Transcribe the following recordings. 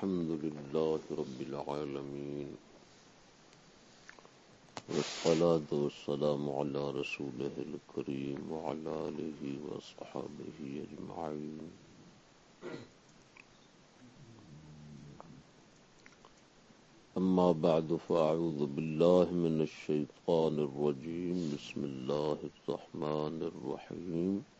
الحمد لله رب العالمين والصلاة والسلام على رسوله الكريم وعلى آله وصحابه أجمعين. أما بعد، فأعوذ بالله من الشيطان الرجيم. بسم الله الرحمن الرحيم.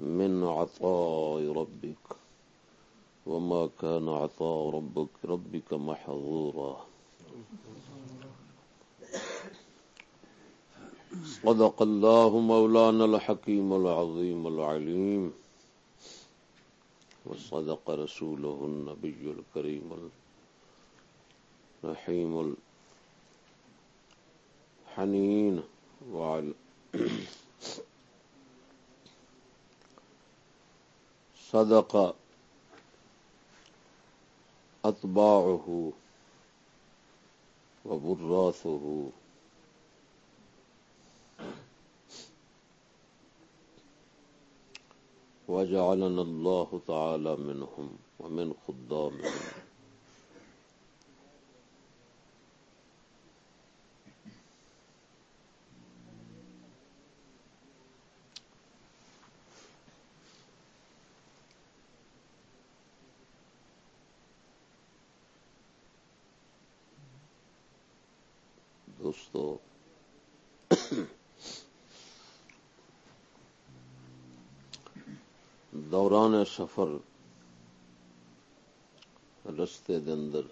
من عطاء ربك. وما كان عطاء ربك ربك محظورا. صدق الله مولانا الحكيم العظيم العليم. وصدق رسوله النبي الكريم الرحيم الحنين. وعلى صدق اتباعه وبراثه. وجعلنا الله تعالى منهم ومن خدامهم. دوستو دوران سفر رستے دے اندر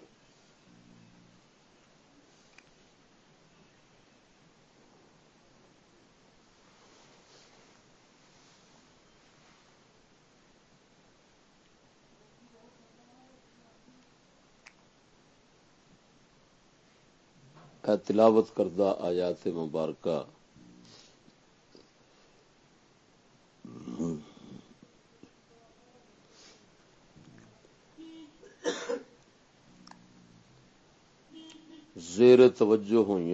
تلاوت کردہ آیات مبارکہ۔ زیر توجہ ہوئی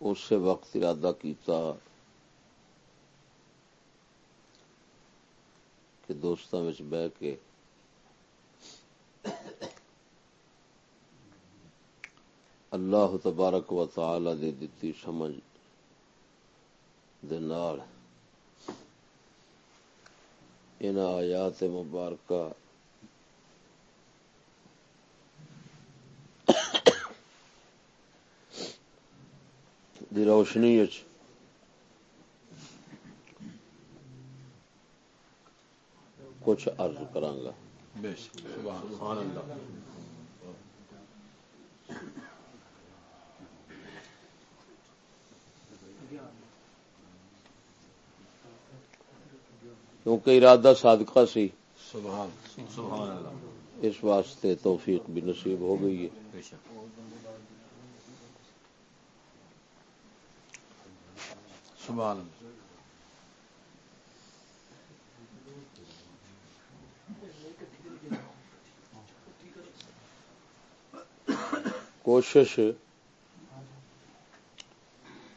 اس وقت ارادہ کیتا۔ کہ دوستوں میں بہ کے اللہ تبارک و تعالی دی دتی سمجھ دے نال ان آیات مبارکہ دی روشنی کچھ عرض کرانگا کیونکہ ارادہ صادقہ سی۔ سبحان سبحان اللہ۔ اس واسطے توفیق بھی نصیب ہو گئی ہے۔ سبحان کوشش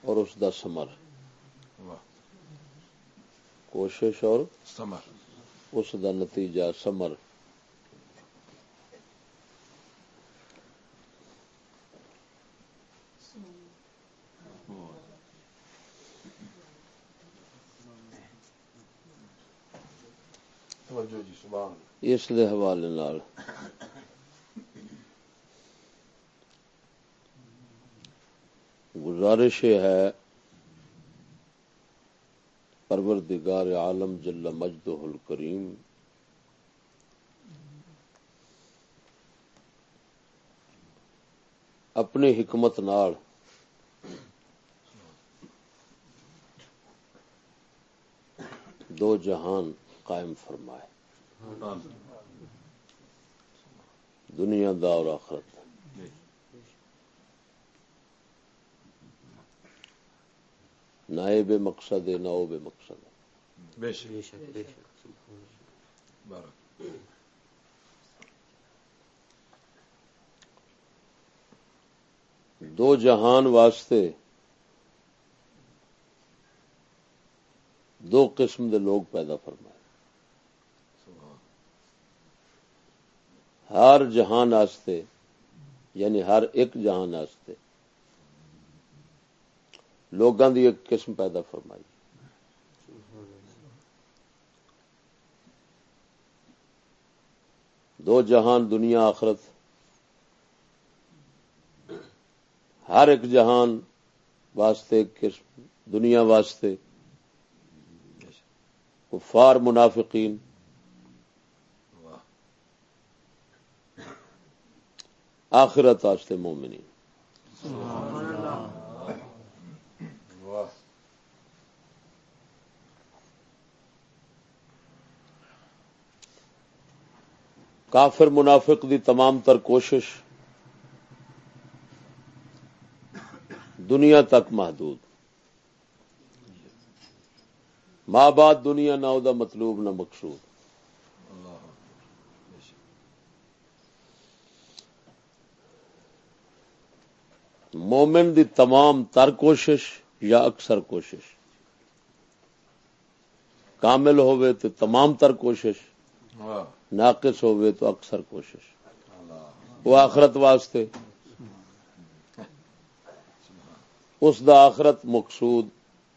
اور اس دا سمر کوشش اور سمر اس دا نتیجہ سمر اس حوالے گزارش یہ ہے پروردگار عالم جل مجدہ الکریم اپنی حکمت نال دو جہان قائم فرمائے۔ دنیا دا اور آخرت نہ بے مقصد ہے نہ بے مقصد۔ ہے دو جہان واسطے دو قسم دے لوگ پیدا فرمائے۔ ہر جہان آستے یعنی ہر ایک جہان آستے لوگوں کی ایک قسم پیدا فرمائی۔ دو جہان دنیا آخرت۔ ہر ایک جہان واسطے قسم، دنیا واسطے۔ کفار، منافقین۔ آخرت واسطے مومنین۔ کافر منافق دی تمام تر کوشش دنیا تک محدود۔ ماں بعد دنیا نہ دا مطلوب نہ مقصود۔ مومن دی تمام تر کوشش یا اکثر کوشش۔ کامل ہوئے تو تمام تر کوشش۔ ناقص ہوئے تو اکثر کوشش۔ وہ آخرت واسطے۔ اس دا آخرت مقصود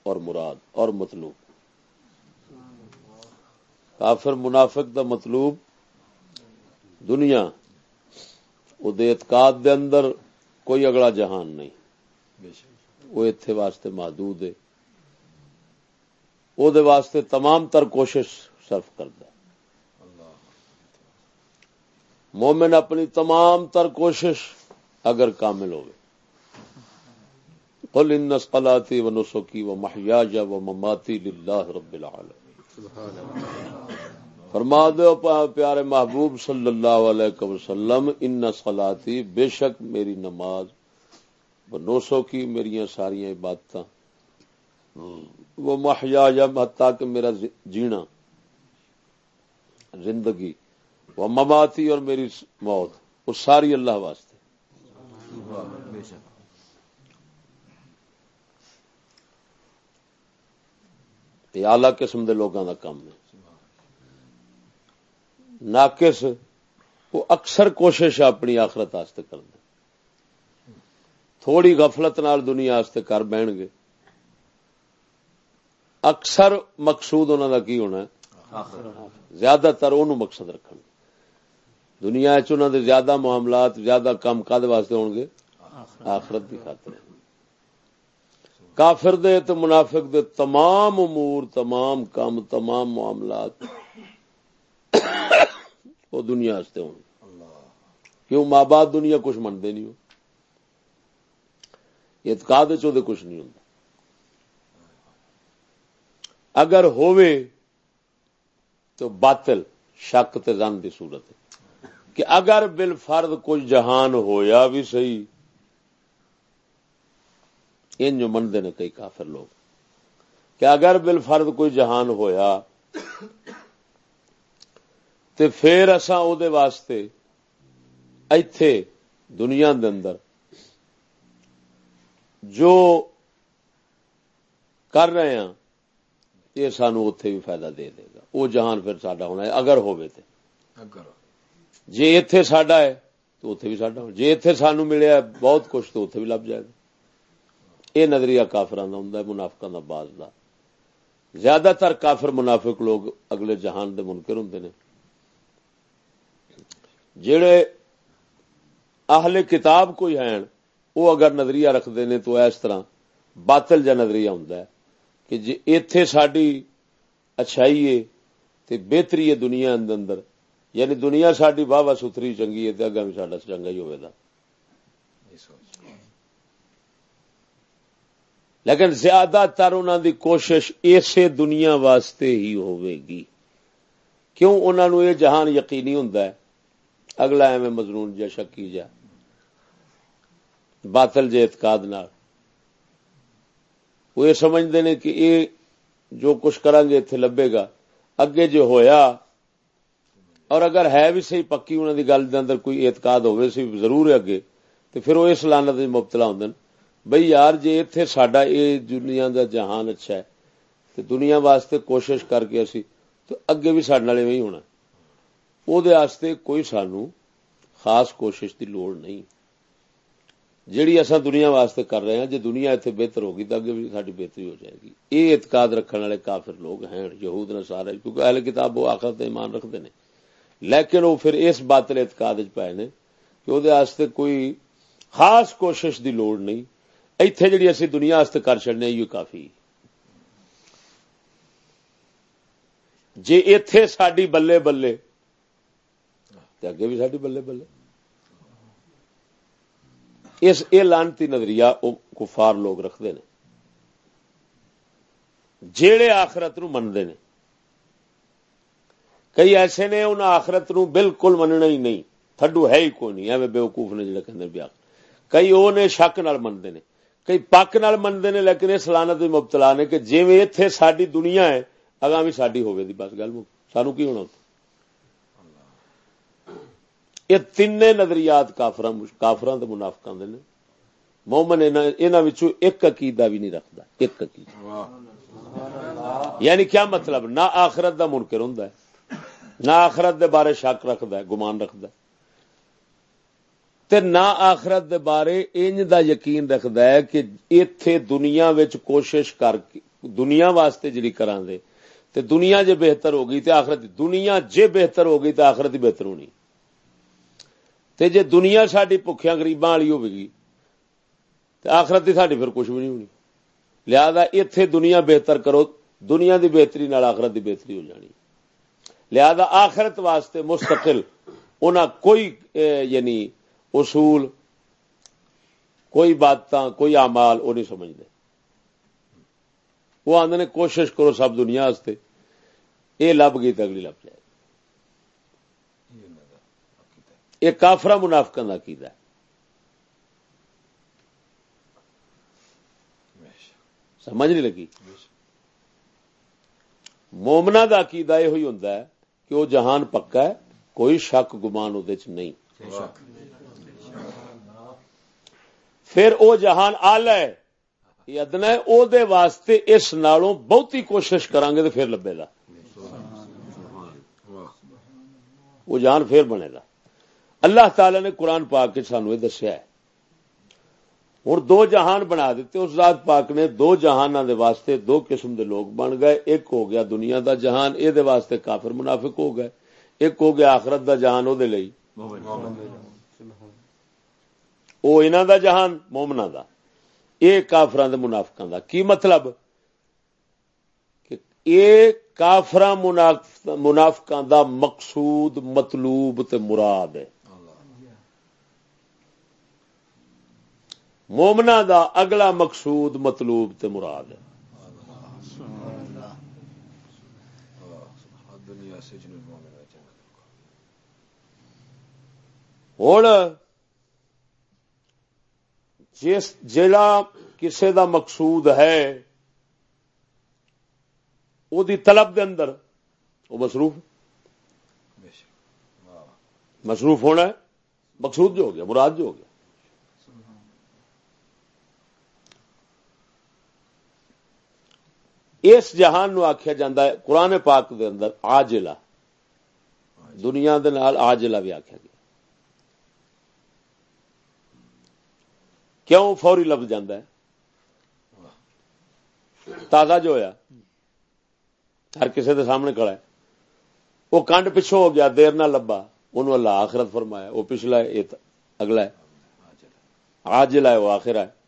اور مراد اور مطلوب۔ کافر منافق دا مطلوب دنیا۔ وہ اعتقاد دے اندر کوئی اگلا جہان نہیں۔ وہ اتے واسطے محدود ہے۔ وہ واسطے تمام تر کوشش صرف کرتا مومن اپنی تمام تر کوشش اگر کامل ہوئے۔ قل ان صلاتی و نسخی و محیاج و مماتی للہ رب العالمین۔ فرما دو پیارے محبوب صلی اللہ علیہ وسلم، ان صلاتی بے شک میری نماز و نوسو کی میری ساری عبادت وہ محیا حتیٰ کہ میرا جینا۔ زندگی۔ وہ مماتی اور میری موت وہ ساری اللہ واسطے۔ یہ آلہ قسم کے لوگوں کا کام ہے۔ ناقص وہ اکثر کوشش اپنی آخرت کر دیں تھوڑی غفلت نال دنیا کر بہن گے۔ اکثر مقصود انہوں کا کی ہونا ہے؟ زیادہ تر ان مقصد رکھ دنیا دے زیادہ معاملات زیادہ کام کد واسطے ہون گے؟ آخرت کی خاطر۔ کافر دے تو منافق دے تمام امور تمام کام تمام معاملات وہ دنیا ہوں کیوں؟ ماں باپ دنیا کچھ منتے نہیں ہو۔ اعتقاد چودے کچھ نہیں ہوں اگر ہووے تو باطل شک تے زن دی صورت ہے۔ کہ اگر بل فرد کچھ جہان ہویا بھی صحیح ان جو منتے نے کئی کافر لوگ۔ کہ اگر بل فرد کوئی جہان ہویا تے پھر اسا او دے واسطے ایتھے دنیا دے اندر جو کر رہے ہیں یہ سانو اتے بھی فائدہ دے دے گا۔ وہ جہان پھر ساڈا ہونا ہے، اگر ہوئے تے۔ اگر جی اتے ساڈا ہے تو اتے بھی ساڈا جی اتے سانو ملیا بہت کچھ تو اتے بھی لب جائے گا یہ نظریہ کافران کا ہوں منافقہ کا باز کا زیادہ تر کافر منافق لوگ اگلے جہان دے منکر ہوں نے جڑے اہل کتاب کوئی ہیں وہ اگر نظریہ رکھتے ہیں تو اس طرح باطل جا نظریہ ہوں کہ جی اتے ساری اچھائی ہے تے بہتری ہے دنیا اندر یعنی دنیا ساری واہ واہ ستری چنگی ہے اگا بھی سا چنگا ہی ہوگا لیکن زیادہ تر انہوں دی کوشش اسی دنیا واسطے ہی ہوئے گی۔ کیوں؟ انہوں یہ جہان یقینی ہوں اگلا ایویں مضرون جا شکی جا۔ باطل جے اعتقاد نال۔ وہ یہ سمجھتے ہیں کہ یہ جو کچھ کریں گے اتنے لبے گا۔ اگے جو ہویا اور اگر ہے بھی صحیح پکی انہوں کی گل اندر کوئی اعتقاد ہوئے سی ضرور ہے اگے تو پھر وہ اس لانت مبتلا ہوں بھائی یار جی اتنے سڈا یہ دنیا دا جہان اچھا ہے تو دنیا واسطے کوشش کر کے اسی، تو اگے بھی سڈے والے ہونا۔ وہ کوئی سانو خاص کوشش دی لوڑ نہیں۔ جیڑی اصا دنیا واسطے کر رہے ہیں جی دنیا اتنے بہتر ہوگی تو اگے بھی ساری بہتری ہو جائے گی۔ یہ اعتقاد رکھنے والے کافر لوگ ہیں، یہود نے سارے کیونکہ اہل کتاب وہ آخر ایمان رکھتے ہیں۔ لیکن وہ پھر اس باطل اعتقاد پائے نے کہ وہ کوئی خاص کوشش دی لوڑ نہیں۔ ایتھے جڑی اسی دنیا واسطے کر چڑنے یہ کافی۔ جی اتے ساری بلے بلے اگے بھی ساری بلے بلے۔ اس یہ لانتی نظریہ کفار لوگ رکھتے ہیں جہے آخرت نو منتے ہیں کئی ایسے نے ان آخرت نو بالکل مننا ہی نہیں تھڈو ہے ہی کوئی نہیں ایویں بےوقوف نے جڑے کہ کئی وہ نے شک نال منتے ہیں کئی پک نال منتے ہیں لیکن اس لانت بھی مبتلا نے کہ جی اتے ساری دنیا ہے اگاں بھی ساری ہوگی دی۔ بس گل سانو کی ہونا؟ یہ تین نظریات کافران کافران تو منافق نے۔ مومن ایک عقیدہ بھی نہیں رکھتا ایک عقیدہ۔ یعنی کیا مطلب؟ نہ آخرت دا منکر ہوں نہ آخرت دے بارے شک رکھد گمان رکھد نہ آخرت دے بارے انج دا یقین رکھد کہ اتے دنیا کوشش کر دنیا واسطے جی کرا دے، تے دنیا جے بہتر ہوگی تے آخرت، دنیا جے بہتر ہوگی تے آخرت ہی بہتر ہونی۔ تے جے دنیا ساری بخیا گریباں والی ہوگی تے آخرت ساری پھر کچھ بھی نہیں ہونی۔ لہذا اتے دنیا بہتر کرو، دنیا دی بہتری نال آخرت دی بہتری ہو جانی۔ لہذا آخرت واسطے مستقل انہاں کوئی یعنی اصول، کوئی بات کوئی امال وہ نہیں سمجھتے وہ آدھے نے کوشش کرو سب دنیا واسطے یہ لب گئی تو اگلی لب جائے۔ یہ کافرا منافقہ کا عقیدہ ہے۔ سمجھ نہیں لگی؟ مومنا کا عقیدہ یہ ہوئی ہوں کہ وہ جہان پکا ہے، کوئی شک گمان نہیں۔ پھر وہ جہان آلہ ہے ادنا او دے واسطے اس نالوں بہتی کوشش کریں گے تو پھر لبے گا۔ وہ جہان پھر بنے گا۔ اللہ تعالی نے قرآن پاک کے سانو یہ دسیا ہے۔ ہوں دو جہان بنا دیتے، اس ذات پاک نے دو جہان دے واسطے دو قسم دے لوگ بن گئے۔ ایک ہو گیا دنیا دا جہان یہ واسطے کافر منافق ہو گئے۔ ایک ہو گیا آخرت دا جہان وہ وہ انہوں دا جہان مومنا دا۔ یہ کافران دے منافقان دا۔ کی مطلب؟ کہ یہ کافر منافقان دا مقصود، مطلوب تے مراد ہے۔ مومنا دا اگلا مقصود مطلوب تے مراد ہے۔ ہوں جس جڑا کسے دا مقصود ہے وہ طلب دے اندر وہ مصروف۔ مصروف ہونا ہے، مقصود جو ہو گیا، مراد جو ہو گیا۔ اس جہان نو آخیا جا قرآن پاک دے اندر آجلا دنیا دے نال آجلا بھی آخیا گیا۔ کیوں فوری لفظ جانا ہے؟ تازہ جو ہوا ہر کسی دے سامنے کھڑا ہے۔ وہ کنڈ پچھو ہو گیا، دیر نہ لبا انہوں اللہ آخرت فرمایا، وہ پچھلا ہے اگلا ہے۔ آج ہے، وہ آخر ہے۔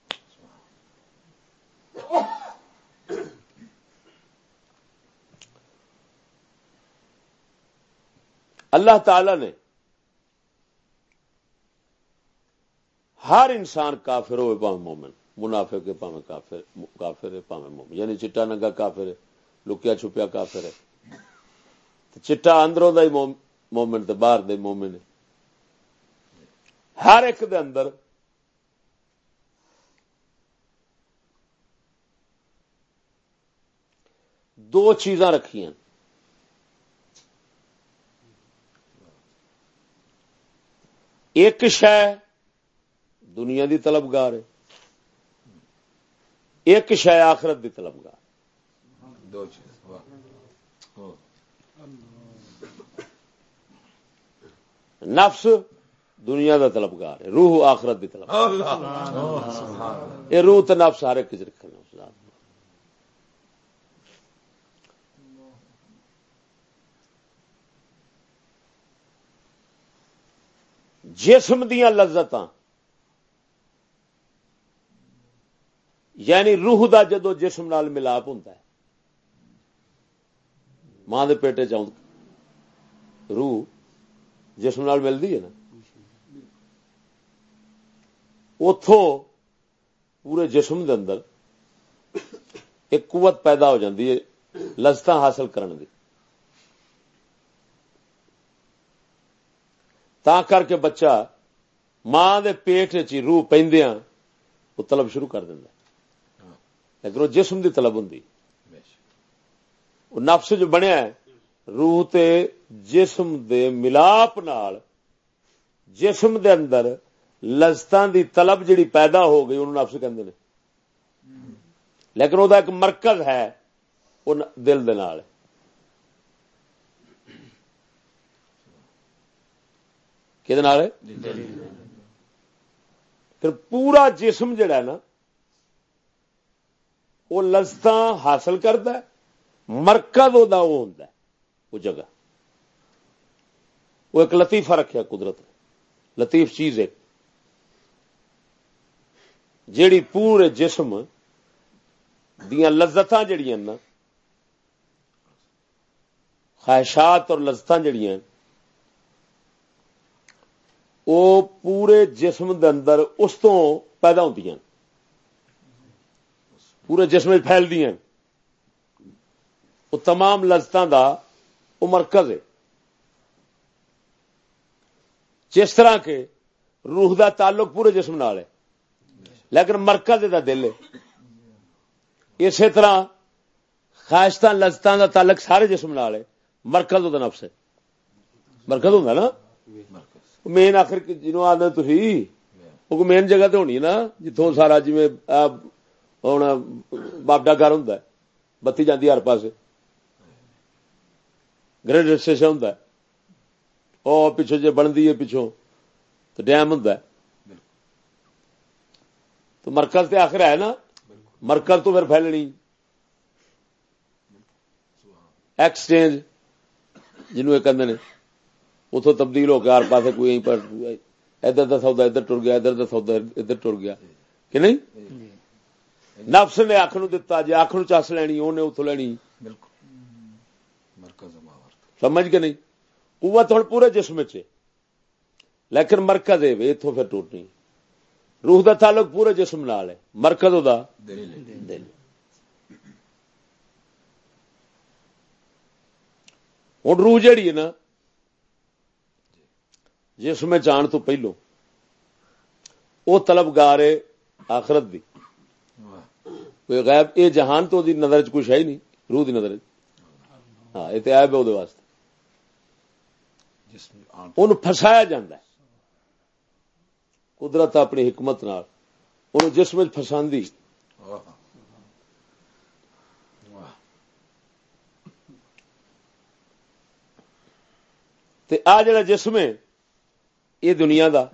اللہ تعالی نے ہر انسان کافر ہوئے پاؤں مومن، منافع کے پاوے کافر کافر ہے پاوے مومن۔ یعنی چٹا ننگا کافر ہے، لکیا چھپیا کافر ہے۔ چٹا اندروں دا ہی مومن تے باہر دے مومن ہے۔ ہر ایک دے اندر دو چیزاں رکھی ہیں ایک شہ دنیا دی طلبگار ہے ایک شہ آخرت دی طلبگار دو چیز۔ نفس دنیا دا طلبگار ہے روح آخرت دی طلب یہ روح تو نفس ہر ایک رکھنا۔ جسم دیا لذت یعنی روح دا جدو جسم نال ملاپ ہوں ماں دے پیٹے چاہ روح جسم نال ملتی ہے نا۔ اتو پورے جسم دے اندر ایک قوت پیدا ہو جاتی ہے لذت حاصل کرنے کی تا کر کے بچہ ماں دے پیٹ چی روح پہندیاں وہ طلب شروع کر دینا لیکن وہ جسم دی طلب ہوں نفس جو بنیا ہے، روح تے جسم دے ملاپ نال، جسم دے اندر لذتاں دی طلب جڑی پیدا ہو گئی، انہوں نفس کہندے نے۔ لیکن وہ ایک مرکز ہے وہ دل دے نال۔ پھر پورا جسم جڑا ہے نا وہ لذت حاصل کرتا ہے مرکز وہ ہوتا ہے وہ جگہ وہ ایک لطیفہ رکھا قدرت نے لطیف چیز ہے جیڑی پورے جسم دیا لذت جڑی نا خواہشات اور لذت جڑیاں وہ پورے جسم دے اندر اس تو پیدا ہوتی ہیں۔ پورے جسم پھیل دیا وہ تمام لذت دا وہ مرکز ہے۔ جس طرح کے روح دا تعلق پورے جسم نال ہے، لیکن مرکز دا دل ہے۔ اسی طرح خواہشت لذتوں دا تعلق سارے جسم نال ہے۔ مرکز دا نفس ہے۔ مرکز ہوتا نا؟ مین آخر جنوب آدھے تھی وہ مین جگہ تو ہونی نا جتوں سارا جی ہوں بابڈا گھر ہوں بتی جاتی ہر پاس گریڈ اسٹیشن ہوں وہ پچھو جی بنتی ہے پچھوں تو ڈیم ہوں تو مرکز تے آخر ہے نا مرکز تو پھر پھیلنی ایکسچینج جنوب کہ اتو تبدیل ہو کے ہر پاس کوئی ادھر کا سودا ادھر ٹر گیا ادھر کا سودا ادھر ٹر گیا۔ کہ نہیں؟ نفس نے اکھ نو دتا جی اکھ نو چس لینی انہیں اتو لینی۔ سمجھ کے نہیں؟ قوت ہوں پورے جسم چ لیکن مرکز ہے اتو پھر ٹوٹنی۔ روح دا تعلق پورے جسم نال ہے۔ مرکز دا دل ہوں روح جہی ہے نا جس میں جان تو پہلو۔ وہ طلبگار ہے آخرت دی۔ کوئی غیب، یہ جہان تو دی نظر چ کچھ ہے ہی نہیں، روح دی نظر ہاں یہ ایب ہے وہ واسطے۔ ان فسایا جا قدرت اپنی حکمت نال۔ جسم فساندی آ جڑا جسم ہے یہ دنیا دا۔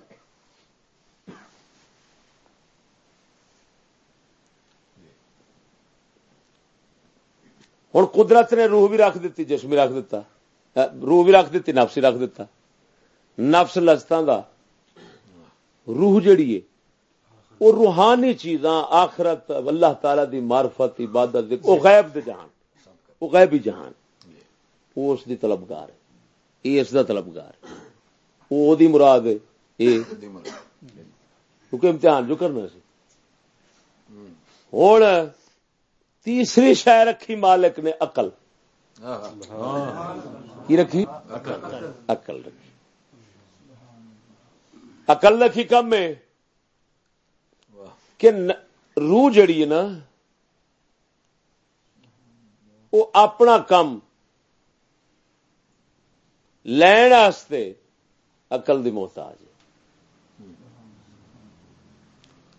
ہوں قدرت نے روح بھی رکھ دیتی، جسم بھی رکھ دیتا۔ روح بھی رکھ دیتی، نفس رکھ دیتا۔ نفس لذتوں دا۔ روح جیڑی ہے، وہ روحانی چیزاں آخرت اللہ تعالی دی معرفت، عبادت وہ غیب دے جہان۔ وہ غیبی جہان۔ وہ اس دی طلبگار ہے۔ یہ اس دا طلبگار ہے۔ وہ مراد ہے کیونکہ امتحان جو کرنا سی ہوں تیسری شہ رکھی مالک نے اقل کی رکھی اقل رکھی اقل رکھی کم ہے کہ روح جڑی ہے نا وہ اپنا کم لین اقل دی محتاج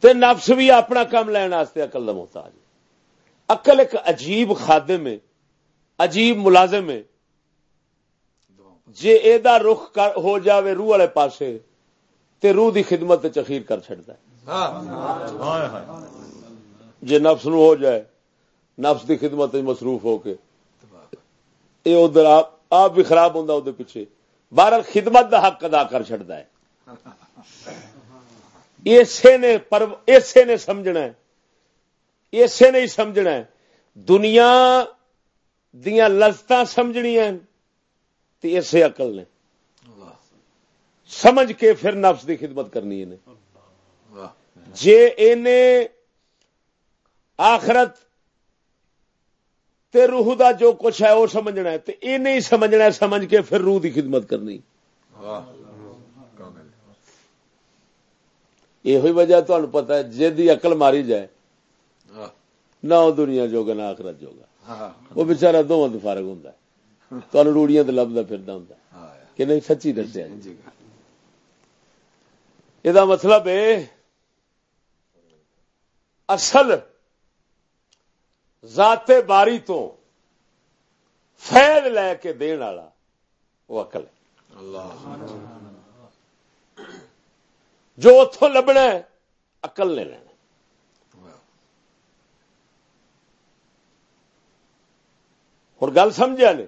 تے نفس بھی اپنا کام لین اقل کا محتاج اقل ایک عجیب خادم ہے، عجیب ملازم ہے۔ جے اے دا رخ ہو جاوے روح والے پاسے، تے روح دی خدمت چخیر کر چڑتا ہے۔ جے نفس نو ہو جائے، نفس دی خدمت مصروف ہو کے، اے ادھر آپ بھی خراب ہوں ادھر پیچھے۔ بہر خدمت دا حق ادا کر چڑتا ہے۔ اسے نے پر اسے نے سمجھنا ہے۔ اسے نے ہی سمجھنا ہے۔ دنیا دیا لذت سمجھنیا اسے اقل نے۔ سمجھ کے پھر نفس دی خدمت کرنی ہے۔ جے آخرت تے روح دا جو کچھ ہے وہ سمجھنا ہے۔ تے یہ نہیں سمجھنا ہے، سمجھ کے پھر روح دی خدمت کرنی۔ یہ وجہ تمہیں پتا ہے جی اقل ماری جائے، نہ وہ دنیا جوگا، نہ آخرت جوگا۔ وہ بچارا دونوں فارغ ہوں تمہیں روڑیاں تو لبدا پھر ہوں کہ نہیں، سچی دسیا جی۔ یہ مطلب ہے اصل ذات باری تو فیض لے کے دین والا وہ اقل ہے۔ جو اتوں لبنا ہے اقل نے لینا اور گل سمجھا نے؟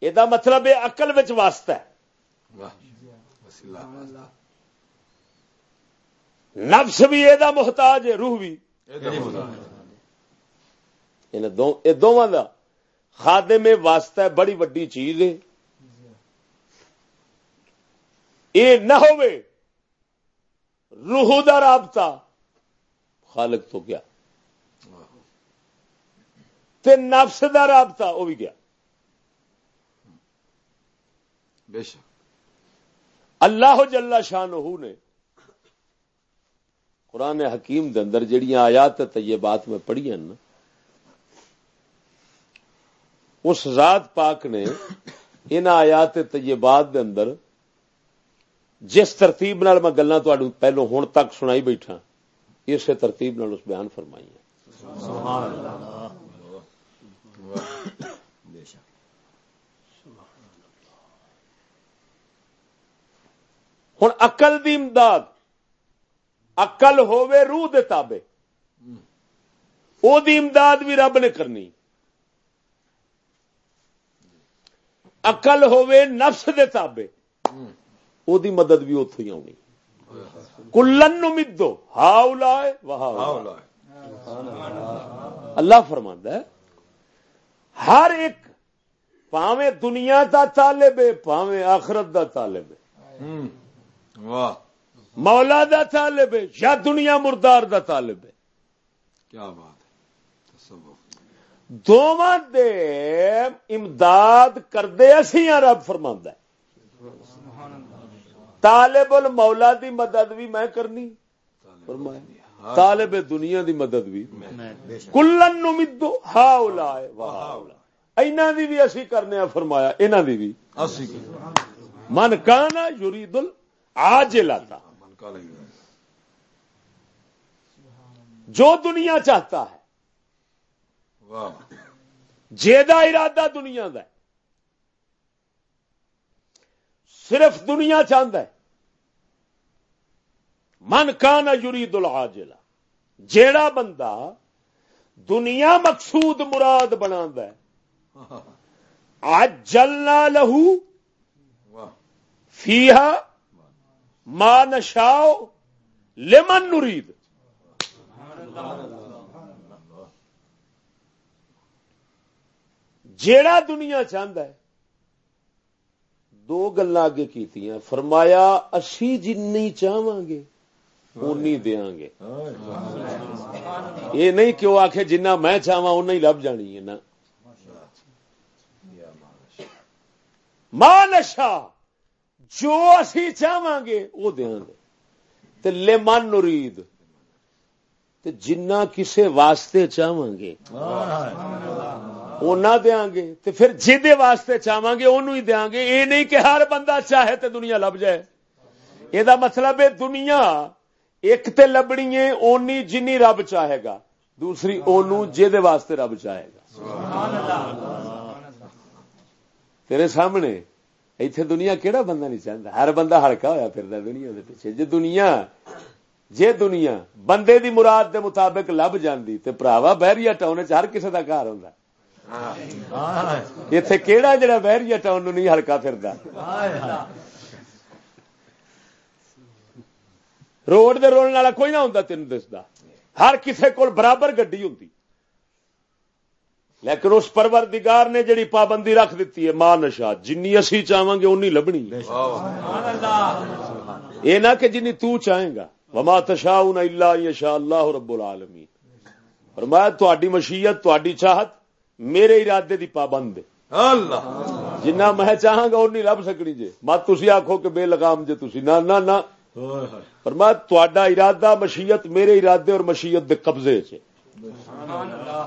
یہ مطلب ہے اقل واسطہ ہے۔ نفس بھی یہ محتاج ہے روح بھی۔ دونوں کا خادے میں واسطہ بڑی وڈی چیز ہے۔ یہ نہ ہو روح دا رابطہ۔ خالق تو کیا؟ تے نفس دا رابطہ وہ بھی گیا اللہ جل شاہ نے قرآن حکیم دے اندر جڑیاں آیات طیبات میں پڑھی ہیں نا، اس ذات پاک نے ان آیات طیبات دے اندر جس ترتیب نال میں گلا پہلو ہوں تک سنائی بیٹھا، اسی ترتیب نال اس بیان فرمائی ہوں اقل دی امداد اقل ہوے روح دے تابے او دی امداد بھی رب نے کرنی۔ اقل ہوے نفس دے تابے او دی مدد بھی اتو ہی آنی۔ کلن مدو ہاؤ لائے اللہ فرماندہ ہے ہر ایک پاوے دنیا دا طالب ہے پاوے آخرت دا طالب ہے۔ مولا دا طالب ہے یا دنیا مردار دا طالب ہے۔ کیا بات دونوں دے امداد کردے اسی رب فرما طالب المولا دی مدد بھی میں کرنی۔ طالب دنیا دی مدد بھی۔ کلن نمدو ہا اینا دی بھی اسی کرنے فرمایا اینا دی بھی۔ من کانا یرید العاجلہ جو دنیا چاہتا ہے۔ جیدہ ارادہ دنیا دا ہے۔ صرف دنیا چاہتا ہے۔ من کان یرید العاجلہ۔ جیڑا بندہ دنیا مقصود مراد بنا آج جلنا لہو۔ فیہا ما نشاؤ لمن نرید جیڑا دنیا چاہتا ہے، دو گلا اگے کی فرمایا اسی جن چاہو گے، اونی دیا گے۔ یہ نہیں کہ وہ آخ جنہ میں چاہا اُن ہی لب جانی ہے نا۔ ماں نشا جو اسی چاہاں گے وہ دیا گے لے من نرید تے جنہ کسے واسطے چاہاں گے اونا دیا گے تو پھر جہے واسطے چاہاں گے انہوں ہی دیا گے یہ نہیں کہ ہر بندہ چاہے تو دنیا لب جائے یہ دا مطلب ہے دنیا ایک تے لبنی ہے اونی جنی رب چاہے گا دوسری اونو جہد واسطے رب چاہے گا تیرے سامنے ایتھے دنیا کیڑا بندہ نہیں چاہتا ہر بندہ ہڑکا ہوا پھر دنیا دے پیچھے۔ جی دنیا، جے دنیا بندے دی مراد دے مطابق لب جاندی تے پراوا بہریا ٹاؤن چ ہر کسی کا گھر ہوں اتے کہڑا جڑا بہریا ٹاؤن نہیں ہلکا پھردا۔ روڈ دے رولنے والا کوئی نہ ہوں تین دستا ہر کسے کول برابر گڈی ہوں لیکن اس پروردگار نے جڑی پابندی رکھ دیتی ہے ماں نشا جنی اسی چاہاں گے اونی لبنی یہ نہ کہ جنی تو چاہیں گا۔ وما تشاؤن الا یشاء اللہ رب العالمین۔ فرمایا تہاڈی مشیت تہاڈی چاہت میرے ارادے دی پابند ہے۔ اللہ۔ جنہ میں چاہاں گا نہیں لب سکنی جے۔ مت تسی آکھو کہ بے لگام جے تسی۔ نہ نہ نہ۔ فرمایا تہاڈا ارادہ مشیت میرے ارادے اور مشیت دے قبضے چ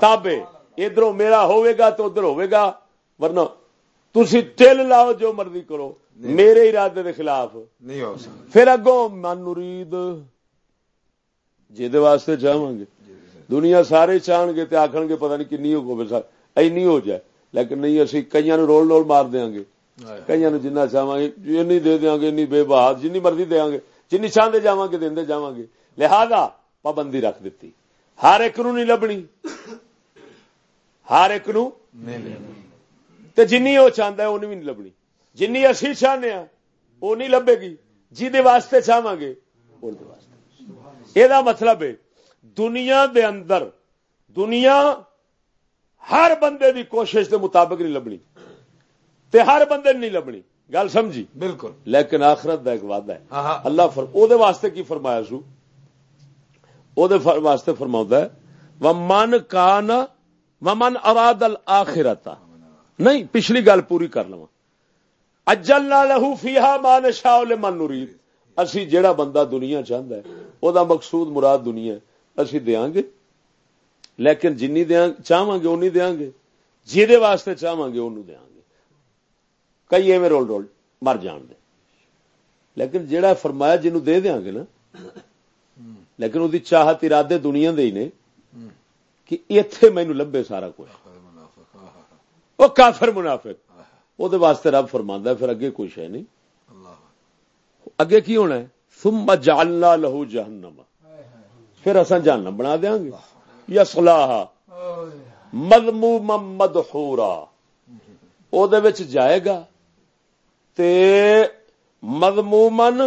تابے ادھر میرا ہوئے گا تو ادھر ہوئے گا ورنہ تسی ٹل لاؤ جو مرضی کرو۔ میرے ارادے دے خلاف۔ نہیں ہو پھر اگوں من نرید واسطے چاہوں گے۔ دنیا سارے چاہن گے آخ گے پتا نہیں کنی این ہو جائے۔ لیکن نہیں اسی کئی نو رول رول مار دیا گے۔ کئی نو جنہ چاہوں گے این دے دیا گے این بے بہاد جن مرضی دیا گے۔ جن چاہتے جا گے دے جا گے۔ لہذا پابندی رکھ دیتی۔ ہر ایک نو نہیں لبنی۔ ہر ایک نو جن وہ چاہتا ہے انہیں بھی نہیں لبنی۔ جن اسی چاہنے وہ نہیں لبے گی۔ جی واسطے چاہو گے یہ مطلب ہے دنیا دے اندر دنیا ہر بندے دی کوشش دے مطابق نہیں لبنی۔ تے ہر بندے نہیں لبنی۔ گل سمجھی؟ بالکل۔ لیکن آخرت دا ایک وعدہ ہے۔ اللہ فر... او دے واسطے کی فرمایا سو؟ او دے واسطے فرما ہے من کان من اراد الآخرتا نہیں، پچھلی گل پوری کر لوا اجل نہ لہو فیحا مان شاہ من نرید اسی جیڑا بندہ دنیا چاہتا ہے او دا مقصود مراد دنیا ہے، اسی دیاں گے۔ لیکن جنی دیاں، چاہواں گے، اونی دیاں گے۔ جیدے واسطے چاہواں گے اونوں دیاں گے۔ کئی ایویں رول رول مر جان دے۔ لیکن جیڑا فرمایا جنوں دے دیاں گے نا، لیکن وہ چاہت ارادے دنیا دے ہی نے۔ کہ ایتھے مینوں لبے سارا کچھ۔ وہ کافر منافق۔ وہ واسطے رب فرما پھر اگے کچھ ہے نہیں۔ اگے کی ہونا ہے؟ ثم جعلنا لہو جہنم۔ پھر اصا جہنم بنا دیا گے۔ یا سلاح مضموم مدحورا۔ او دے وچ جائے گا تے مضمومن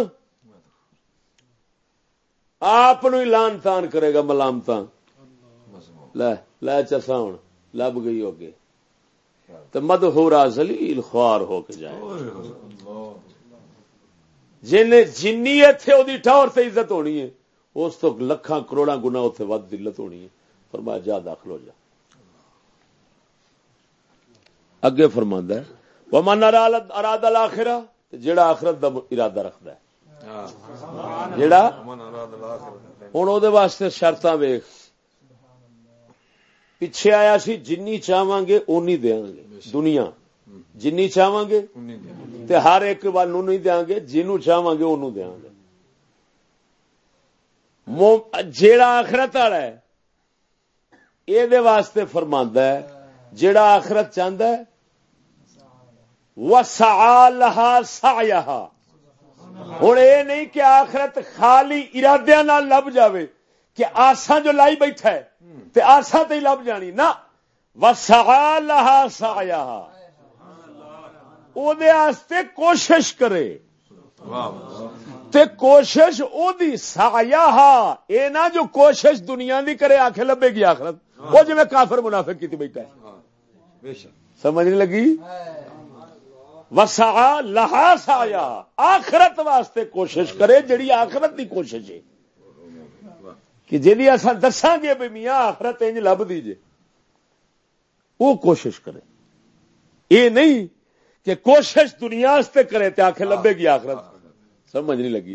آپ لان تان کرے گا، ملامتاں۔ لے لے چسا ہوں لب گئی ہوگی تو مد ہو رہا زلیل خوار ہو کے جائے۔ جن جنی اتنے وہ ٹور سے عزت ہونی ہے اس تو لکھاں کروڑا گنا اتنے ود دلت ہونی ہے۔ فرمایا جا داخل ہو جا۔ اگے فرما ہے وہ من اراد الاخرہ جڑا آخرت دا ارادہ رکھد ہے۔ جڑا ہوں وہ واسطے شرط ویخ پیچھے آیا سی جنی چاہواں گے اونی دیاں گے دنیا۔ جنی چاہواں گے؟ تے ہر ایک وال نہیں دیاں گے جنوں چاہواں گے اونوں دیاں گے جیڑا آخرت والا ہے یہ واسطے فرماندا ہے جیڑا آخرت چاہندا ہے وسعا لها سعيها۔ ہن اے نہیں کہ آخرت خالی ارادیاں نال لب جاوے کہ آساں جو لائی بیٹھا ہے تے آسا تے لب جانی۔ نہ وسعا لها سعيها۔ او دے واسطے کوشش کرے۔ تے کوشش او دی سعيها اے نہ جو کوشش دنیا دی کرے آکھے لبے گی آخرت۔ وہ جو میں کافر منافق کیتی بیٹھا ہے۔ سمجھ نہیں لگی؟ وسعا لها سعيها۔ آخرت واسطے کوشش کرے جڑی آخرت دی کوشش ہے۔ کہ جی اصا دساں گے بھی میاں آخرت انج لب دیجیے وہ کوشش کرے۔ یہ نہیں کہ کوشش دنیا سے کرے تے آخر لبے گی آخرت۔ سمجھ نہیں لگی۔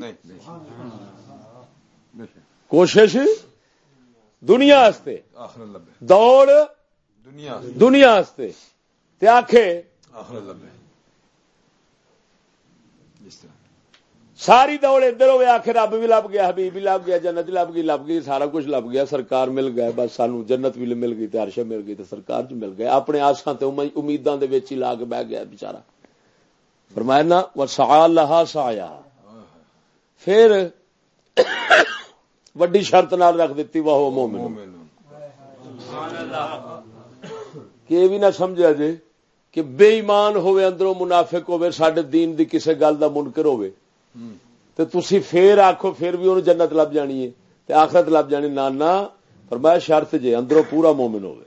کوشش دنیا دوڑ دنیا آخے ساری دوڑ ادھر ہوئے، آخر رب بھی لب گیا، حبیب بھی لب گیا، جنت لب گئی لب گئی، سارا کچھ لب گیا، سرکار مل گیا بس سانو جنت بھی مل گئی ترش مل گئی تو سرکار چ مل گیا اپنے آسان تے امیداں دے وچ ہی لا کے بہ گیا بچارا فرمایا نا سا لہا سایا پھر وڈی شرط نال رکھ دیتی وہ مومن کہ یہ بھی نہ سمجھا جی کہ بے ایمان ہوئے اندروں منافق ہوئے سڈے دین دی کسے گل دا منکر ہوئے تو تسی پھر آخو پھر بھی انہوں جنت لب جانی ہے تے آخرت لب جانی نانا فرمایا شرط جے اندروں پورا مومن ہوئے۔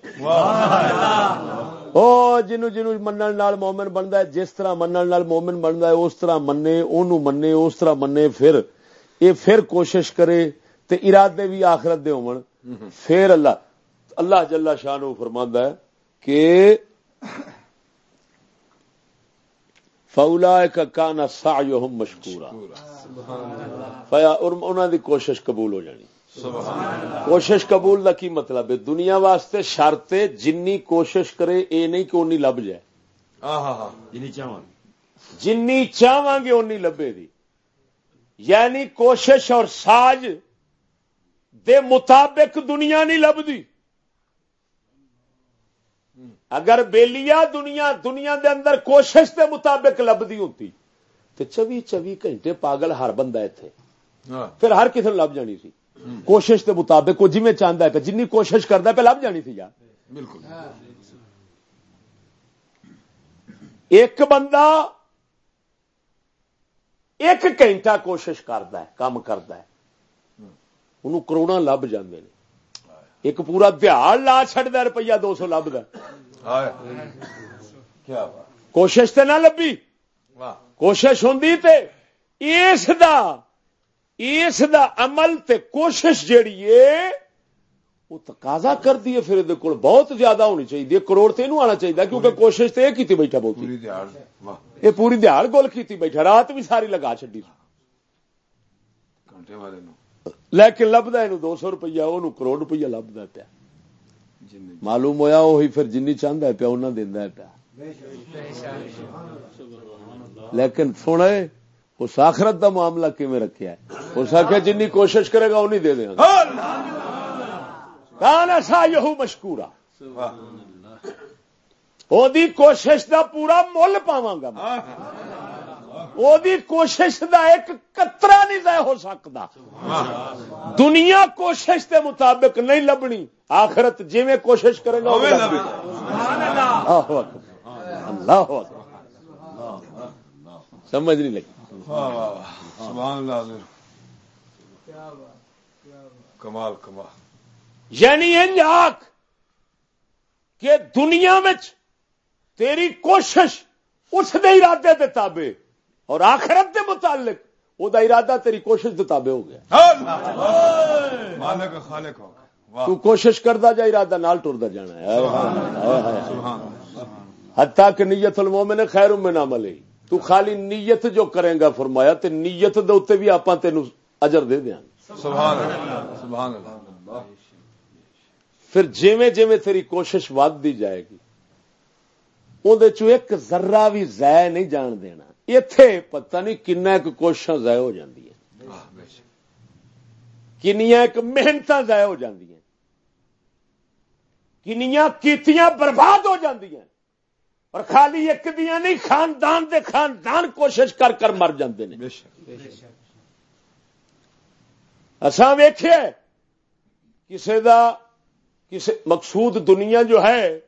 او جنو جنو منن نال مومن بندا ہے جس طرح منن نال مومن بندا ہے اس طرح مننے اونوں مننے اس طرح مننے پھر اے پھر کوشش کرے تے ارادے بھی آخرت دے ہون۔ پھر اللہ اللہ جل شاہ نو فرماندا ہے کہ فولا کانا سا مشکورا انہوں دی کوشش قبول ہو جانی. کوشش قبول دا کی مطلب ہے؟ دنیا واسطے شرط جنی کوشش کرے اے نہیں کہ اونی لب جائے. جنی چاہاں گے اونی لبے دی. یعنی کوشش اور ساج دے مطابق دنیا نہیں لبدی. اگر بیلیا دنیا دنیا دے اندر کوشش دے مطابق لبدی ہوتی تو چوی چوی گھنٹے پاگل ہر بندہ اتنے ہاں۔ پھر ہر کسی لب جانی سی۔ کوشش دے مطابق وہ جی چاہتا ہے جن کوشش کرتا پہ لب جانی تھی یار بالکل۔ ایک بندہ ایک گھنٹہ کوشش کرتا ہے کام کرتا ہے۔ انہوں کروڑا لب جاندے نے۔ ایک پورا دیہڑ لا چڈ روپیہ دو سو لبد کوشش تو نہ لبی کوشش ہوں اس دا اس دا عمل تے کوشش جیڑی ہے وہ تقاضا کر دیے پھر یہ بہت زیادہ ہونی چاہیے کروڑ تے آنا چاہیے کیونکہ کوشش تو یہ بیٹھا بہت۔ یہ پوری دیہڑ گول کی بیٹھا رات بھی ساری لگا چڈی لیکن لبدا دو سو روپیہ وہ کروڑ روپیہ لبدا پیا معلوم ہوا وہی پھر جن چاہتا ہے پیا انہیں دینا پیا۔ لیکن سونے اس آخرت دا معاملہ کیون رکھا ہے؟ اس آخر جن کوشش کرے گا انہیں دے دیا کان ایسا یہ مشکورا۔ کوشش دا پورا مل پاوا گا۔ کوشش دا ایک کترا نہیں ضائع ہو سکتا۔ دنیا کوشش کے مطابق نہیں لبنی آخرت جی کوشش کرے گا اللہ سمجھ نہیں لگی۔ کمال کمال۔ یعنی آخ کہ دنیا میں تیری کوشش اس دے ارادے دے تابے اور آخرت دے متعلق وہ ارادہ تیری کوشش دے تابے ہو گیا۔ تو کوشش کرتا جا ارادہ نال ٹرتا جانا ہے۔ حتیٰ کہ نیت المومن خیر میں نہ ملے۔ تو خالی نیت جو کرے گا فرمایا تے نیت دے اتنے بھی آپ تین اجر دے دیا پھر جیویں جیویں تیری کوشش ود دی جائے گی اندر ایک ذرہ بھی ضائع نہیں جان دینا۔ اتے پتہ نہیں کن کوشش ضائع ہو جاتی کنیا ایک محنت ضائع ہو جاتی کنیا کیتیاں برباد ہو جاتی ہیں۔ اور خالی ایک دیا نہیں خاندان دے خاندان کوشش کر کر مر جاندے ہیں اساں ویخیا کسی دا کسی مقصود دنیا جو ہے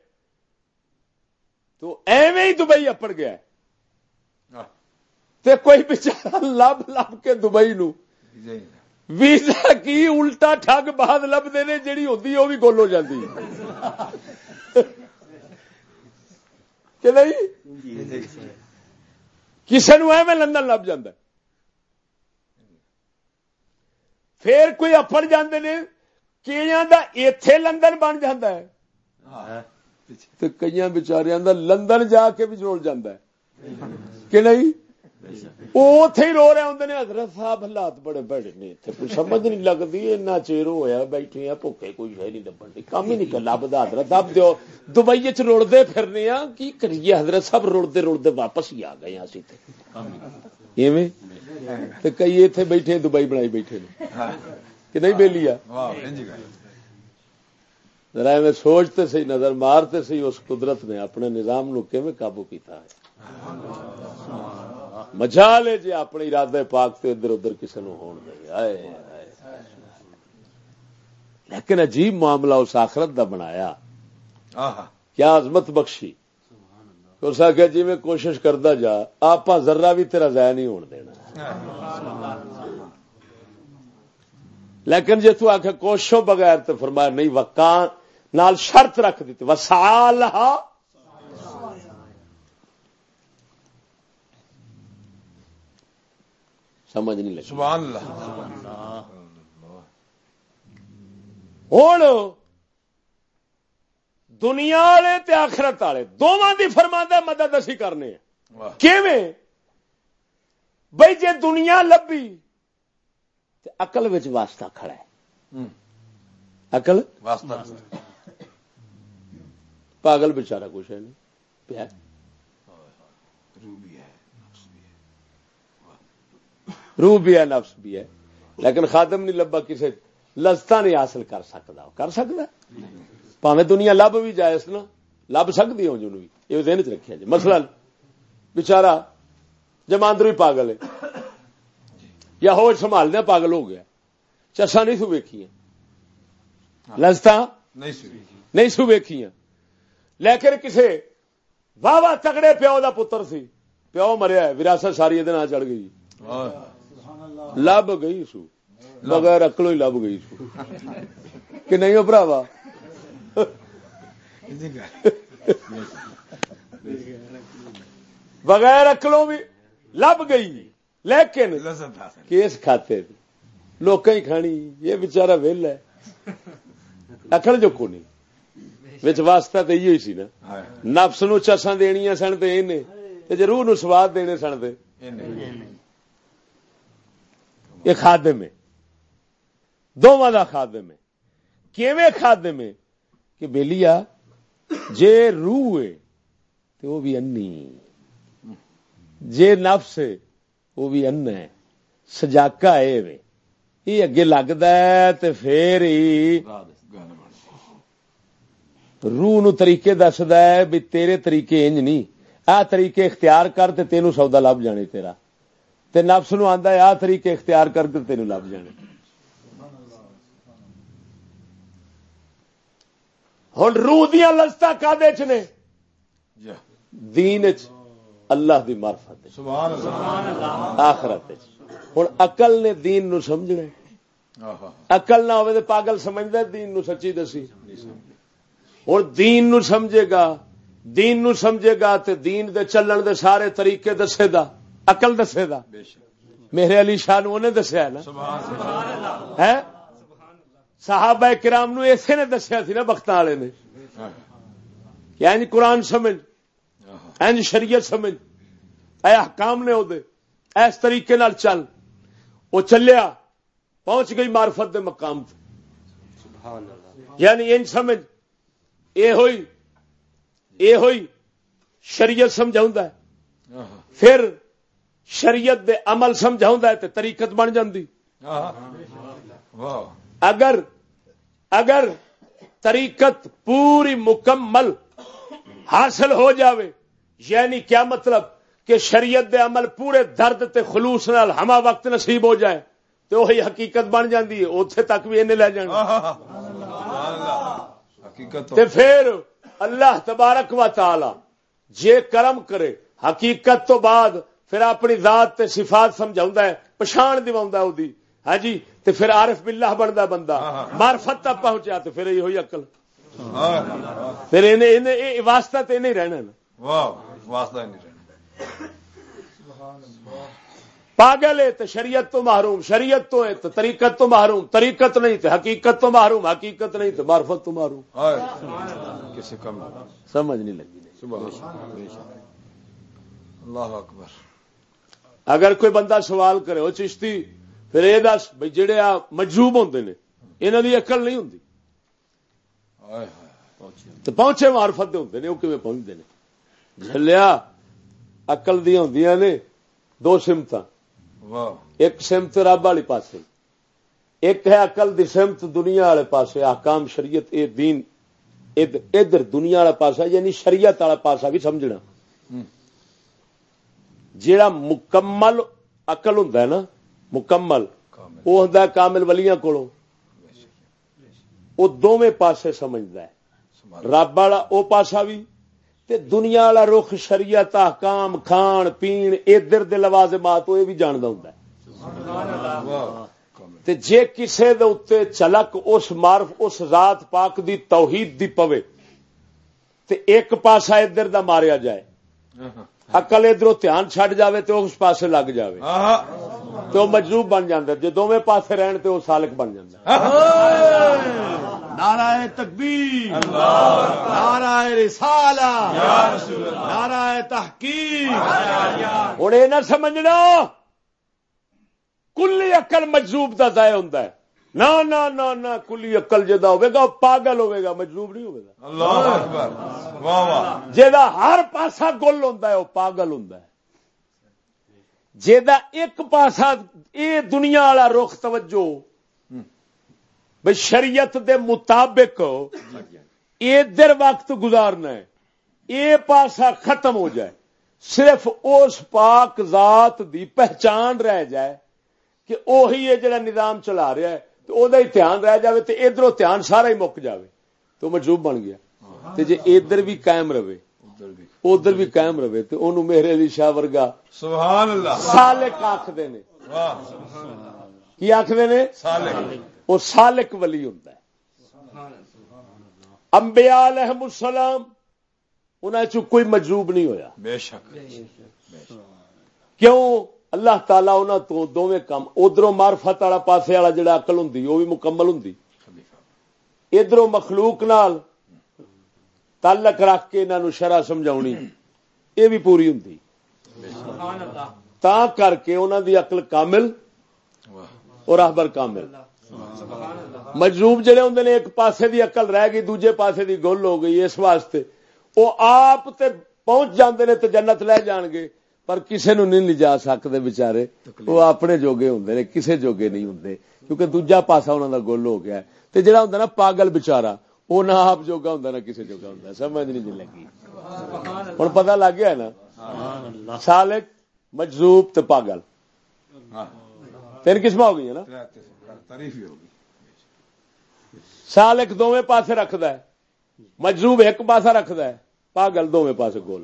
تو ایویں ہی دبئی اپڑ گیا تے کوئی بچارا لب لب کے دبئی نو۔ ویزا کی الٹا ٹھگ بعد لبتے نے جیڑی ہوتی وہ بھی گول ہو جاتی کہ نہیں؟ کسی نو ایویں لندن لب جا پھر کوئی اپڑ جاندے نے اتے لندن بن جا کئی بچاریاں دا لندن جا کے بھی جوڑ جانا کہ نہیں؟ وہ اتے ہی رو رہے ہوں نے، حضرت صاحب حالات بڑے بڑے نے۔ کوئی سمجھ نہیں لگتی اینا چیر ہوا بیٹھے ہیں، بھوکے کوئی شہ نہیں لبن کام ہی نہیں لبدا حضرت اب دو دبئی چ رڑتے پھرنے ہاں کی کریے؟ حضرت صاحب رڑتے رڑتے واپس ہی آ گئے ہیں اسی تے۔ کئی اتنے بیٹھے دبئی بنائی بیٹھے کہ نہیں بہلی ذرا میں سوچتے سی نظر مارتے سی اس قدرت نے اپنے نظام نو کیویں قابو کیتا ہے؟ مجا لے جی اپنے ارادے پاک تے ادھر ادھر کسی نو ہون دے۔ لیکن عجیب معاملہ اس آخرت دا بنایا۔ کیا عظمت بخشی۔ اس آخیا جی میں کوشش کرتا جا آپ ذرا بھی تیرا ضائع نہیں ہون دینا۔ لیکن جی تو آخ کوششوں بغیر تو فرمایا نہیں وکان نال شرط رکھ دیتی۔ وسال سمجھ نہیں لگی۔ سبحان اللہ۔ ہوں دنیا والے تے آخرت والے دونوں کی فرما مدد اسی کرنے بھائی جی دنیا لبھی اقل واسطہ کھڑا ہے۔ اقل پاگل بچارا کچھ ہے نہیں۔ پیا۔ روح بھی ہے نفس بھی ہے۔ لیکن خادم نہیں لبا کسی لذتا نہیں حاصل کر سکتا کر سکتا پاوے دنیا لب بھی جائے نا لب سکتی ہو جن بھی یہ دن چ رکھا جی مسئلہ بچارا جماندر بھی پاگل ہے۔ یا ہو سنبھال دیا پاگل ہو گیا۔ چرسا نہیں سو ویکھی لذتا نہیں سو ویکھی لیکن کسی واہ واہ تگڑے پیو کا پتر سی پیو مریا وراثت ساری یہ چڑھ گئی۔ لب گئی سو، بغیر اکلو ہی لب گئی سو۔ کہ نہیں ہو براوا بغیر اکلوں بھی لب گئی۔ لیکن کیس کھاتے لوگ ہی کھانی۔ یہ بچارا ویل ہے۔ اکل جو کو نہیں۔ واسطہ تو یہ سی نا۔ نفس نو چساں دنیا سن تو روح نو سواد دینے سن دے یہ خادم ہے۔ دونوں کا خادم ہے۔ کیویں خادم ہے؟ کہ بےلیا جے روح ہے تو وہ بھی انی جے نفس ہے وہ بھی ان ہے۔ سجاکا ہے وے۔ یہ اگے لگتا ہے تو پھر ہی روح نو طریقے دسد ہے بھی تیرے طریقے انج نہیں آ طریقے اختیار کر تے تینوں سودا لب جانے تیرا۔ تے نفس نو آندا ہے آ طریقے اختیار کر کے تینوں لب جانے۔ ہوں روح دیا لذتا کا نے؟ دین اللہ دی مارفت آخرت ہوں اقل نے دین نو سمجھنا اقل نہ ہوئے تو پاگل سمجھتا دین نو سچی دسی۔ اور دین نو سمجھے گا دین نو سمجھے گا تے دین دے چلن دے سارے طریقے دسے دا اقل دسے دا۔ میرے علی شاہ نو نے دسیا نا۔ ہے صحابہ کرام نو اسے نے دسیا سی نا بخت والے نے۔ یعنی قرآن سمجھ این شریعت سمجھ۔ اے حکام نے دے اس طریقے نال چل۔ وہ چلیا پہنچ گئی معرفت دے مقام یعنی ان سمجھ۔ اے ہوئی اے ہوئی شریعت سمجھا پھر شریعت دے عمل سمجھا تے طریقت بن جاندی۔ اگر اگر طریقت پوری مکمل حاصل ہو جاوے یعنی کیا مطلب؟ کہ شریعت دے عمل پورے درد تے خلوص نال ہما وقت نصیب ہو جائے تو وہی حقیقت بن جاندی ہے، اوتھے تک بھی انہیں لے جانا تے پھر اللہ تبارک و تعالی، جے کرم کرے، حقیقت تو بعد پھر اپنی ذات تے صفات سمجھاؤں ہے پچھان دیواؤں او دی ہاں جی؟ تے پھر عارف باللہ بندا بندہ۔ معرفت تک پہنچیا تے پھر یہ ہوئی عقل۔ پھر واسطہ تے نہیں رہنا نا۔ واہ واسطہ نہیں رہنا۔ پاگل ہے تو شریعت تو محروم شریعت تو ہے تو طریقت تو محروم طریقت نہیں تو حقیقت تو محروم حقیقت نہیں تو معرفت تو محروم۔ سمجھ نہیں لگی۔ اللہ اکبر۔ اگر کوئی بندہ سوال کرے وہ چشتی پھر یہ دس بھائی جہے آ مجوب ہوں نے یہاں کی اقل نہیں ہوں تو پہنچے۔ مارفت ہوں نے وہ کم پہنچتے ہیں جلیا اقل دیا ہوں نے دو سمت ایک سمت رب والی پاس ایک ہے اقل دی سمت دنیا والے پاس آکام شریعت اے دین ادھر دنیا والا پاسا یعنی شریعت والا پاسا بھی سمجھنا۔ جیڑا مکمل اقل ہوں نا مکمل وہ ہوں کامل ولیاں کو دونوں پاسے سمجھتا ہے۔ رب والا وہ پاسا بھی تے دنیا والا رخ شریعت احکام کھان پین ادھر دے لوازمات وہ بھی جاندا ہوندا ہے۔ تے جے کسے دے اوتے چلک اس معرف اس ذات پاک دی توحید دی پوے تے ایک پاسا ادھر دا ماریا جائے۔ اکل ادھر دھیان چھڈ جاوے تے اس پاسے لگ جاوے۔ تو مجلوب بن جاندا جے دوویں پاسے رہن تے وہ سالک بن جاندا نعرہ تکبیر۔ نعرہ رسالہ۔ نعرہ تحقیق۔ ہوں یہ نہ سمجھنا کلی اقل مجزوب کا ضائع ہوں نہ نہ نہ کلی اقل جا ہوگا پاگل ہوگا مجزوب نہیں ہوگا جا ہر پاسا گل ہوں وہ پاگل ہوں جا ایک پاسا یہ دنیا والا رخ توجہ۔ بھائی شریعت دے مطابق ادھر وقت گزارنا ہے یہ پاسا ختم ہو جائے۔ صرف اس پاک ذات دی پہچان رہ جائے کہ وہی ہے جڑا نظام چلا رہا ہے۔ تو دھیان رہ جائے تو ادھر دھیان سارا ہی مک جائے تو مجوب بن گیا۔ جی ادھر بھی قائم رہے ادھر بھی قائم رہے تو انہوں میرے علی شاہ ورگا سبحان اللہ۔ سالک آخر نے۔ کی آخر نے؟ وہ سالک ولی ہوں امبیا علیہم السلام انہیں کوئی مجروب نہیں ہویا۔ بے شک۔ کیوں؟ اللہ تعالی انہوں تو دونوں کام ادھر مارفت والا پاسے والا جڑا اقل ہوں وہ بھی مکمل ہوں ادھر مخلوق نال تعلق رکھ کے انہوں شرح سمجھا یہ بھی پوری ہوں تا کر کے انہوں دی اقل کامل اور راہبر کامل۔ مجروب جڑے ہوں نے، ایک پاسے دی اقل رہ گئی، دوجے پاسے دی گل ہو گئی، اس واسطے۔ وہ آپ تے پہنچ جاندے نے جنت لے جان گے۔ پر کسے نو نہیں لجا سکتے بچارے وہ اپنے جوگے ہوں نے کسے جوگے نہیں ہوں کیونکہ دوجا پاسا انہوں دا گل ہو گیا تے جڑا ہوں نا پاگل بچارا وہ نہ آپ جوگا ہوں نہ کسے جوگا ہوں سمجھ نہیں جی لگی۔ ہوں پتہ لگ گیا نا؟ سالک مجزوب تے پاگل۔ تین قسم ہو گئی نا؟ سال ایک دونوں پاسے رکھد مجروب ایک پاسا رکھد پاگل دونوں پاسے گول۔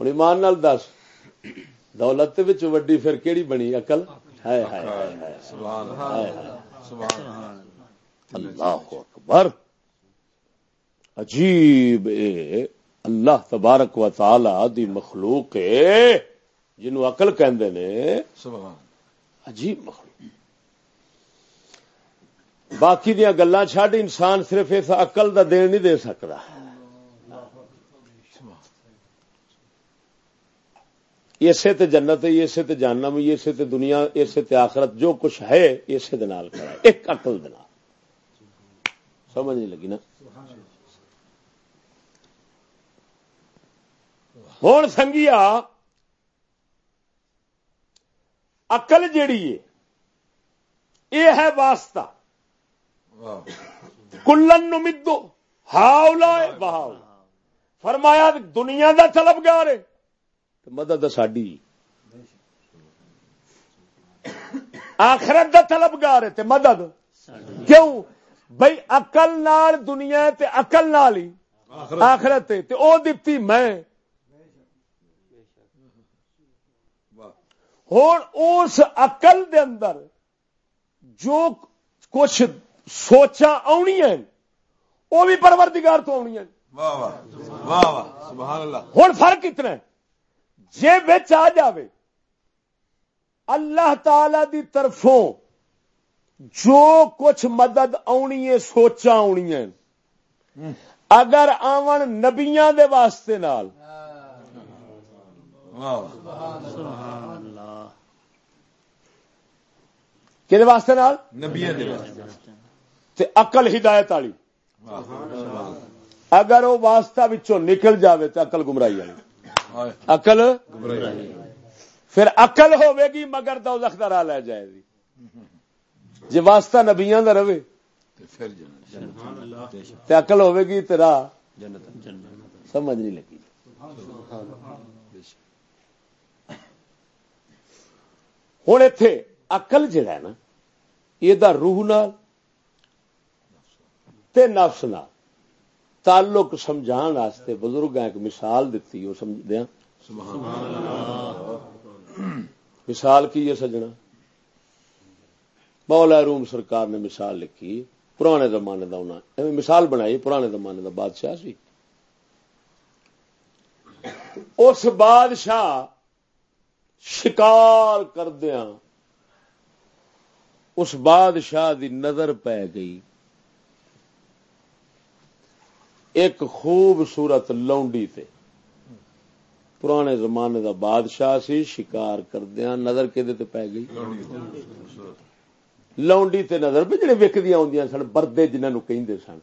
ہوں ایمان نال دس۔ دولت وڈی پھر کیڑی بنی؟ اقل اللہ اکبر۔ عجیب اے۔ اللہ تبارک و تعالی دی مخلوق جنو اقل کہ عجیب مخلوق۔ باقی دیا گلا چڈ انسان صرف اس اقل دا دین نہیں دے سکتا اسے تے جنت اسے تے جانم اسے تے دنیا اسے تے آخرت جو کچھ ہے اسے دنال کرا ایک اقل دنال سمجھ نہیں لگی نا؟ ہوں سنگیا اقل جیڑی ہے یہ ہے واسطہ۔ کلن نمدو ہاؤلا بہاؤ فرمایا دنیا دا طلبگار ہے۔ مدد ساڈی۔ آخرت دا طلبگار ہے مدد۔ کیوں؟ بھائی اقل نال دنیا تے اقل نال ہی۔ آخرت تے او دتی میں۔ ہوں اس اقل دے اندر جو کچھ سوچا آنی وہ بھی پروردگار تو آنی ہوں فرق اتنا جے بچ آ جاوے۔ اللہ تعالی دی طرفوں جو کچھ مدد آنی ہے سوچا آنی ہے۔ اگر آون نبیاں دے واسطے نال۔ کہ واسطے نال؟ تے عقل ہدایت والی۔ اگر وہ واسطہ نکل جاوے تو اقل گمرائی والی۔ اقل پھر اقل ہوے گی مگر دو لکھ راہ لے جائے گی۔ جی واسطہ نبیاں دا رہے۔ تے اقل ہوے گی راہ سمجھ نہیں لگی۔ ہوں اتے اقل ہے نا یہ روح نال تے نفس نال۔ تعلق سمجھان واسطے بزرگ ایک مثال دیتی وہ سمجھ دیا مثال کی ہے سجنا؟ مولا روم سرکار نے مثال لکھی، پرانے زمانے کا انہیں مثال بنائی، پرانے زمانے کا بادشاہ سی۔ اس بادشاہ شکار کردیا اس بادشاہ دی نظر پی گئی۔ ایک خوبصورت لونڈی تے۔ پرانے زمانے دا بادشاہ سی شکار کردیا نظر کہ پی گئی۔ لونڈی تے نظر بھی جڑے وکدیا ہوں سن بردے جنہوں کہ سن۔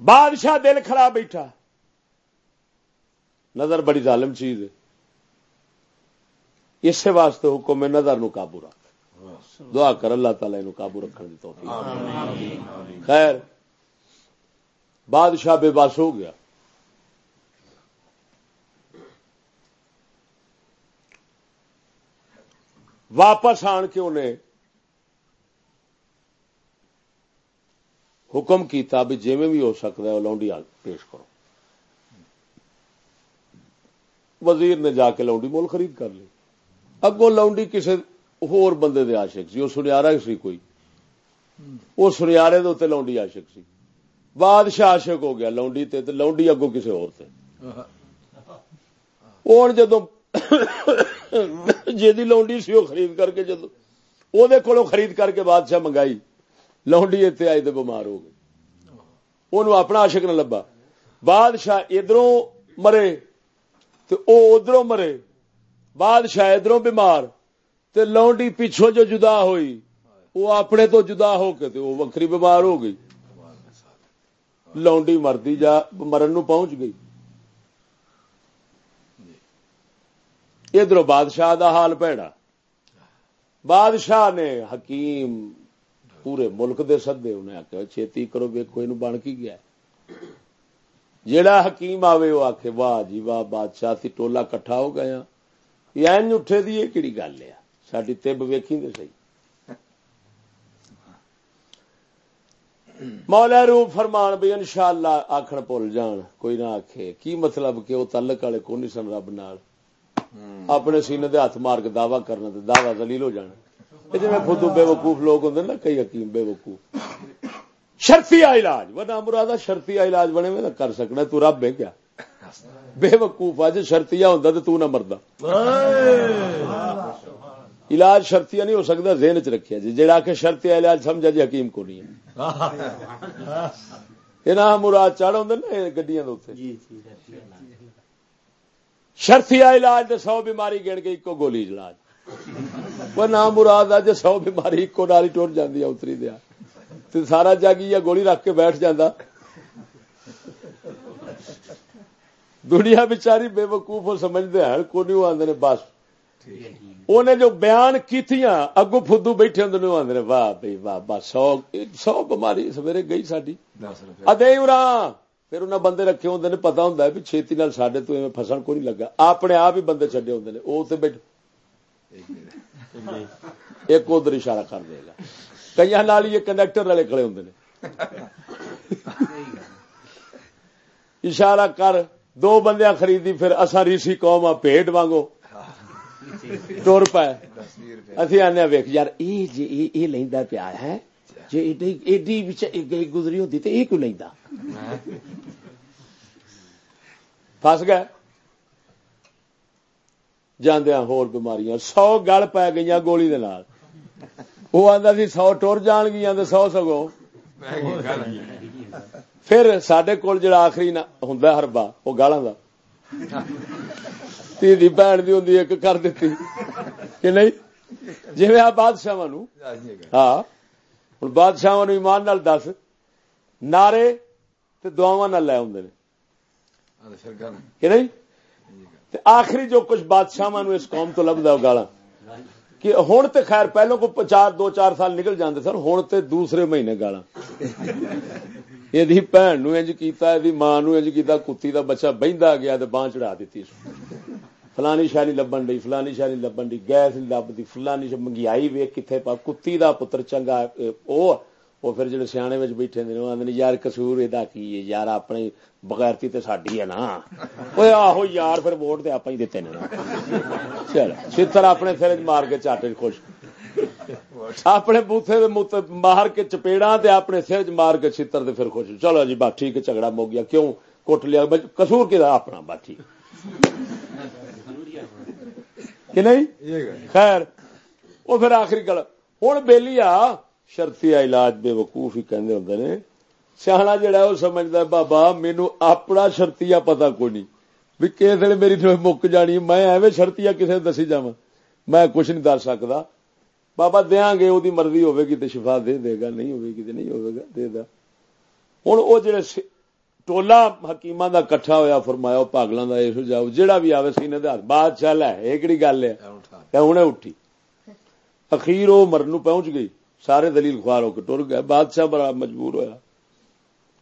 بادشاہ دل کھڑا بیٹھا۔ نظر بڑی ظالم چیز ہے۔ اسی واسطے حکم نظر نو قابو رکھ۔ دعا کر اللہ تعالی نو قابو رکھنے کی توفیق خیر بادشاہ بے بس ہو گیا۔ واپس آن کے انہیں حکم کیتا بھی جی بھی ہو سکتا ہے لونڈی پیش کرو۔ وزیر نے جا کے لونڈی مول خرید کر لی۔ اگوں لونڈی کسی ہور بندے دے عاشق سی وہ سنیارا سی کوئی وہ سنیارے دے لونڈی عاشق سی بادشاہ عاشق ہو گیا لونڈی تے لونڈی اگوں کسی اور تے ہوں جدو جی لونڈی سی وہ خرید کر کے جدو وہ کو خرید کر کے بادشاہ منگائی لونڈی اتنے آئی تو بمار ہو گئی وہ اپنا عاشق نہ لبا بادشاہ ادھر مرے تو او ادھر مرے بادشاہ ادھر بیمار تے لونڈی پیچھوں جو جدا ہوئی، وہ اپنے تو جدا ہو کے تے وہ وکری بیمار ہو گئی۔ لونڈی مردی جا، مرن نو پہنچ گئی۔ ادھر بادشاہ دا حال پیڑا بادشاہ نے حکیم پورے ملک دے سدے انہیں آخیا چھتی کرو ویکو یہ بن کی گیا۔ جیڑا حکیم آوے، وہ آخ واہ جی واہ، بادشاہ سی ٹولا کٹھا ہو گیا۔ این اٹھے دی، یہ کہڑی گل ہے؟ ساری تب ویکھی دے سی مولا رو فرمان بھی ان شاء اللہ بھول جان کوئی نہ آخے کی مطلب کہ وہ تعلق والے کو نہیں سن رب نال اپنے سینے دے ہاتھ مار کے دعوی کرنا تے دعوی دلیل ہو جانا جی میں خود بے وقوف لوگ ہوں نا کئی حکیم بے وقوف شرطی علاج ورنہ مراد شرطی علاج بنے میں کر سکنا تو رب ہے کیا بے وقوف اج شرطیا ہوں تو نہ مرد علاج شرطیا نہیں ہو سکتا ذہن چ رکھا جی۔ جہاں کہ شرطیا علاج سمجھا جی حکیم کو نہیں یہ نہ مراد چڑھ ہوں نا گڈیا شرطیا علاج۔ تو سو بیماری گن کے ایک گولی علاج۔ وہ نہ مراد اج سو بیماری ایک نالی ٹر جاتی اتری دیا۔ سارا جگ یا گولی رکھ کے بیٹھ جانا دنیا بچاری بے وقوف سمجھتے ہیں کو نہیں آدھے بس۔ انہیں جو بیان کی اگو فدو بیٹھے ہوں آدھے واہ بھائی واہ بس سو سو بماری سویرے گئی ساری ادے پھر انہیں بندے رکھے ہوں نے پتا ہوں بھی چھتی نال سڈے تو فسن کو نہیں لگا۔ اپنے آپ ہی بندے چڈے ہوں وہ اتنے بیٹھے۔ ایک ادھر اشارہ کر دے گا۔ کئی نال یہ کنڈکٹر والے کھڑے ہوں اشارہ کر دو بندیاں خریدی پھر اصا ریسی قوم آ پیٹ وانگو۔ ٹور پائے اسی آنے ویک یار، یہ جی یہ لینا پیا ہے۔ جی ایڈی گزری ہوتی تو یہ کیوں لینا فس گئے۔ جاندیا ہور بیماریاں۔ سو گل پی گئی گولی دے نال۔ وہ آتا سی سو ٹر جان گیا تو سو سگو پھر سڈے کول جڑا آخری ہوں ہربا وہ گالا کا تی بھن کی ہوں ایک کر دیتی کہ نہیں جی آ بادشاہ ہاں ہوں بادشاہ ایمان نال دس نعرے دعوا لے آدھے کہ نہیں آخری جو کچھ بادشاہ اس قوم تو لبدا گالا کہ ہوں تو خیر پہلو کو چار دو چار سال نکل جاندے سن ہوں تو دوسرے مہینے گالا یہ بھن نو کیتا یہ ماں نو کیتا کتی دا بچہ بہندا گیا تو بان چڑھا دیتی فلانی شاہی لبن ڈی فلانی شاہی لبن ڈی گیس لبتی فلانی منگیائی ویک کتنے پا، کتی دا پتر چنگا او وہ پھر جڑے سیانے میں بیٹھے نے آدھے یار کسور یہ کی ہے؟ یار اپنی بغیرتی تے ساڈی ہے نا۔ وہ آہو یار، پھر ووٹ تے آپ ہی دیتے ہیں چل چتر اپنے سر مار کے چاٹے خوش۔ اپنے بوتھے مار کے چپیڑا تے اپنے سر مار کے چتر دے پھر خوش۔ چلو جی بات ٹھیک جھگڑا مو گیا۔ کیوں؟ کٹ لیا کسور کی اپنا بات ٹھیک۔ کہ نہیں؟ خیر وہ پھر آخری گل۔ ہوں بہلی آ شرطی علاج بے وقوف ہی کہندے ہوندے نے۔ سیاح جڑا وہ سمجھدا بابا مینوں اپنا شرطیا پتہ کوئی نہیں بھی کس ویلے میری مک جانی میں ایویں شرطیا کسے دسی جاواں۔ میں کچھ نہیں دس سکدا۔ بابا دیاں گے وہی مرضی ہوے گی تے شفا دے دے گا نہیں ہوے گی تے نہیں ہوے گا دے دا۔ ہن او جڑے ٹولا حکیماں دا کٹھا ہویا فرمایا پاگلاں دا ایسو جاؤ جڑا بھی آوے سینے دے ہاتھ۔ چل ہے یہ کیڑی گل ہے۔ ہن اٹھی۔ اخیر وہ مرن پہنچ گئی۔ سارے دلیل خوار ہو کے ٹر گئے۔ بادشاہ بڑا مجبور ہویا۔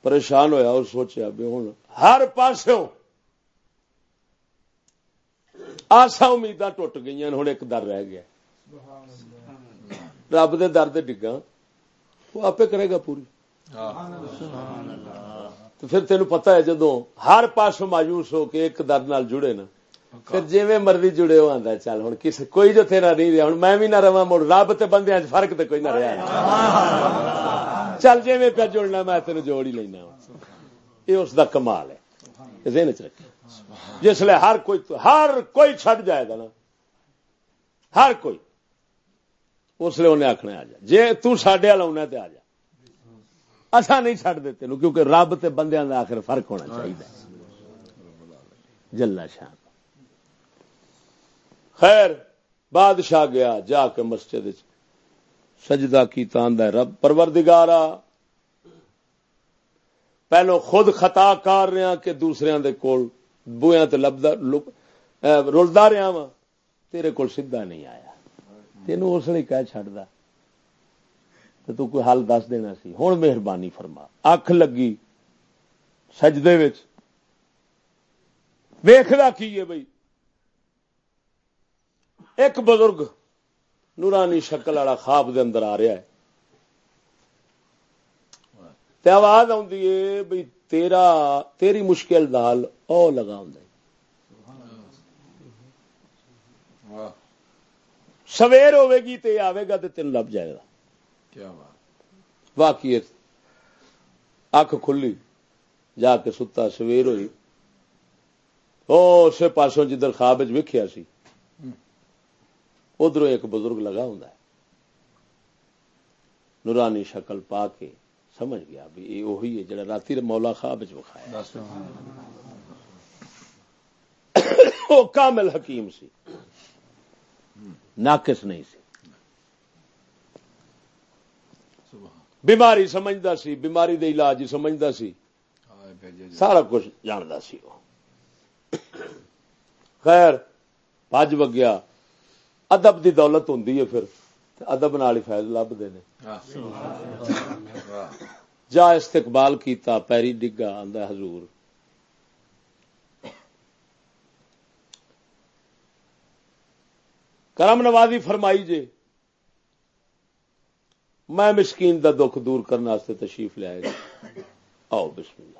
پریشان ہویا اور سوچیا بھی ہوں ہر پاس آسا امید ٹوٹ گئی ہوں ایک در رہ گیا۔ رب دے در دے ڈگا وہ آپ کرے گا پوری۔ تو پھر تین پتا ہے جدو ہر پاس مایوس ہو کے ایک در نال جڑے نا پھر جی مرضی جڑے ہو آتا چل ہوں کس کوئی جو تیرا نہیں رہا ہوں میں بھی نہ رہا مڑ رب تے بندے فرق تے کوئی نہ رہا چل جی میں پہ جڑنا میں تین جوڑ ہی لینا۔ یہ اس دا کمال ہے۔ ذہن چ رکھے جس لیے ہر کوئی ہر کوئی چھٹ جائے گا نا۔ ہر کوئی۔ اس لیے انہیں آخنا آ جا۔ جی تڈے والا آنا تو آ جا۔ اصا نہیں چڈ دے تین کیونکہ رب تے بندیاں دا آخر فرق ہونا چاہیے۔ جلا شان۔ خیر بادشاہ گیا جا کے مسجد سجدہ کی تاندہ رب پروردگارا پہلو خود خطا کر رہا کہ دوسرے دے کول بویا تے لبدا رلدا رہا وا تیرے کول سیدھا نہیں آیا۔ تینوں اس لیے کہہ چڈا تو تو کوئی حل دس دینا سی۔ ہوں مہربانی فرما۔ اکھ لگی سجدے ویخلا کی ہے بھائی ایک بزرگ نورانی شکل والا خواب دے اندر آ رہا ہے۔ تے آواز آئی تیرا تیری مشکل دال او لگا ہوں سویر ہوے گی تے آئے گا تو تین لب جائے گا۔ باقی اکھ کھلی جا کے ستا سویر ہوئی۔ اسے پاسوں جدھر خواب ویکیا سی۔ ادھر ایک بزرگ لگا ہوں نورانی شکل پا کے سمجھ گیا بھی یہ وہی ہے جڑا رات مولا خواب چایا وہ کامل حکیم سی۔ ناقص نہیں سی۔ بیماری سمجھتا سی بیماری دے علاج سمجھتا سی۔ سارا کچھ جانتا سی وہ۔ خیر بج وگیا۔ ادب دی دولت ہوں پھر۔ ادب نال ہی فائد لبتے ہیں جا استقبال کیتا پیری ڈگا آدھا حضور۔ کرم نوازی فرمائی جے۔ میں مسکین دا دکھ دور کرنے واسطے تشریف لیا گا۔ آؤ، بسم اللہ۔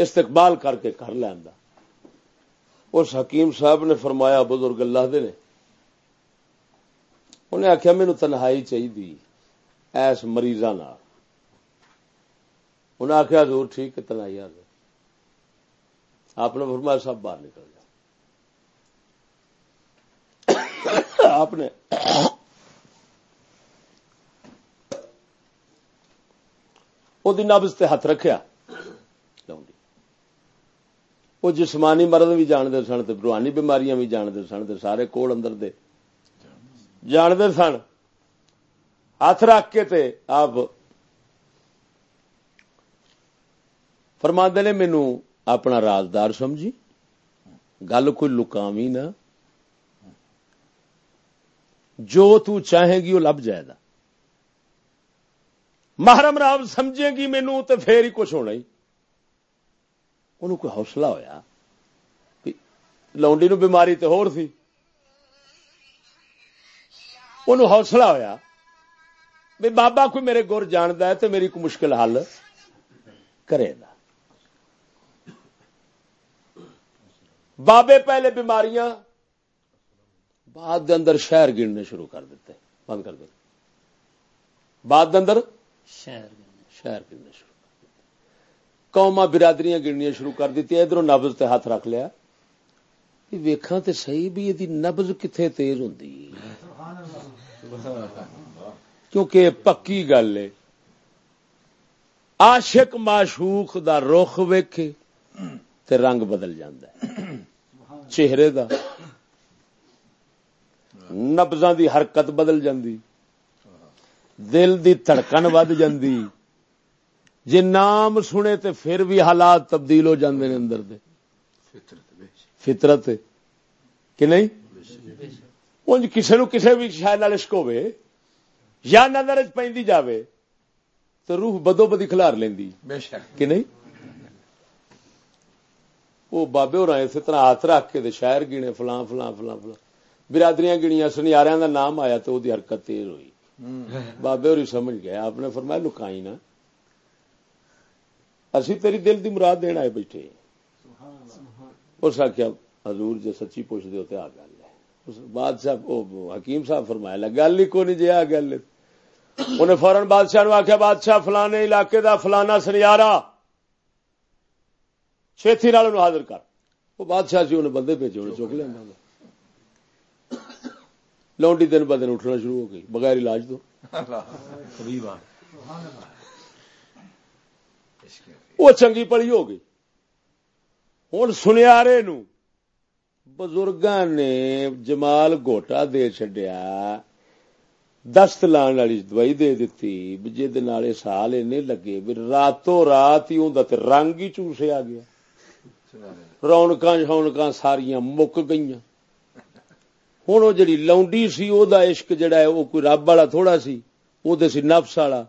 استقبال کر کے کر لینا اس حکیم صاحب نے فرمایا، بزرگ اللہ دے نے۔ انہیں آخیا مینو تنہائی چاہیے ایس مریض انہیں آخیا ضرور ٹھیک ہے، تنہائی آ آپ نے فرمایا، سب باہر نکل جائے آپ نے وہ نبز تے ہاتھ رکھیا وہ جسمانی مرض بھی جانتے سن تو روحانی بیماریاں بھی جانتے سن تو سارے کول اندر دے جانتے سن ہاتھ رکھ کے تے آپ فرما نے مینو اپنا رازدار سمجھی گل کوئی لکامی نہ جو تو چاہے گی وہ لب جائے گا محرم رام سمجھے گی مینو تو پھر ہی کچھ ہونا ہی۔ انہوں کوئی حوصلہ ہویا؟ لونڈی نو بیماری تو ہور سی۔ انہوں حوصلہ ہویا؟ بھی بابا کوئی میرے گر جاند ہے تو میری کوئی مشکل حل کرے گا۔ بابے پہلے بیماریاں بعد اندر شہر گننے شروع کر دیتے، بند کر دیتے۔ بعد اندر شہر گننے شروع قوما برادریاں گننی شروع کر دیتی ادھر نبز تے ہاتھ رکھ لیا. ویکھاں تے صحیح بھی یہ نبز کتنے تیز ہوں کیونکہ پکی گل ہے. عاشق معشوق دا رخ ویکھے تے رنگ بدل جاندہ ہے. چہرے دا نبزاں دی حرکت بدل جاندی. دل دی تڑکن ود جاندی۔ جی نام سنے تے پھر بھی حالات تبدیل ہو جاندے نے اندر دے۔ فطرت کہ نہیں؟ انج کسے نو کسے بھی شاید نال عشق ہوے یا نظر وچ پیندی جاوے تو روح بدو بدی کھلار لیندی۔ کہ نہیں؟ وہ بابے ہو رہے طرح ہاتھ رکھ کے شہر گنے فلاں فلاں فلاں فلاں۔ برادریاں گنیا سنیارے دا نام آیا تو وہ حرکت تیز ہوئی۔ بابے ہوری سمجھ گئے آپ نے فرمایا لکائی نا اسی تیری دل دی مراد دینا آئے بیٹھے اس آخیا حضور جی سچی پوچھتے ہوتے آ گل ہے بادشاہ حکیم صاحب فرمایا گل ہی کو نہیں جی آ گل انہیں فورن بادشاہ نو آخیا بادشاہ فلانے علاقے دا فلانا سنیارا چھتی نال حاضر کر وہ بادشاہ سی انہیں بندے بھیجے انہیں چک لینا لونڈی دن ب دن اٹھنا شروع ہو گئی، بغیر علاج تو۔ وہ چنگی پڑی ہو گئی۔ ہوں سنیارے نو۔ بزرگ نے جمال گوٹا دے چڈیا دست لان والی دوائی دے دیتی جی سال این لگے۔ بھی راتوں رات ہی ہوں رنگ ہی چوسے آ گیا۔ رونک شونک ساریاں مک گئی ہوں وہ جڑی لونڈی سی او دا عشق جڑا ہے وہ کوئی رب والا تھوڑا سی وہ سی نفس والا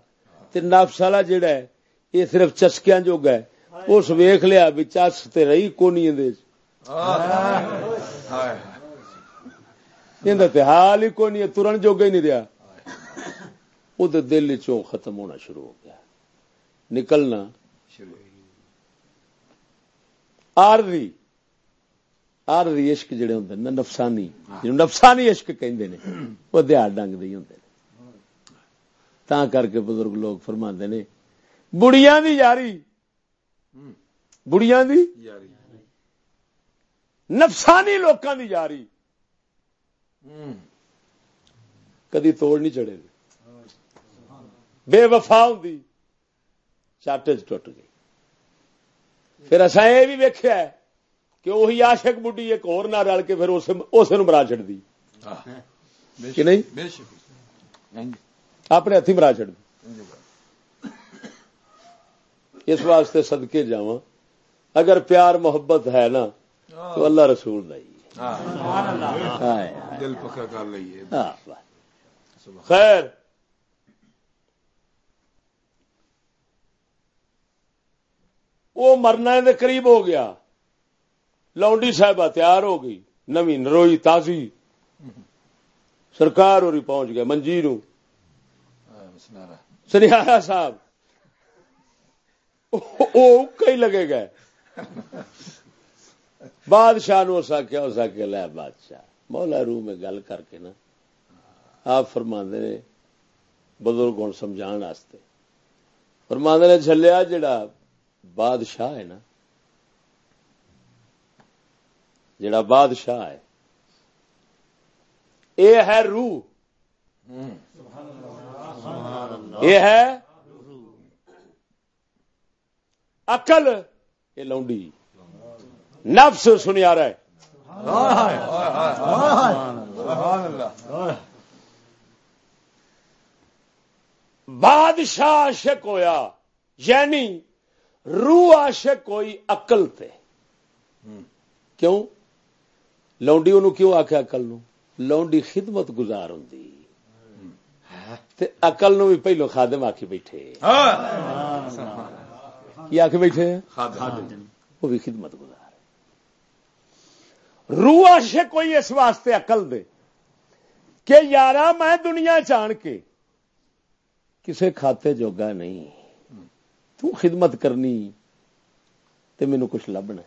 نفس والا جڑا ہے یہ صرف چسکیاں جو گئے اس ویخ لیا بھی چس تے رہی کونی حال ہی کونی ترن جوگا ہی نہیں رہا وہ دل چوں ختم ہونا شروع ہو گیا نکلنا آرزی آرزی عشق جڑے ہوں نا نفسانی نفسانی عشق کہندے نے، وہ دیہات ڈنگ دے ہوں تا کر کے بزرگ لوگ فرما نے بڑیاں دی یاری بڑیاں دی نفسانی لوکاں دی یاری۔ کدی توڑ نہیں چڑھے بے وفا ہوں چٹ ٹوٹ گئی۔ پھر اصا یہ بھی ویکیا کہ وہی آشک بڈی ایک اور نہ رل کے پھر اسے مرا چڑ دی کہ نہیں؟ اپنے ہاتھی مرا چڑ دی اس واسطے سدکے جا اگر پیار محبت ہے نا تو اللہ رسول دل پکا کر لئیے۔ خیر۔ وہ مرنا دے قریب ہو گیا۔ لونڈی صاحبہ تیار ہو گئی نمی نروئی تازی۔ سرکار ہوری پہنچ گیا منجی نو سنیارا صاحب۔ کئی لگے گئے۔ بادشاہ نو اسا کیا اسا لے بادشاہ، مولا روح میں گل کر کے نا، آپ فرما نے بزرگ ہوں سمجھان واسطے۔ فرما نے چلیا جڑا بادشاہ ہے نا جڑا بادشاہ ہے۔ یہ ہے روح۔ یہ ہے اقل یہ لونڈی۔ نفس سنیا رہا ہے۔ بادشاہ عاشق ہویا۔ یعنی روح عاشق ہوئی اقل تے۔ کیوں؟ لونڈی انہوں کیوں آخیا اقل نو؟ لونڈی خدمت گزار ہوں اقل نو بھی پہلو خادم آخی بیٹھے۔ کی آخ بیٹھے؟ وہ بھی خدمت گزار روح عاشق کوئی اس واسطے اقل دے کہ یار میں دنیا چان کے کسے کھاتے جوگا نہیں۔ تو خدمت کرنی تے مینو کچھ لبنا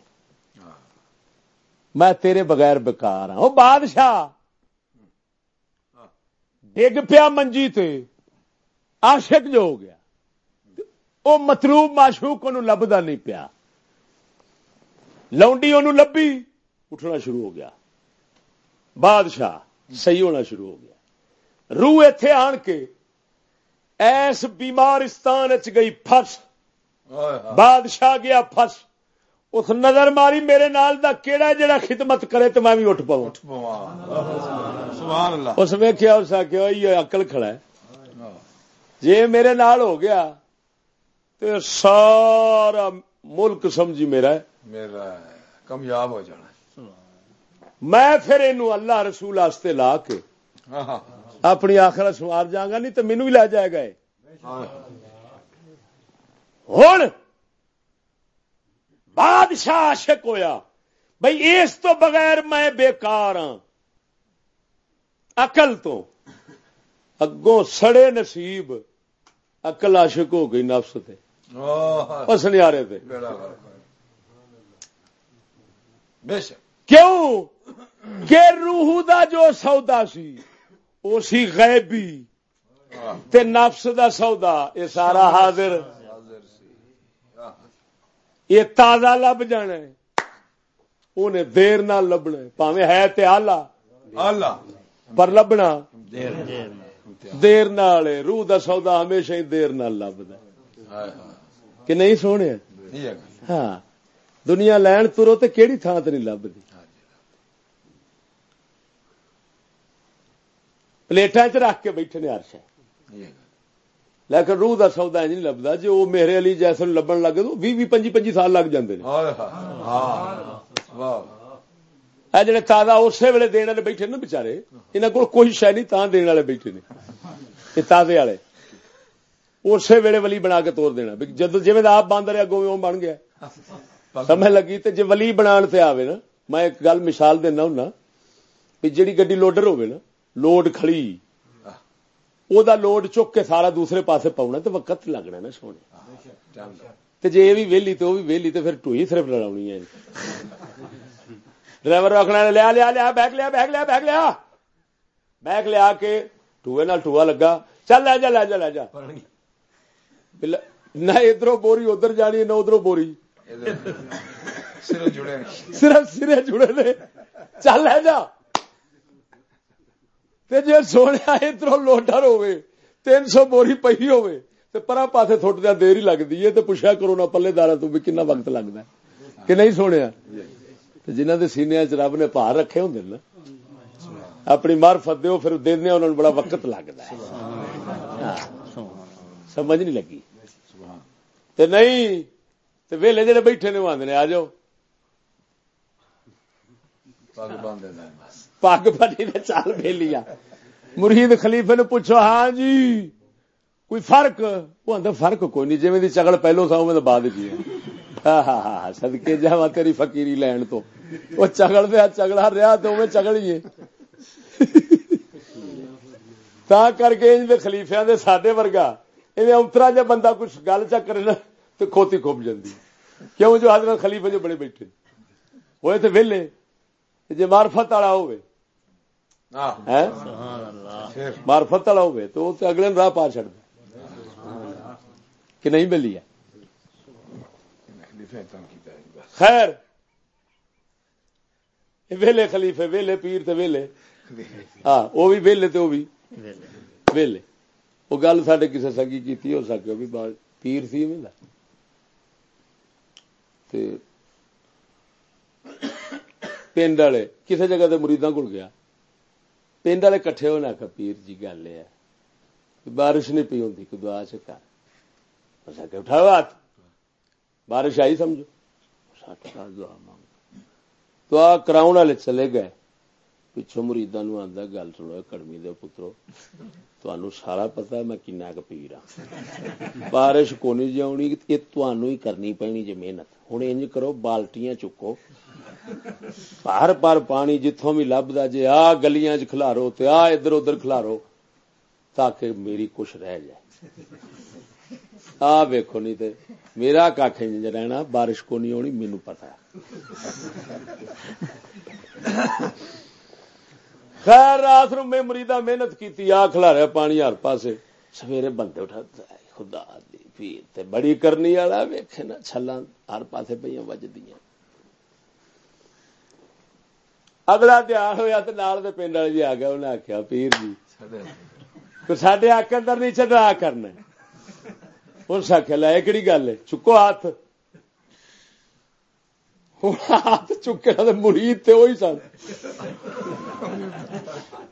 میں تیرے بغیر بکار ہاں۔ وہ بادشاہ ڈگ پیا منجی تے عاشق جو ہو گیا۔ وہ مطلوب معشوق انہوں لبدا نہیں پیا۔ لونڈی انہوں لبی اٹھنا شروع ہو گیا۔ بادشاہ صحیح ہونا شروع ہو گیا۔ روح اتے آن کے ایس بیمارستان گئی فس بادشاہ گیا فس اس نظر ماری میرے نال دا کیڑا جڑا خدمت کرے تو میں بھی اٹھ پاؤں۔ اس ویکیا اس آخیا اکل کھڑا ہے۔ جی میرے نال ہو گیا تو سارا ملک سمجھی میرا ہے۔ میرا کامیاب ہو جانا میں پھر یہ اللہ رسول آستے لا کے اپنی آخر سوار جاگا گا نہیں تو مینو بھی لے جائے گا ہوں بادشاہ عاشق ہویا۔ بھائی اس تو بغیر میں بیکار ہاں۔ اقل تو۔ اگوں سڑے نصیب اقل عاشق ہو گئی نفس تے۔ رہے تھے کیوں؟ کہ روح دا جو سودا سی وہ سی غیبی۔ تے نفس دا سودا یہ سارا حاضر۔ یہ تازہ لب جانا انہیں دیر نہ لبنا پاوے ہے تے آلہ۔ آلہ۔ پر لبنا۔ دیر نال۔ روح دا سودا ہمیشہ ہی دیر نال لبدا کہ نہیں سونے؟ ہاں۔ دنیا لین ترو تے کیڑی تھان تے نہیں لبدی؟ پلیٹا چ رکھ کے بیٹھے نے ارش لیکن روح دا سودا نہیں لبدا۔ جی وہ میرے علی جیسے لبن لگ تو بھی پنجی پنجی سال لگ جاندے اے جڑے تازہ اسی ویلے دین والے بیٹھے نا بچارے انہاں کول کوئی شے نہیں تاں دین والے بیٹھے نے۔ یہ تازے والے۔ اسی ویلے ولی بنا کے توڑ دینا۔ جد جی آپ باندھ رہے اگوں بن گیا۔ سمجھ لگی تے جی ولی بنا تے آوے نا میں ایک گل مثال دینا ہوں بھی جیڑی گڈی لوڈر ہوے نا لوڈ کھڑی۔ دا لوڈ چک کے سارا دوسرے پاسے پاؤنا تو وقت لگنا نا سونے تے جے بھی ویلی تو بھی ویلی پھر ٹوئی صرف لڑاونی ہے ڈرائیور رکھنا لیا لیا لیا بیگ لیا بیگ لیا بیگ لیا بیگ لیا کے ٹوئے نال ٹوا لگا چل لے جا لے جا لے جا نہ ادھر بوری ادھر جانی نہ ادھر بوری صرف سرے جڑے نے چل لے جا جی سونے ادھر لوڈر ہوے تین سو بوری پی ہوے تو پرا پاسے تھوٹ دیا دیر ہی لگتی ہے تو پوچھا کرو نا پلے دارا تو بھی کنا وقت لگتا ہے کہ نہیں سونے جنہ دے سینیا چ رب نے پار رکھے ہوں نا اپنی مارفت دو پھر دینا انہوں نے بڑا وقت لگتا ہے سمجھ نہیں لگی تے نہیں تے ویلے جڑے بیٹھے نے آدھے آ جاؤ پگ بنی نے چال ویلیا مرید خلیفے نے پوچھو ہاں جی کوئی فرق؟ وہ آدھا فرق کوئی نہیں جی چگل پہلو سا میں بعد جی ہاں ہاں ہاں سدکے جا تیری فقیری لین تو۔ وہ چگل دیا چگڑا رہا تو میں چگڑی ہے۔ تا کر کے ان خلیفیا دے ساڈے ورگا ان اترا جا بندہ کچھ گل چا کرے نا تو کھوتی کھوپ جاتی کیوں جو حضرت خلیفے جو بڑے بیٹھے؟ ہوئے تو ویلے جی مارفت والا ہوئے مارفت والا ہوئے تو اگلے راہ پا چڑ دے کہ نہیں ملی ہے خیر ویلے خلیفے ویلے پیر تے ویلے ہاں وہ بھی ویلے تے وہ بھی ویلے وہ گل سڈے کسی سگی کی ہو سکے بھی پیر سی پنڈ والے کسی جگہ تے مریداں کول گیا پنڈ والے کٹھے ہونا آخر پیر جی گل یہ بارش نہیں پی ہوتی کہ دعا چکا اٹھاؤ ہاتھ بارش آئی سمجھو دعا مانگ دعا کراؤ والے چلے گئے پچھو مریدا نو آدھا گل سنو کڑمی دے پترو سارا پتا میں کنا ک پیر ہاں بارش کو نہیں جی آنی یہ تہن ہی کرنی پینی جی محنت ہوں انج کرو بالٹیاں چکو ہر پر پانی جتوں بھی لبدا جی آ گلیاں چ کلارو تے آ ادھر ادھر کلارو تاکہ میری کچھ رہ جائے آ ویکو نہیں تے میرا کھ رہنا بارش کو نہیں آنی مینو پتا خیر رات نو میں مریدا محنت کی آ کھلاریا پانی ہر پاسے۔ سویرے بندے اٹھا خدا دی پیر تے بڑی کرنی والا، ویکھے نا چھلا ہر پاسے پہ وجدیاں۔ اگلا دھیان ہوا تو نال دے پنڈ والے جی آ گیا انہیں آخیا پیر جی سڈے آک اندر نہیں چڈا کرنا۔ اس آخیا لائے کہڑی گل ہے، چکو ہاتھ۔ ہاتھ چکے مرید تے وہی سن۔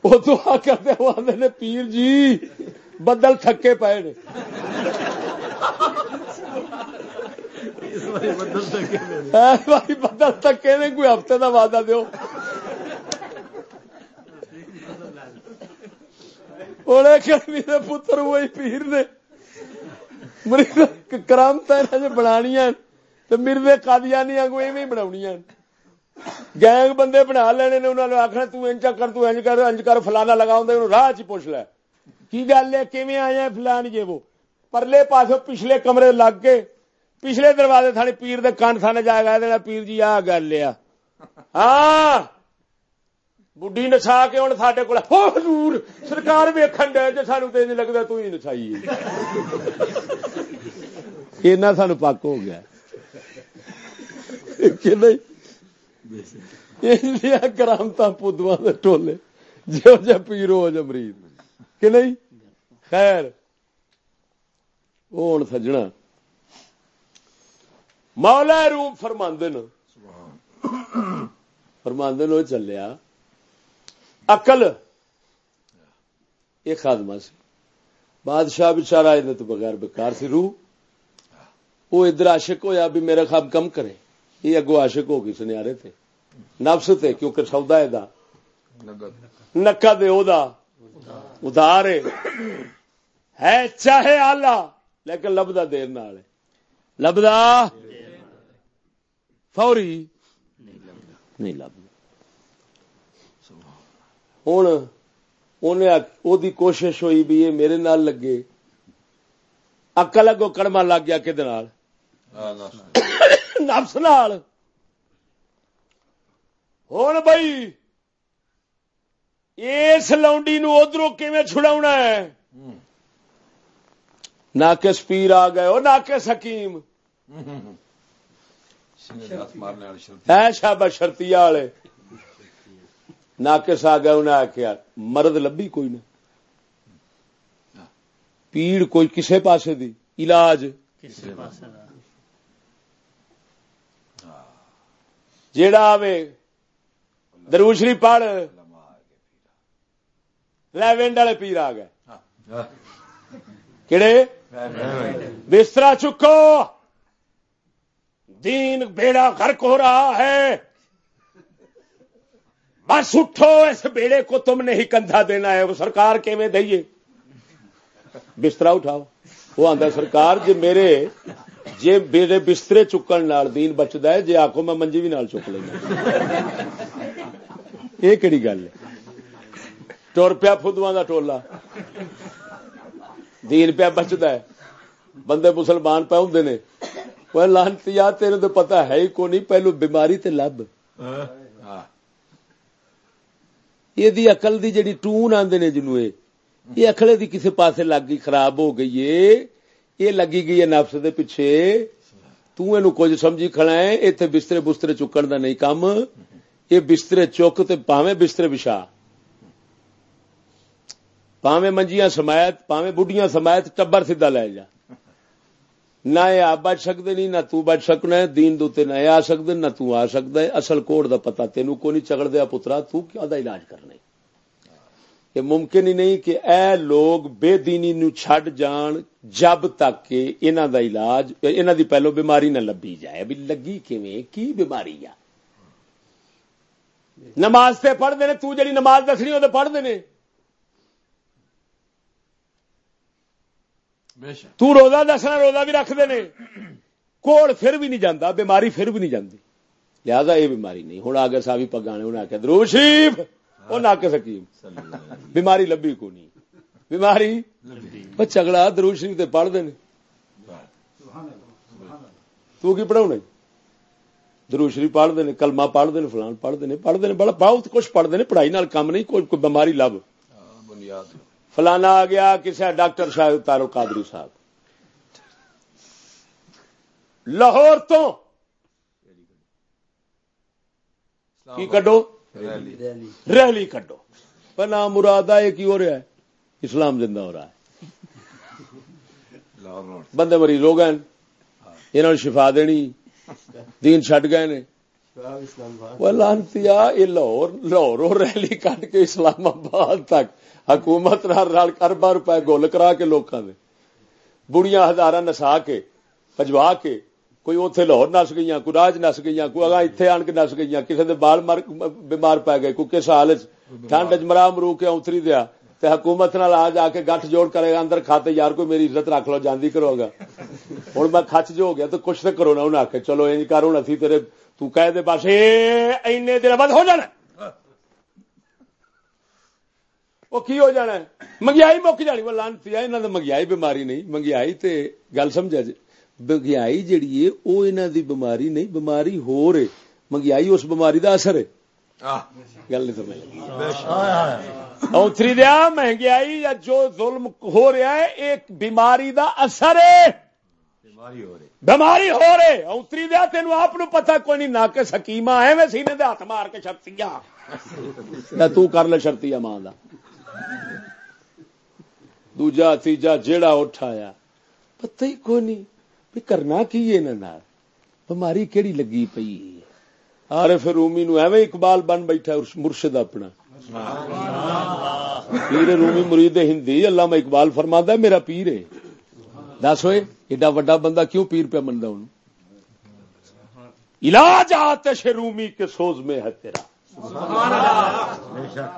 ادو کرتے نے پیر جی بدل تھکے پے نے۔ بدل تھکے نے۔ کوئی ہفتے کا وعدہ دو پتر وہی پیر نے۔ کرامت بنانیاں۔ تو مرد قادیانی آگو ایویں بنا گینگ بندے بنا لینے نے انہوں نے آخنا تنچا کر تنج کر انج کر فلانا لگا ہوں راہ چ پوچھ لے کی گل ہے کیویں آیا فلان جی وہ پرلے پاس پچھلے کمرے لگ کے پچھلے دروازے تھانے پیر دے کان تھانے جائے گا پیر جی آ گل ہاں بڈی نچا کے ہوں سڈے کو حضور سرکار ویکن ڈے جی سانو تو لگتا تو ہی نچائی ایسا سان پک ہو گیا کرامتا پودوا کے ٹولے۔ جو جا پیرو ہو جا مریض کہ نہیں؟ خیر۔ وہ ہوں سجنا۔ مولا روپ فرماندے فرماندے چلیا۔ اقل یہ خادمہ سی۔ بادشاہ بچارا تو بغیر بکار سی۔ روح۔ وہ ادھر عاشق ہویا بھی میرا خواب کم کرے۔ یہ اگو عاشق ہو گئی سنیارے تھے نفس تھے کیونکہ سودا ہے نکا دے او دا۔ ادھار ہے۔ چاہے آلہ، لیکن لبدا دیر نال لبدا؟ فوری۔ نہیں لبدا۔ ہوں دی کوشش ہوئی بھی یہ میرے نال لگے۔ اکل اگو کڑما لگ گیا کہ نفس نال۔ ہوں بھائی، اس لونڈی نو ادھر چھڑا ہے؟ نہ کہ سپیر آ گئے وہ نہ کہ سکیم۔ شابا شرتی والے۔ ناقص آ گیا انہیں آخیا مرد لبھی کوئی نہ۔ پیڑ کوئی کسے پاسے دی، علاج۔ کسے پاسے جیڑا آوے دروشری پڑھ۔ لیونڈ والے پیر آ گئے۔ کہڑے بستر چکو۔ دین بیڑا غرق ہو رہا ہے۔ بس اٹھو اس بیڑے کو تم نے ہی کندھا دینا ہے۔ وہ سرکار کے میں دئیے؟ بستر اٹھاؤ۔ وہ آتا سرکار جی میرے جی میرے بسترے چکن دین بچتا ہے جی آخو میں منجی بھی نال چک لینا یہ کہڑی گل ہے؟ ٹور پیا فدوا کا ٹولا۔ دین پیا بچتا ہے۔ بندے مسلمان پہ ہوں نے۔ وہ لانتی تیرے تو پتا ہے ہی کو نہیں پہلو بیماری تے لب۔ یہ اقل دی جڑی ٹون آدھے نے جنو یہ اکھلے دی کسی پاسے لگ گئی، خراب ہو گئی یہ لگی گئی ہے نفس دے پیچھے۔ توں کچھ سمجھی کھڑا ہے اتنے بسترے بسترے چکن دا نہیں کام یہ بسترے چک تے پاویں بسترے بچھا۔ پاویں منجیاں سمایت پاویں بڑھیاں سمایت ٹبر سیدھا لے جا۔ نہ یہ آپ بچ سکتے نہیں، نہ تو بچ سکنا ہے۔ دین دوتے نہ آ سکتے نہ تو آ سکتا ہے۔ اصل کوڑ دا پتا تینوں کو نہیں چگڑ دیا پترا، تو کیا دا علاج کرنا یہ ممکن ہی نہیں کہ اے لوگ بے دینی نو چھڈ جان جب تک کہ انہاں دا علاج انہاں دی پہلو بیماری نہ لبی جائے۔ ابھی لگی کیویں؟ کی بیماری آ؟ نماز تے پڑھ دے تو جڑی نماز دسنی او تے پڑھ دے تو روزہ دسنا روزہ بھی رکھتے ہیں کوڑ پھر بھی نہیں جانا بیماری پھر بھی نہیں جاتی لہذا یہ بیماری نہیں۔ ہوں آگے سا بھی پگانے انہیں آخیا درو وہ نک سکیم بیماری لبھی کو نہیں بیماری چگڑا درو شریف تے پڑھتے ہیں تو کی پڑھاؤ درو شریف پڑھتے ہیں کلمہ پڑھتے ہیں فلان پڑھتے ہیں پڑھتے ہیں بڑا بہت کچھ پڑھتے ہیں پڑھائی نال کام نہیں کوئی کوئی بیماری لب. بنیاد. فلانا آ گیا کسی ڈاکٹر صاحب تارو قادری صاحب. لاہور تو کی کڈو؟ ریلی۔ کڈو۔ پر نام مراد ہے کی ہو رہا ہے؟ اسلام زندہ ہو رہا ہے۔ بندے مریض ہو گئے انہوں نے شفا دینی۔ دین چڈ گئے نے۔ لانتی یہ لاہور لاہور ریلی کٹ کے اسلام آباد تک۔ حکومت اربا روپے گول کرا کے لوگوں نے بڑیاں ہزار نسا کے پجوا کے۔ کوئی اتنے لاہور نس گئی کوئی راج نس گئی کوئی اگا اتنے آن کے نس گئی کسی نے بال مر بیمار پی گئے، کوئی کس حال ٹھنڈ مرا مرو کے اتری دیا تے حکومت نال آ جا کے گٹھ جوڑ کرے گا، اندر کھاتے، یار کوئی میری عزت رکھ لو، جاندی کرو گا۔ ہوں میں کچ جو ہو گیا تو کچھ تو کرو نا انہیں آخ چلو این کر ہوں اتھی تیرے تو کہہ دے بس این دیر بعد ہو جانا۔ وہ کی ہو جانا منگیائی مک جانی، وہ لانتی یہاں تو منگیائی بیماری نہیں، منگیائی تے گل سمجھا جی۔ منگیائی جیڑی ہے وہ انہوں دی بیماری نہیں بیماری ہو رہے منگیائی اس بیماری دا اثر ہے گل نہیں سمجھ اوتری دیا مہنگائی یا جو ظلم ہو رہا ہے ایک بیماری دا اثر ہے بیماری ہو رہے اوتری دیا تین آپ پتا کوئی نہیں نہ کہ سکیما ہے میں سینے دے ہاتھ مار کے شرطیاں تو کر لے شرطیاں ماں کا دوجا تیجا جیڑا اٹھایا پتہ ہی کوئی نہیں کرنا کی بیماری کیڑی لگی پئی آر پھر رومی نو ایویں اقبال بن بیٹھا مرشد اپنا۔ پیر رومی مرید ہندی میں اقبال فرما میرا پیر ہے۔ دس ہوئے ایڈا وڈا بندہ کیوں پیر پہ منتا ہوں علاج آتش رومی کے سوز میں ہے تیرا۔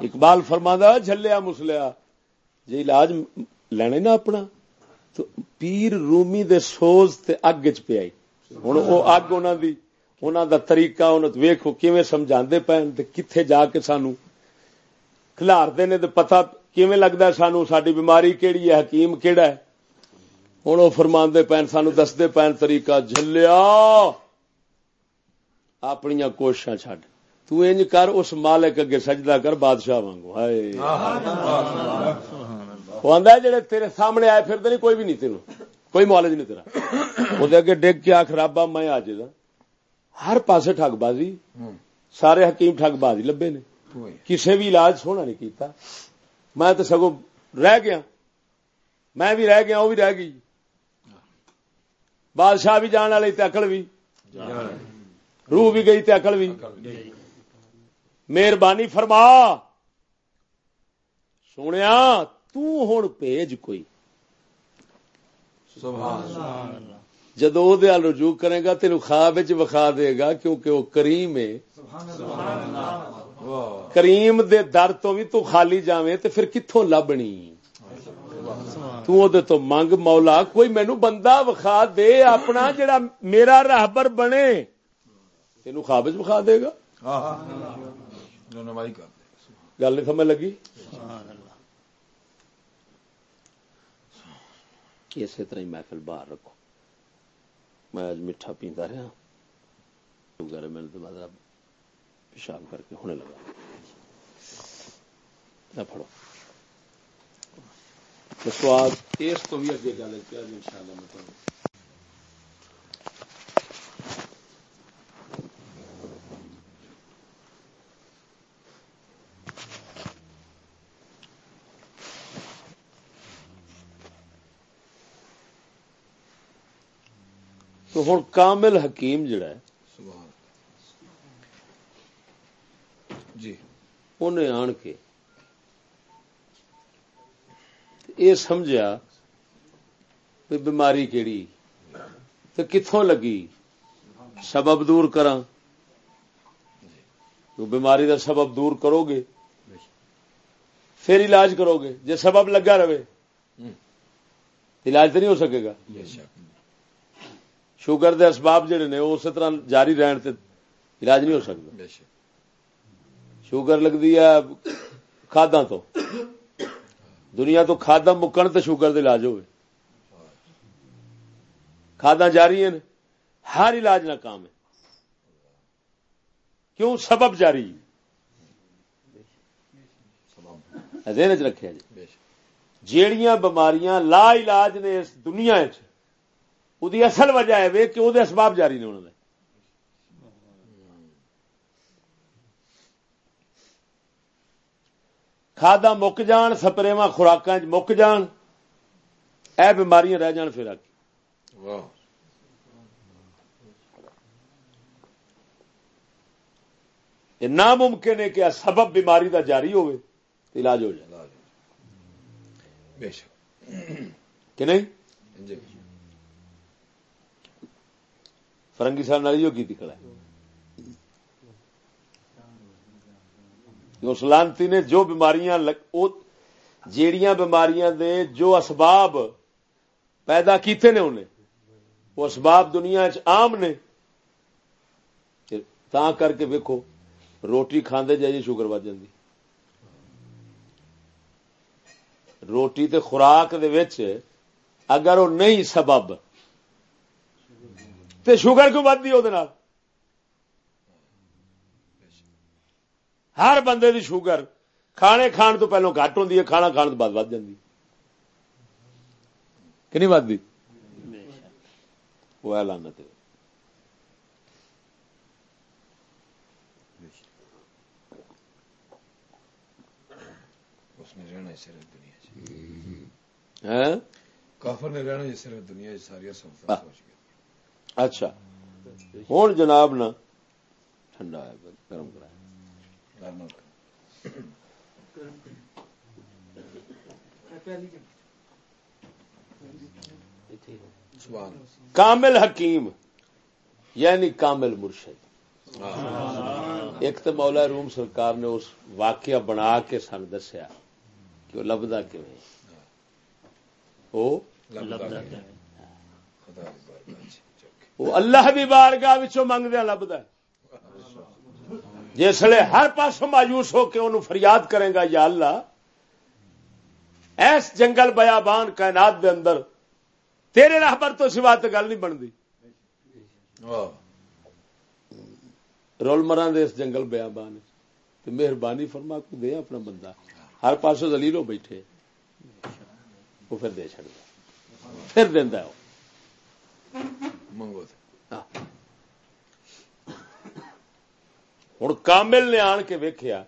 اقبال فرما جلیا مسلیا جی علاج لینے نا اپنا۔ پیر رومی دے سوز تے اگ چ پیا ہوں وہ اگ دی انہوں دا طریقہ ویخو کیویں سمجھا پین کتنے جا کے سانو کھلارتے نے تو پتا کیویں لگتا سانو ساری بیماری کیڑی ہے، حکیم کیڑا ہے۔ ہوں وہ فرما پین سانو دستے پین طریقہ جلیا اپنی کوششاں چڈ تو انج کر، اس مالک اگے سجدہ کر، بادشاہ وانگو۔ ہائے! وہ آدھا جڑے تیرے سامنے آئے پھر نہیں کوئی بھی نہیں تیرو کوئی مالج نہیں تیرا۔ وہ اگے ڈگ کے آخ رابا میں آ جا ہر پاسے ٹھگ بازی۔ سارے حکیم ٹھگ بازی لبے نے۔ کسے بھی علاج سونا نہیں کیتا۔ میں تو سگو رہ گیا۔ میں بھی رہ گیا وہ بھی رہ گئی۔ بادشاہ بھی جان والے اکل بھی۔ روح بھی گئی اکل بھی۔ مہربانی فرما۔ سنیا تیج کوئی۔ جدو رجوع کرے گا تین خواب وکھا دے گا کیونکہ وہ کریم ہے۔ کریم دے در تو بھی تو خالی جاویں تو پھر کتوں لبنی۔ تو منگ مولا کوئی مینو بندہ وکھا دے اپنا جڑا میرا راہبر بنے۔ تین خواب وکھا دے گا۔ گل نہیں سمجھ لگی؟ کہ اسی طرح ہی محفل باہر رکھو۔ میں آج میٹھا پیندا رہا۔ وغیرہ میرے تو بعد پیشاب کر کے ہونے لگا۔ نہ پڑھو۔ سواد اس تو بھی اگے گل کیا ان شاء اللہ میں تو ہوں کامل حکیم جڑا ہے جی۔ انہیں آن کے۔ یہ سمجھا بھی بیماری کیڑی تو کتوں لگی؟ سبب دور کراں۔ تو بیماری دا سبب دور کرو گے پھر علاج کرو گے جی سبب لگا رہے علاج تو نہیں ہو سکے گا۔ شوگر دے اسباب جڑے نے اسی طرح جاری رہن تے علاج نہیں ہو سکتا۔ شوگر لگتی ہے کھادا تو۔ دنیا تو کھادا مکن تو شوگر دے علاج ہوئے۔ کھادا جاری ہیں ہر علاج ناکام ہے۔ کیوں؟ سبب جاری۔ ذہن چ رکھا جی۔ جیڑیاں بیماریاں لا علاج نے اس دنیا چ وہی اصل وجہ ہے کہ وہ اسباب جاری نے انہوں نے کھادا مک جان سپرےواں خوراک مک جان اے بیماریاں رہ جان پھر آ کے واہ یہ ناممکن ہے کہ سبب بیماری دا جاری ہوئے تو علاج ہو جائے بے شک کہ نہیں جی فرنگی صاحب نال کی نکلا اس لانتی نے جو بیماریاں لگ... او... جیڑیاں بیماریاں دے جو اسباب پیدا کیتے نے انہیں، وہ اسباب دنیا عام نے۔ تا کر کے ویکو روٹی کھاندے جائیے جی شوگر ود جاندی۔ روٹی تے خوراک دے وچ اگر وہ نہیں سبب تے شوگر کیوں ودی وہ ہر بندے دی شوگر کھانے کھان تو پہلو گھٹ ہوں کھانا کھان تو بعد ود جاتی کہ نہیں ودی وہ لانت اس نے رہنا صرف دنیا ہے کافر نے رہنا صرف دنیا ساری. سوچ گیا۔ اچھا۔ ہوں جناب نا۔ ٹھنڈا ہے گرم کرایا کامل حکیم یعنی کامل مرشد۔ ایک تو مولا روم سرکار نے اس واقعہ بنا کے سن دسیا کہ وہ لبدا کیوں وہ؟ وہ اللہ بھی بارگاہ وچوں منگدیا لبدا جسے ہر پاسوں مایوس ہو کے انہوں فریاد کرے گا، یا اللہ، ایس جنگل بیابان کائنات دے اندر تیرے راہبر تو سوا تو گل نہیں بنتی۔ رول مران دے اس جنگل بیابان وچ۔ تے مہربانی فرما کو دے اپنا بندہ۔ ہر پاسوں دلیل ہو بیٹھے۔ وہ پھر دے چڑتا پھر دینا وہ ہوں کامل نے آن کے ویکھیا،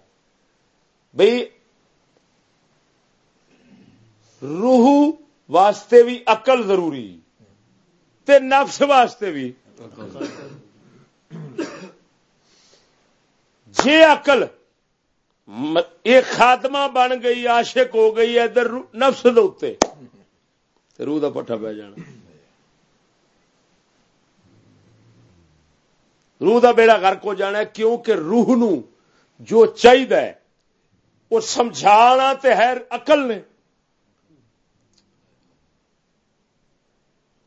بھئی روح واسطے بھی عقل ضروری، تے نفس واسطے بھی جے عقل یہ خاتمہ بن گئی، عاشق ہو گئی، ادھر نفس دے روح دا پٹھا پہ جانا۔ روح دا بیڑا غرق ہو جانا ہے، کیونکہ روح نو جو چاہیے وہ سمجھانا تے ہے عقل نے۔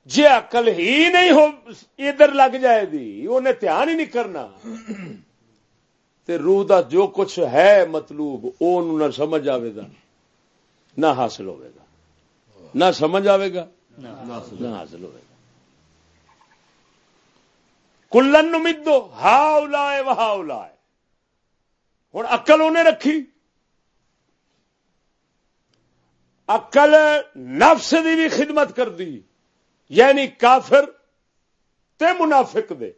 جی عقل ہی نہیں ہو، ادھر لگ جائے دی، انہیں دھیان ہی نہیں کرنا۔ تے روح دا جو کچھ ہے مطلوب وہ نہ سمجھ آئے گا۔ نہ حاصل ہوئے گا۔ نہ سمجھ آئے گا۔ نہ حاصل ہوئے گا۔ کلن نمدو ہا لائے وہا لائے ہوں اقل انہیں رکھی۔ اقل نفس دی بھی خدمت کر دی یعنی کافر تے منافق دے۔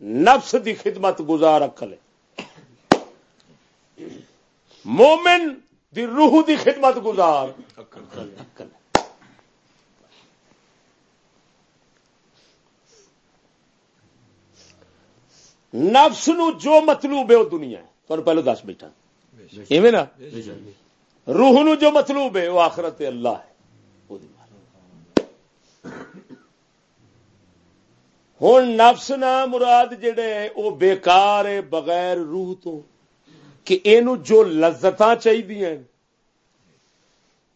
نفس دی خدمت گزار اقل مومن دی روح دی خدمت گزار عقل نفس نو جو مطلوب ہے وہ دنیا ہے۔ تمہیں پہلے دس بیٹھا۔ ایویں نا؟ روح نو جو مطلوب ہے وہ آخرت اللہ ہے۔ ہوں نفس نہ مراد جڑے وہ بےکار ہے بغیر روح تو۔ کہ یہ جو لذت چاہیے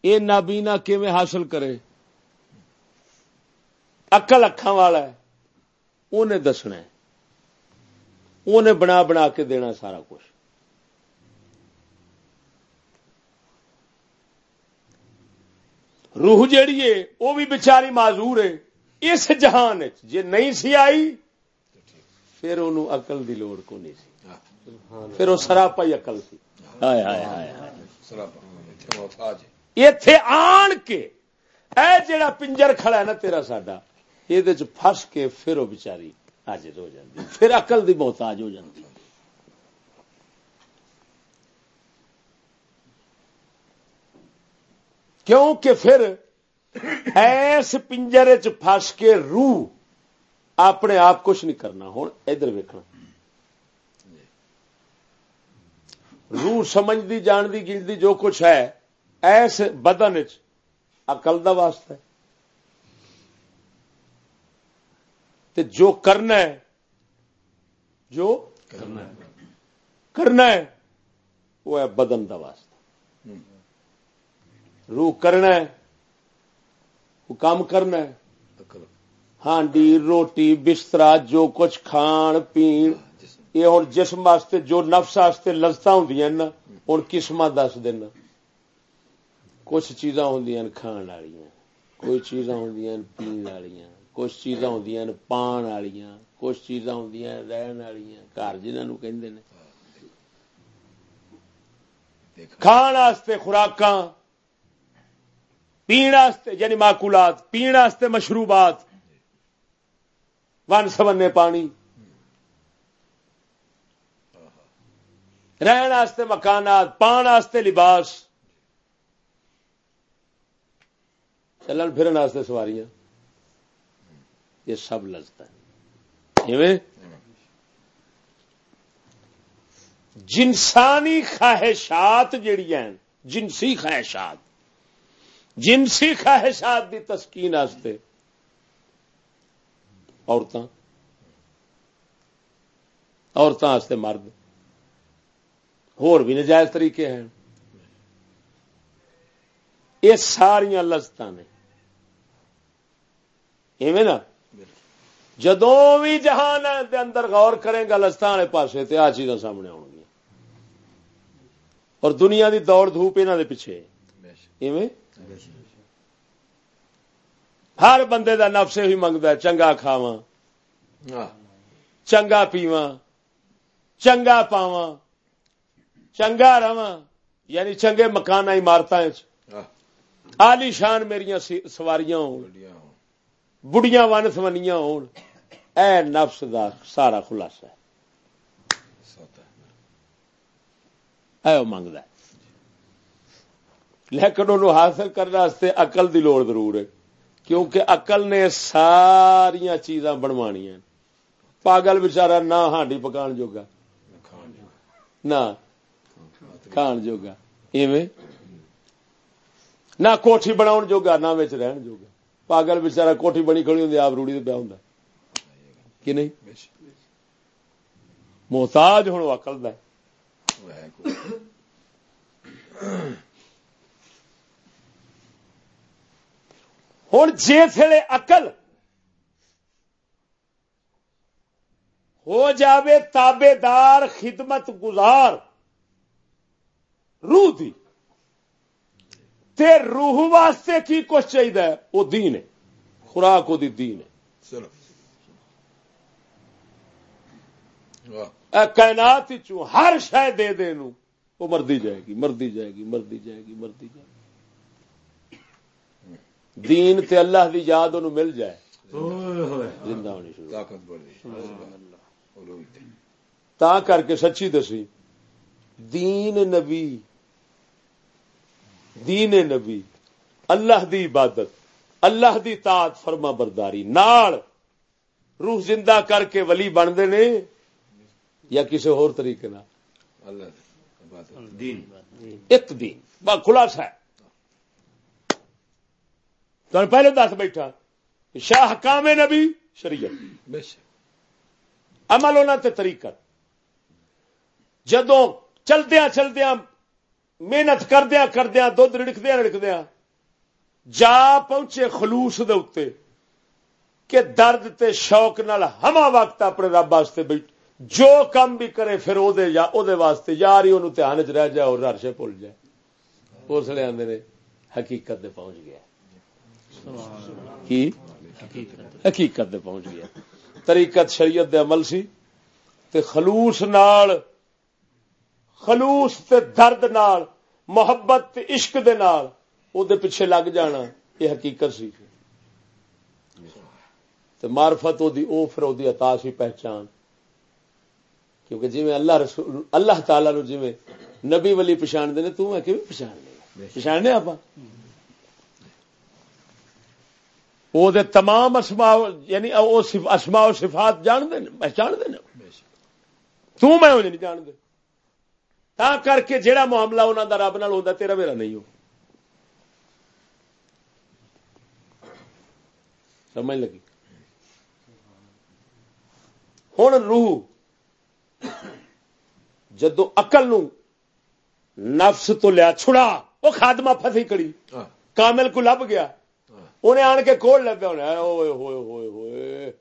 یہ نابینا کیون حاصل کرے؟ اکل اکھان والا ہے انہیں دسنا ہے۔ انہیں بنا بنا کے دینا سارا کچھ۔ روح جیڑی ہے، وہ بھی بچاری معذور ہے۔ اس جہان جی نہیں سی آئی، پھر انہوں اقل دی لوڑ کو نہیں سی۔ پھر وہ سراپا ہی اقل سی اتے آن کے، اے جڑا پنجر کھڑا ہے نا تیرا ساڈا یہ فس کے پھر وہ بچاری۔ حاضر ہو جاتی پھر اقل دی محتاج ہو جاتی کیونکہ پھر ایس پنجرے چ کے روح اپنے آپ کچھ نہیں کرنا ہوں ادھر ویکنا روح سمجھتی جانتی گنتی جو کچھ ہے، ایس بدن اقل کا واسطہ تے جو کرنا ہے جو کرنا ہے۔ وہ ہے بدن کا واسطہ۔ روح کرنا ہے وہ کام کرنا ہے۔ ہانڈی روٹی بسترا جو کچھ کھان پین یہ ہوں جسم واسطے جو نفس واسطے لذت ہوں نا ہوں قسم دس دینا۔ کچھ چیزاں ہوں کھان والی کوئی چیزاں ہوں پین والی کچھ چیزاں ہوں پان والی کچھ چیزاں ہوں رہن والی گھر جنہوں کہ کھان خوراکاں پینے یعنی ماکولات پینے مشروبات ون سبنے پانی رہن مکانات پان لباس چلن پھرن سواریاں یہ سب لذت ہے۔ جنسانی خواہشات جڑی ہیں، جنسی خواہشات۔ جنسی خواہشات کی تسکین عورتوں عورتوں مرد۔ ہور بھی نجائز طریقے ہیں۔ یہ ساریا لذت نے۔ ایویں نا؟ جدو بھی جہان دے اندر غور کریں گا لذت والے پاسے تو آ چیزاں سامنے آن گیا اور دنیا دی دوڑ دھوپ یہاں دے پیچھے۔ ایویں؟ ہر بندے دا نفس ہی منگتا چنگا کھاوا چنگا پیوا چنگا پاوا چنگا رہا یعنی چنگے مکان عمارت آلی شان میری سواریاں بڑیاں ون سمنیاں ہون اے نفس دا سارا خلاصہ ہے اے منگتا لیکن انہوں حاصل کرنے اقل دی لوڑ ضرور ہے کیونکہ اقل نے ساریا چیزاں بنوانیاں پاگل بچارا نہ ہانڈی پکان جوگا نہ کھان جوگا ایویں نہ کوٹھی بنا جوگا نہ رہن جوگا پاگل بچارا کوٹھی بنی کھڑی ہوں آپ روڑی پیا ہوں کہ نہیں محتاج ہوں اقل د ہوں جسے اقل ہو جاوے تابے دار خدمت گزار روح دی تے روح واسطے کی کچھ چاہیے؟ وہ دین ہے۔ خوراک وہ دین ہے۔ کائنات ہر شہ دے دے نو وہ مردی جائے گی مردی جائے گی مردی جائے گی مردی جائے گی۔ دین تے اللہ دی یاد انہوں مل جائے۔ زندہ ہونی شروع۔ تا کر کے سچی دسی۔ دین نبی دین نبی اللہ دی عبادت اللہ دی تات فرما برداری نال روح زندہ کر کے ولی بنتے نے یا کسی اور طریقے دین. ایک دین. خلاصہ ہے. تو پہلے دس بیٹھا شاہ حکام نبی شریعت. عمل ہونا تے طریقہ جدوں چلدیا چلدیا محنت کردیا کردیا دھد رڑکدیا رڑکدیا جا پہنچے خلوص دے اتنے کہ درد تے شوق نال ہما وقت اپنے رب واسطے بیٹھ، جو کام بھی کرے پھر او دے یا او دے واسطے یار ہی انہوں دھیان چ رہ جائے اور ررشے بھول جائے۔ اس لیے آدھے نے حقیقت دے پہنچ گیا۔ کی؟ حقیقت دے پہنچ گیا۔ طریقت شریعت دے عمل سی۔ تے خلوص نال خلوص تے درد نال، محبت تے عشق دے نال او دے پیچھے لگ جانا، یہ حقیقت سی۔ تے معرفت او دی او پھر او دی عطا سی پہچان۔ کیونکہ جی میں اللہ رسول، اللہ تعالی نو جی میں نبی ولی پچھان دے نے تو میں کیویں پچھان لے پچھاننے آپ وہ دے تمام اسماء یعنی او اسماء و صفات جان دے پہچان دے تو میں انہیں نہیں جان دے تا کر کے جیڑا معاملہ انہوں دا رب نال ہوندا تیرا میرا نہیں ہو سمجھ لگی ہن روح جدو اقل نو نفس تو لیا چھڑا وہ خادمہ پھسی کڑی کامل کو لب گیا انہیں آن کے کول لبیا ہونا ہوئے ہوئے ہوئے ہوئے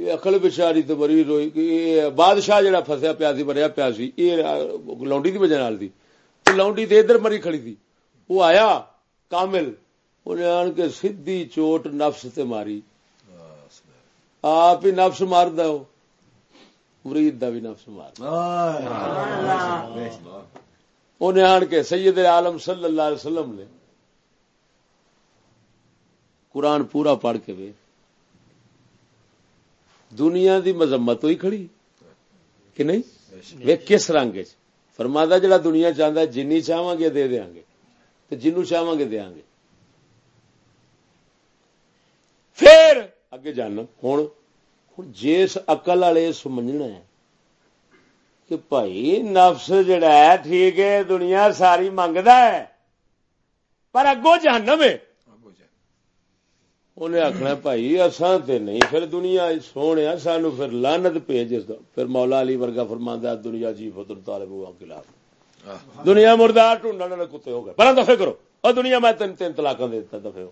یہ اکل بچاری تو بری روئی کہ بادشاہ جڑا فسیا پیا سی مریا پیا سی، یہ لونڈی دی وجہ نال دی۔ لونڈی تے ادھر مری کھڑی تھی وہ آیا کامل انہیں آن کے سیدھی چوٹ نفس تے ماری۔ آپ ہی نفس مار دو مرید دا بھی نفس مار انہیں آن کے سید عالم صلی اللہ علیہ وسلم نے قرآن پورا پڑھ کے وے دنیا دی مذمت ہوئی کھڑی؟ کہ نہیں؟ وے کس رنگ چ فرمادا جڑا دنیا چاہتا جنی چاہواں گے دے دیاں گے تو جنوں چاہواں گے دیاں گے۔ پھر اگے جانا ہوں ہوں جس اقل والے سمجھنا ہے کہ بھائی نفس جڑا ہے، ٹھیک ہے، دنیا ساری منگتا ہے، پر اگوں جہنم ہے۔ انہیں آخنا بھائی اساں تے نہیں پھر دنیا سونے سانو پھر لانت بھیج پھر مولا علی ورگا فرماندا دنیا جی فتر طالب ہوا خلاف. دنیا مردار ٹونڈن والے کتے ہو گئے۔ پہلے دفے کرو۔ اور دنیا میں تین تین طلاقاں دے دیتا دفے ہو۔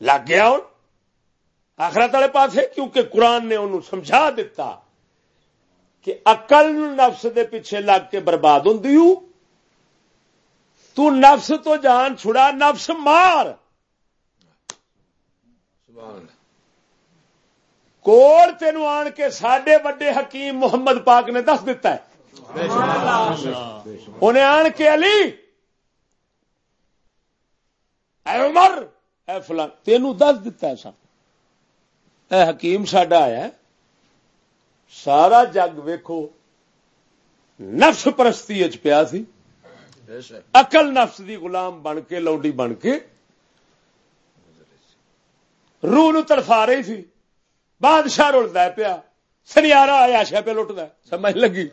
لگ گیا ہوں؟ آخرت والے پاس کیونکہ قرآن نے انہوں سمجھا دیتا کہ اقل نفس دے پیچھے لگ کے برباد ہوں تو نفس تو جان چھڑا نفس مار۔ کوڑ تینو آن کے ساڈے وڈے حکیم محمد پاک نے دس دیتا ہے۔ انہیں آن کے علی۔ اے عمر اے فلان تینو دس دیتا ہے سب۔ اے حکیم ساڈا آیا ہے۔ سارا جگ ویکھو نفس پرستی پیا سی۔ اقل نفس دی غلام بن کے لوڈی بن کے۔ روح نو تڑفا رہی سی بادشاہ رلتا ہے پیا۔ سنیارا آیا شا پہ لٹتا سمجھ لگی؟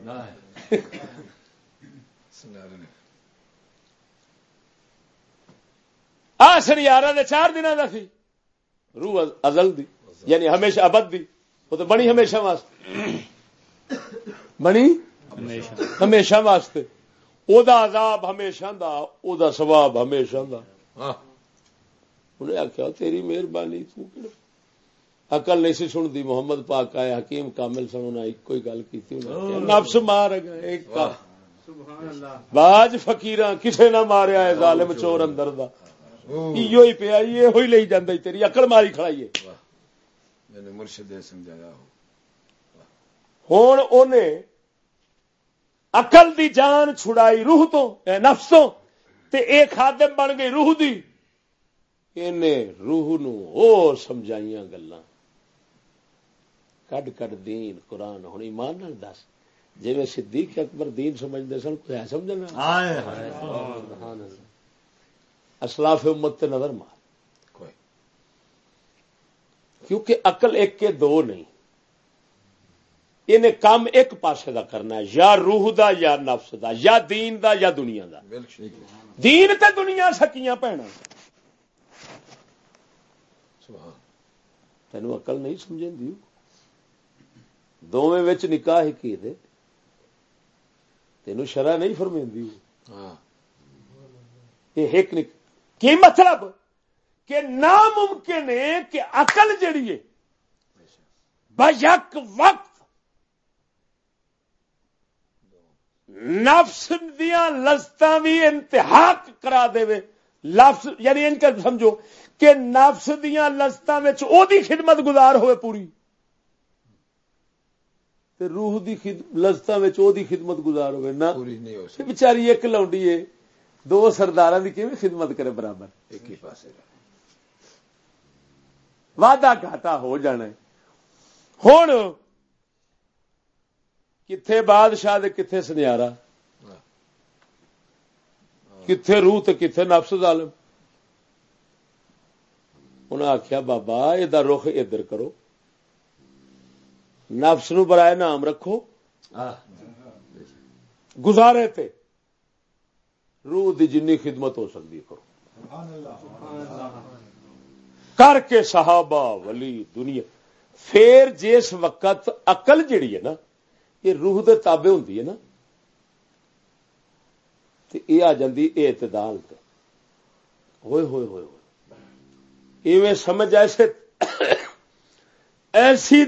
آ سنیارا دے چار دن کا سی روح ازل دی یعنی ہمیشہ ابد دی۔ وہ تو بنی ہمیشہ واسطے۔ بنی؟ ہمیشہ واسطے۔ او دا عذاب ہمیشہ دا او دا ثواب ہمیشہ دا۔ انہیں آخیا تیری مہربانی اقل نہیں سی سنتی محمد پاک آئے حکیم کامل سن ایک کوئی گل کی نفس مار گئے ایک کا۔ باج فکیر کسے نہ ماریا ہے ظالم چور اندر دا۔ ایو ہی پیا یہ ہوئی لئی جاندہ تیری اکل ماری کھڑائیے مرشد سمجھایا۔ ہوں انہیں اقل دی جان چھڑائی روح تو اے نفس تو تے ایک خادم بن گئی روح دی۔ انہیں روح نو او سمجھائیاں گلاں۔ کڈ کڈ دین قرآن ہوں ایمان نال دس۔ جی میں صدیق اکبر دین سمجھتے سن کوئی ہے سمجھنا اسلاف امت تے نظر مار۔ کوئی۔ کیونکہ عقل ایک کے دو نہیں۔ انہیں کام ایک پاسے دا کرنا ہے یا روح دا یا نفس دا یا دین دا یا دنیا دا۔ دین تے دنیا سکیاں پینا تینوں اقل نہیں سمجھ دی دونوں نکاح کی دے؟ تینوں شرح نہیں فرمندی ہاں۔ یہ ایک کی مطلب؟ کہ ناممکن ہے کہ اقل جڑی ہے بیک وقت نفس دیا لذت بھی انتہا کرا دے لفظ یعنی ان کا سمجھو کہ نفس دیا لذت خدمت گزار ہوئے پوری۔ تے روح دی لذت خدمت گزار ہوئے نا۔ بچاری ایک لونڈی ہے۔ دو سردار کی خدمت کرے برابر؟ ایک ہی پاس وعدہ گھاٹا ہو جانا ہوں کتنے بادشاہ کتنے سنیارا کتنے روح کتنے نفس ظالم؟ انہیں آخیا بابا یہ رخ ادھر کرو۔ نفس نو برائے نام رکھو۔ گزارے تے۔ روح دی جنی خدمت ہو سکتی کرو۔ کر کے صحابہ، ولی، دنیا۔ پھر جس وقت اقل جیڑی ہے نا یہ روح دے تابے ہوں نا۔ یہ آ جاتی اعتدال ہوئے ہوئے ہوئے ہوئے۔ ایویں سمجھ ایسے ایسی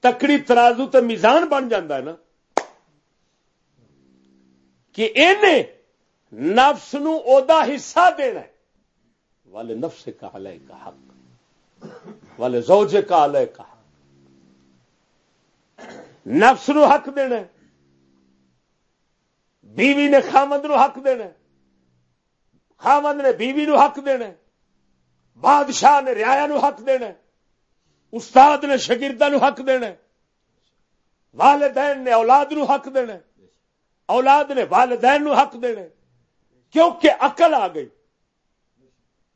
تکڑی ترازو تے میزان بن جاتا ہے نا کہ نفس نو او دا حصہ دینا ہے۔ والے نفس کا علیہ کا حق۔ والے زوجے کا علیہ کا نفس نو حق دینا بیوی نے خامد نو حق دینا خامد نے بیوی نو حق دینا بادشاہ نے ریا نو حق دینا استاد نے شگردہ نو حق دینا والدین نے اولاد نو حق دینا اولاد نے والدین نو حق دینا کیونکہ عقل آ گئی۔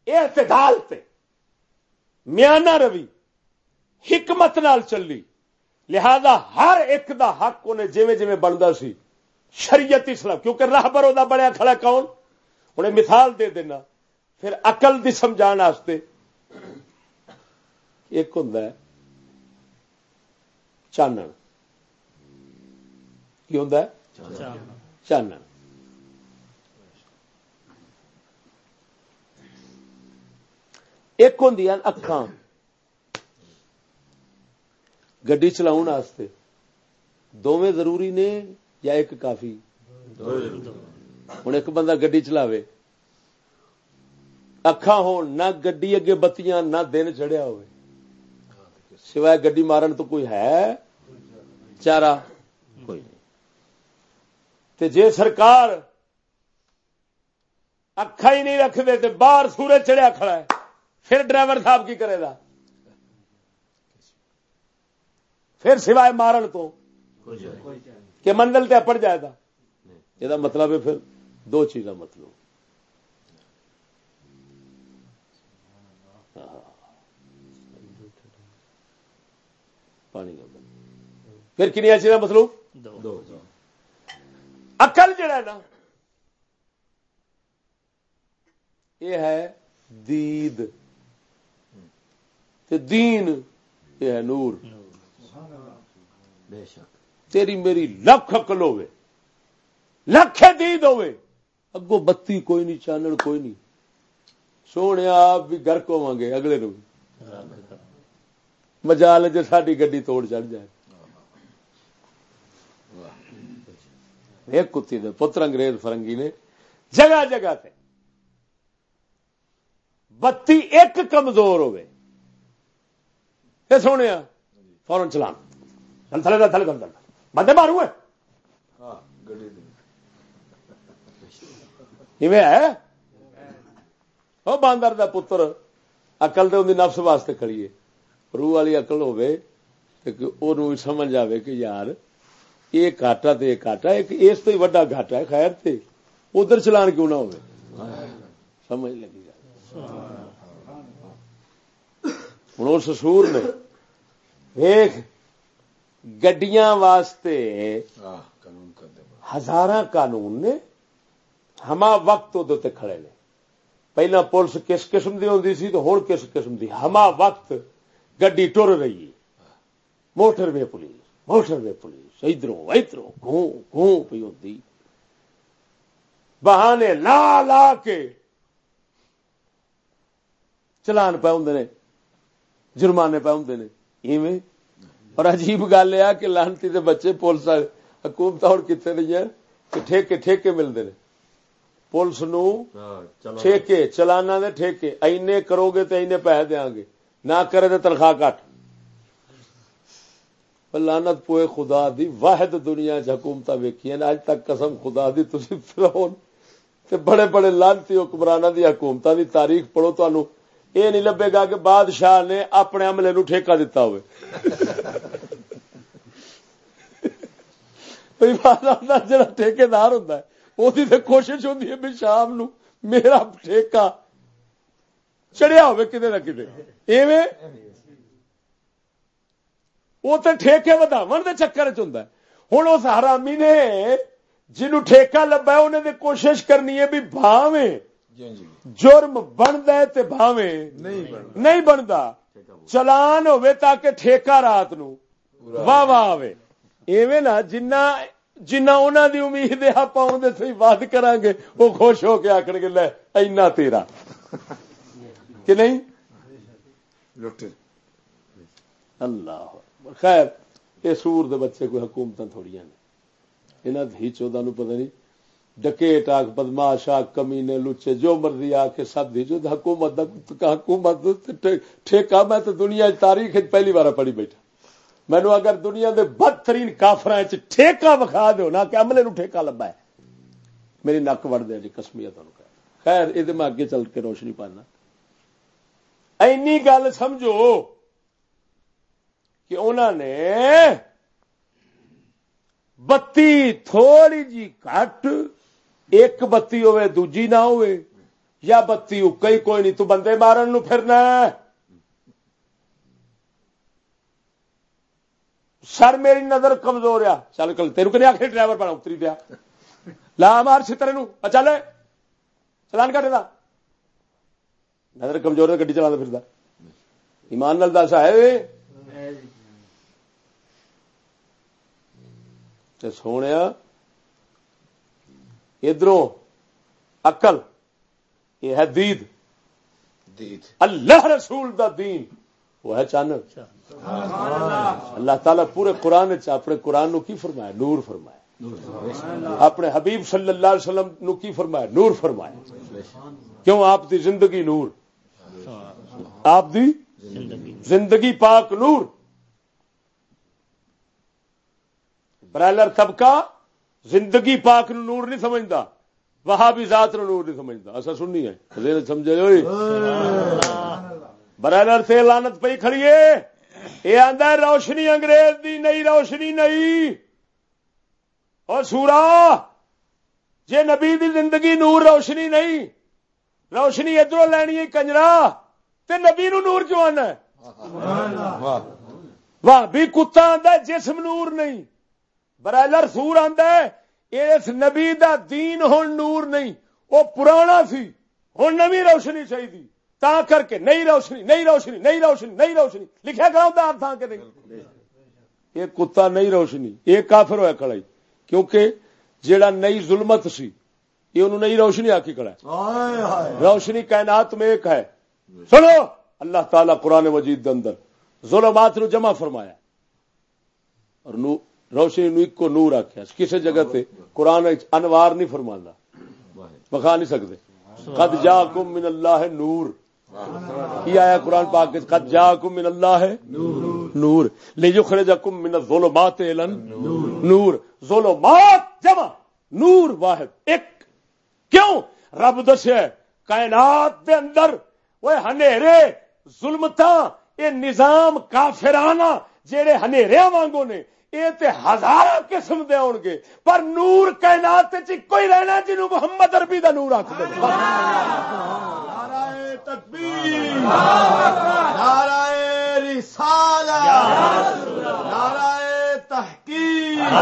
اعتدال تے۔ میانا روی۔ حکمت نال چلی۔ لہذا ہر ایک دا حق انہیں جی جی بنتا سی۔ شریعت اسلام، کیونکہ راہ برو دا بڑا کھڑا کون؟ انہیں مثال دے دینا۔ پھر اقل دی سمجھان واسطے۔ ایک ہوں چانن۔ کی ہوں چانن۔ ایک ہوں اکھان گڈی چلاؤ دونیں ضروری نے یا ایک کافی؟ ہوں ایک بندہ گڈی چلاوے۔ اکھا ہو نہ گڈی اگے بتیاں نہ دن چڑھیا ہوئے۔ سوائے گڈی مارن تو کوئی ہے؟ چارا کوئی نہیں۔ تے جے سرکار اکھا ہی نہیں رکھ دے تے باہر سورج چڑھیا کھڑا ہے پھر ڈرائیور صاحب کی کرے گا؟ پھر سوائے مارن تو کہ منزل تے پڑ جائے گا۔ یہ مطلب ہے پھر دو چیزاں مطلب پانی کا پھر کنیا چیزاں مطلب اکل جڑا نا یہ ہے دید۔ دین یہ ہے نور۔ بے شک۔ تیری میری لکھ اکل ہوے لکھ دید ہوے اگو بتی کوئی نہیں چانن کوئی نہیں۔ سونے آپ بھی گھر کو گے اگلے نو مجال جو ساری گڈی توڑ چڑھ جائے۔ ایک کتی دے پتر انگریز فرنگی نے جگہ جگہ تے بتی ایک کمزور ہوے سونے فورن چلان تھلے تھلے بندے مارو ہے وہ باندر دا پتر اقل تو نفس واسطے کھڑیے روح والی اقل ہو سمجھ آئے کہ یار یہ کاٹا تو یہ کاٹا ایک اس تو وڈا گاٹا ہے خیر تے ادھر چلان کیوں نہ ہو سمجھ لگی ہوں اس سور نے ویخ گڈیاں واسطے ہزار قانون نے ہما وقت ادو کھڑے نے۔ پہلا پولیس کس قسم کی ہوں سی تو ہوں کس قسم کی ہما وقت گڈی ٹر رہی ہے۔ Motorway police motorway police. ادھروں ادھروں گھوں گھوں پی ہوتی بہانے لا لا کے چلان پہ ہوں نے جرمانے پہ ہوں ایویں اور عجیب گل یہ کہ لانتی دے بچے پولیس حکومت اور کتنے نہیں ہے کہ ٹھیکے ٹھیکے ملتے ہیں۔ پولیس نو ٹھیکے چلانا دے ٹھیکے۔ اینے کرو گے تو اینے پیسے دیا گے۔ نہ کرے تو تنخواہ کٹ۔ لانت پوئے خدا دی۔ واحد دنیا حکومت ویکھی اج تک قسم خدا دی تھی فرون بڑے بڑے لانتی حکمرانہ دی حکومت دی تاریخ پڑھو تو یہ نہیں لبے گا کہ بادشاہ نے اپنے عملے نو ٹھیکہ دتا ہوئے۔ جڑا ٹھیکے دار ہوتا ہے وہی تو کوشش ہوتی ہے بھی شام نو میرا ٹھیکہ چڑیا ہوئے کدے نہ کدے۔ ایویں وہ تو ٹھیکے وداو کے چکر چ ہوں اس حرامی نے جنو ٹھیکہ لبا انہیں کوشش کرنی ہے بھی بھاویں۔ جرم بنتا ہے بھاویں نہیں بنتا چلان ہوے تاکہ ٹھیکہ رات نو۔ واہ واہ آئے ایویں نا جنہ جنہ انہوں دی امید ہے آپ سی ود کران گے وہ خوش ہو کے آخر گے لے اینا تیرا۔ کہ نہیں؟ اللہ خیر یہ سور دے بچے کوئی حکومت تھوڑی نے۔ یہاں دھی چودہ نو پتہ نہیں۔ ڈکیٹ آگ، بدماش آگ کمی نے لچے جو مرضی آ کے سب دی۔ جو حکومت حکومت ٹھیکہ، میں تو دنیا تاریخ پہلی بار پڑھی بیٹھا۔ مینو اگر دنیا دے بدترین کافر ٹھیکہ وکھا دو نا کہ عملے نو ٹھیکہ لبا ہے۔ میری نک وڑ دیا جی کسمیا تمہیں خیر یہ میں اگے چل کے روشنی پانا۔ اینی گل سمجھو کہ انہوں نے بتی تھوڑی جی کٹ ایک بتی ہوے دوجی نہ ہوئے یا بتی اکئی کوئی نہیں تو بندے مارن نو پھرنا سر میری نظر کمزور آ چل کل تیرو کہ آخر ڈرائیور بنا اتری دیا لا مار نو۔ چل چلان کٹے دا۔ نظر کمزور ہے گی چلا پھر ایمان نال دس ہے سونے ادھر اقل یہ ہے دید۔ اللہ رسول دا دین۔ وہ ہے چان اللہ۔ تعالیٰ پورے قرآن اپنے قرآن نو کی فرمایا نور فرمایا اپنے حبیب صلی اللہ علیہ وسلم نو کی فرمایا نور فرمایا کیوں؟ آپ دی زندگی نور۔ آپ دی زندگی پاک نور۔ برائلر طبقہ زندگی پاک نو نور نہیں سمجھتا وہاں بھی ذات نو نور نہیں سمجھتا۔ ایسا سننی ہے سمجھے برائلر سے لانت پہ کھڑیے یہ آدھا روشنی انگریز دی نئی روشنی نہیں اور سورا جے نبی دی زندگی نور روشنی نہیں روشنی ادھر لینی ہے کنجرا۔ تے نبی نو نور جو آنا ہے؟ واہ بھی کتا آدھا جسم نور نہیں برائلر سور اس نبی دا دین ہوں نور نہیں وہ پرانا سی ہوں نو روشنی چاہیے تا کر کے نئی روشنی نئی روشنی نئی روشنی نئی روشنی۔ لکھا کرا تھا کہ نہیں یہ کتا نئی روشنی یہ کافر ہوا کڑائی کیونکہ جیڑا نئی ظلمت سی یہ انہوں نئی روشنی آ کی کڑا روشنی کائنات میں ایک ہے۔ سنو اللہ تعالی قرآن مجید اندر ظلمات نو جمع فرمایا اور روشنی نو ایک کو نور آخیا کسی جگہ تے قرآن انوار نہیں فرما بخا نہیں سکتے قد جا من اللہ نور۔ کی آیا قرآن پاک قد جا من اللہ نور۔ لے جو خرج کم من ظلمات نور۔ ظلمات جمع۔ نور واحد۔ ایک۔ کیوں؟ رب دس کائنات دے اندر وہ ہنیرے ظلمتا یہ نظام کافرانہ جیڑے ہنیرے وانگو نے یہ تے ہزارہ قسم دے ہون گے۔ پر نور کائنات وچ کوئی رہنا جنوں محمد عربی دا نور آکھ دے۔ نعرہ تحقیق۔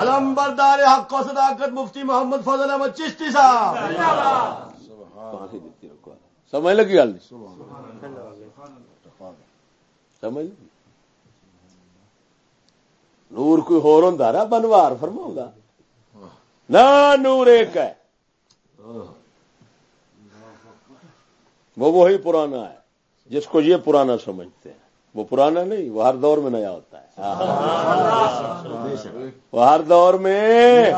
علم بردار حق و صداقت مفتی محمد فضل احمد چشتی صاحب۔ سمجھ لگی گل؟ سمجھ؟ لگی نور کوئی ہور ہوں نا بنوار فرما نہ نور ایک ہے۔ وہ وہی پرانا ہے جس کو یہ پرانا سمجھتے ہیں۔ وہ پرانا نہیں وہ ہر دور میں نیا ہوتا ہے۔ وہ ہر دور میں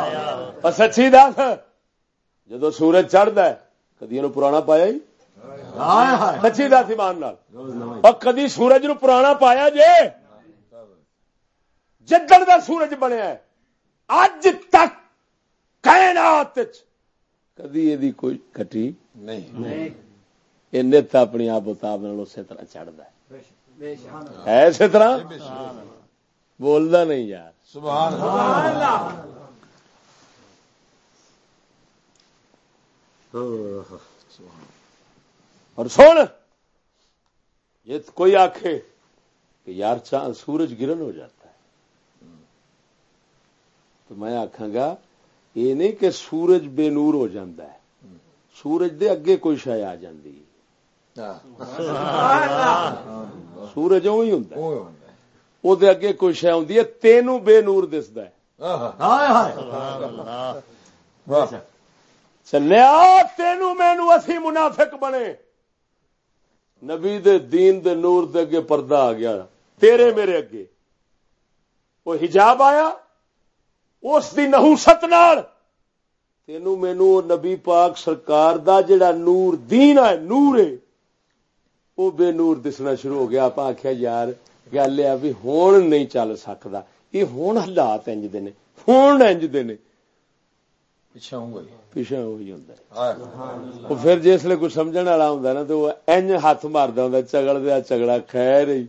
سچی دس جدو سورج چڑھتا ہے کدی پرانا پایا ہی؟ سچی دس ایمان اور کدی سورج نو پرانا پایا جے؟ جدڑ دا سورج بنیا ہے۔ اج تک کائنات کدی یہ کوئی کٹی نہیں۔ نت اپنی آپ اتاب اسی طرح چڑھتا ہے۔ اسی طرح؟ بولتا نہیں یار۔ سبحان اور سن یہ کوئی آخے کہ یار سورج گرن ہو جاتا تو میں آخا گا یہ نہیں کہ سورج بے نور ہو جاتا ہے۔ سورج دے اگے کوئی شہ آ جاتی سورج اوی ہوں وہ اگے کوئی شہ آتی ہے تینوں بے نور دستا ہے۔ چلیا تینوں مینو اسی منافق بنے۔ نبی دے دین دے نور دے اگے پردہ آ گیا۔ تیرے میرے اگے۔ وہ حجاب آیا۔ اس دی نحوست نال۔ تینو مینو نبی پاک سرکار دا جڑا نور دین ہے نور ہے وہ بے نور دسنا شروع ہو گیا۔ آپ آخیا یار گل ہے بھی ہون نہیں چل سکتا یہ ہوں حالات انج دے ہوں انج دے ہوں پھر جسے کوئی سمجھ والا ہوں نا تو وہ اج ہاتھ مارتا ہوں چگڑ دیا چگڑا خیر ہی۔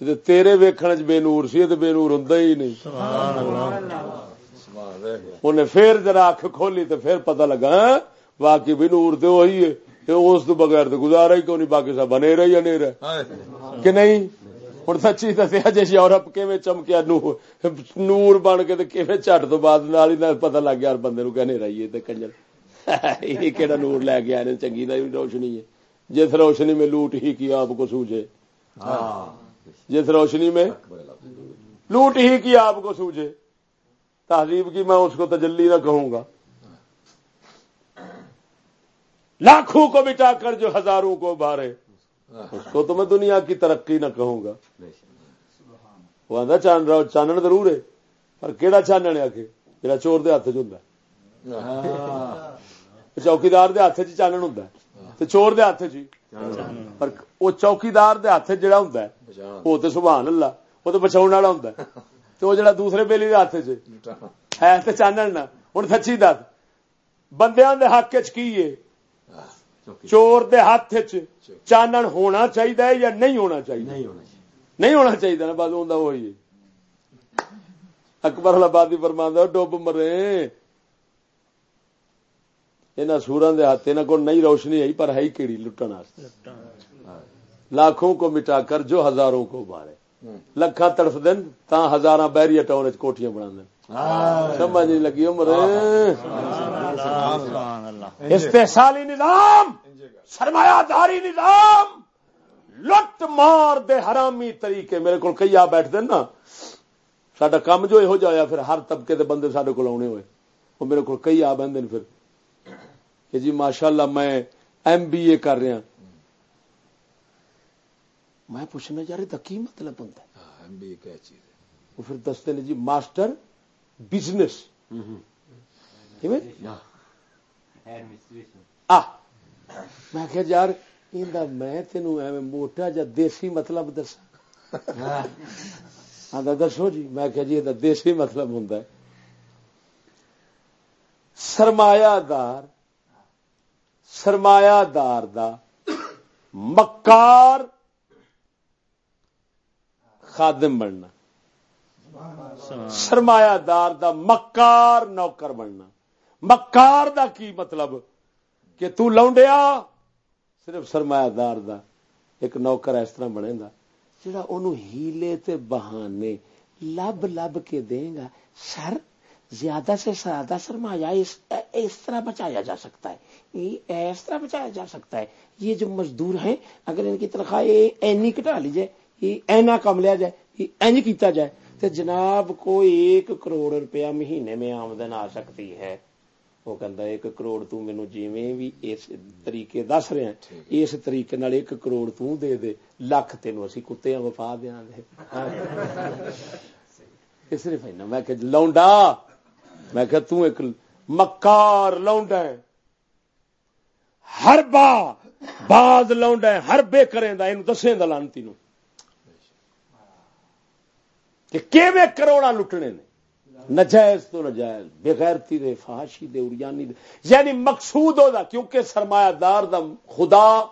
تیرے ویکھن چ بے نور سی تو بے نور ہوں ہی نہیں انہیں پھر ذرا اکھ کھولی تو پھر پتہ لگا ہاں، باقی بھی نور تو وہی ہے اس تو بغیر تو گزارا ہی کیوں نہیں باقی سب بنے رہی نہیں رہے کہ نہیں ہوں سچی دسیا جی یورپ کیون چمکیا نور نور بن کے چٹ تو بعد پتہ لگ گیا بندے نو کہنے رہی ہے کنجر یہ کہڑا نور لے کے آئے چنگی روشنی ہے جس روشنی میں لوٹ ہی کی آپ کو سوجے جس روشنی میں لوٹ ہی کی آپ کو سوجے تہذیب کی میں اس کو تجلی نہ کہوں گا۔ لاکھوں کو بٹا کر جو ہزاروں کو بارے اس کو تو میں دنیا کی ترقی نہ کہوں گا۔ وہ آدھا چان رہا چانن ضرور ہے پر کہڑا چانن آ کے جا چور دے ہاتھ چ چوکیدار دے ہاتھ چ چانن ہوں چور دے ہاتھ چ پر وہ چوکیدار دے ہاتھ جڑا ہوں وہ تو سبحان اللہ وہ تو بچاؤ والا ہوں تو وہ جڑا دوسرے بیلی دے ہاتھ چ ہے تو چانن نہ ہوں سچی دس۔ بندیاں دے حق چ کی ہے؟ چور دے ہاتھ چانن ہونا چاہیے یا نہیں ہونا چاہیے نہیں ہونا چاہیے نا بس وہی اکبر آبادی فرما ڈب مرے۔ یہاں سورا دے ہاتھ یہاں کو نہیں روشنی آئی پر ہے کیڑی لٹن۔ لاکھوں کو مٹا کر جو ہزاروں کو بارے لکھا تڑف دن تا ہزار بہری ٹاؤن کوٹیاں بنا دین۔ سمجھ نہیں لگی عمر۔ استحصالی نظام سرمایہ داری نظام لٹ مار دے حرامی طریقے۔ میرے کو کئی آ بیٹھ نا سڈا کام جو یہو جہا پھر ہر طبقے دے بندے سڈے کو آنے ہوئے۔ وہ میرے کو کئی آ بہتے پھر۔ کہ جی ماشاء اللہ میں ایم بی اے کر رہا میں پوچھنا یار یہ کی مطلب ہوتا ہے؟ کیا چیز وہ پھر دستے نے جی ماسٹر بزنس۔ میں کہ یار میں ایویں موٹا جا دیسی مطلب دسا آدھا دسو جی میں کہ جی دیسی مطلب ہوں سرمایہ دار سرمایہ دار دا مکار خادم بننا۔ سرمایہ دار دا مکار نوکر بننا۔ مکار دا کی مطلب؟ کہ تو لونڈیا صرف سرمایہ دار دا۔ ایک نوکر اس طرح بنے گا جہاں ہیلے تے بہانے لب لب کے دے گا۔ سر زیادہ سے زیادہ سرمایہ اس اس طرح بچایا جا سکتا ہے۔ یہ اس طرح بچایا جا سکتا ہے۔ یہ جو مزدور ہیں اگر ان کی تنخواہ اینی کٹا لی جائے یہ اینا کم لیا جائے یہ این کیتا جائے۔ تو جناب کو ایک کروڑ روپیہ مہینے میں آمدن آ سکتی ہے۔ وہ کہتا ایک کروڑ تو مینو جیویں بھی اس طریقے دس رہے ہیں۔ اس طریقے نال ایک کروڑ تو دے دے۔ لکھ تینوں اسی کتے وفا دیا دے۔ صرف میں کہ لونڈا! میں کہ تو ایک مکار لونڈا ہے۔ ہر با باز لونڈا ہے ہر بے کریں دا اینو دسیں دا لانتی نو کہ کیویں کروڑا لٹنے نے؟ نجائز تو نجائز، بغیرتی دے، فحاشی دے، اریانی دے۔ یعنی مقصود ہو دا، کیونکہ سرمایہ دار دا خدا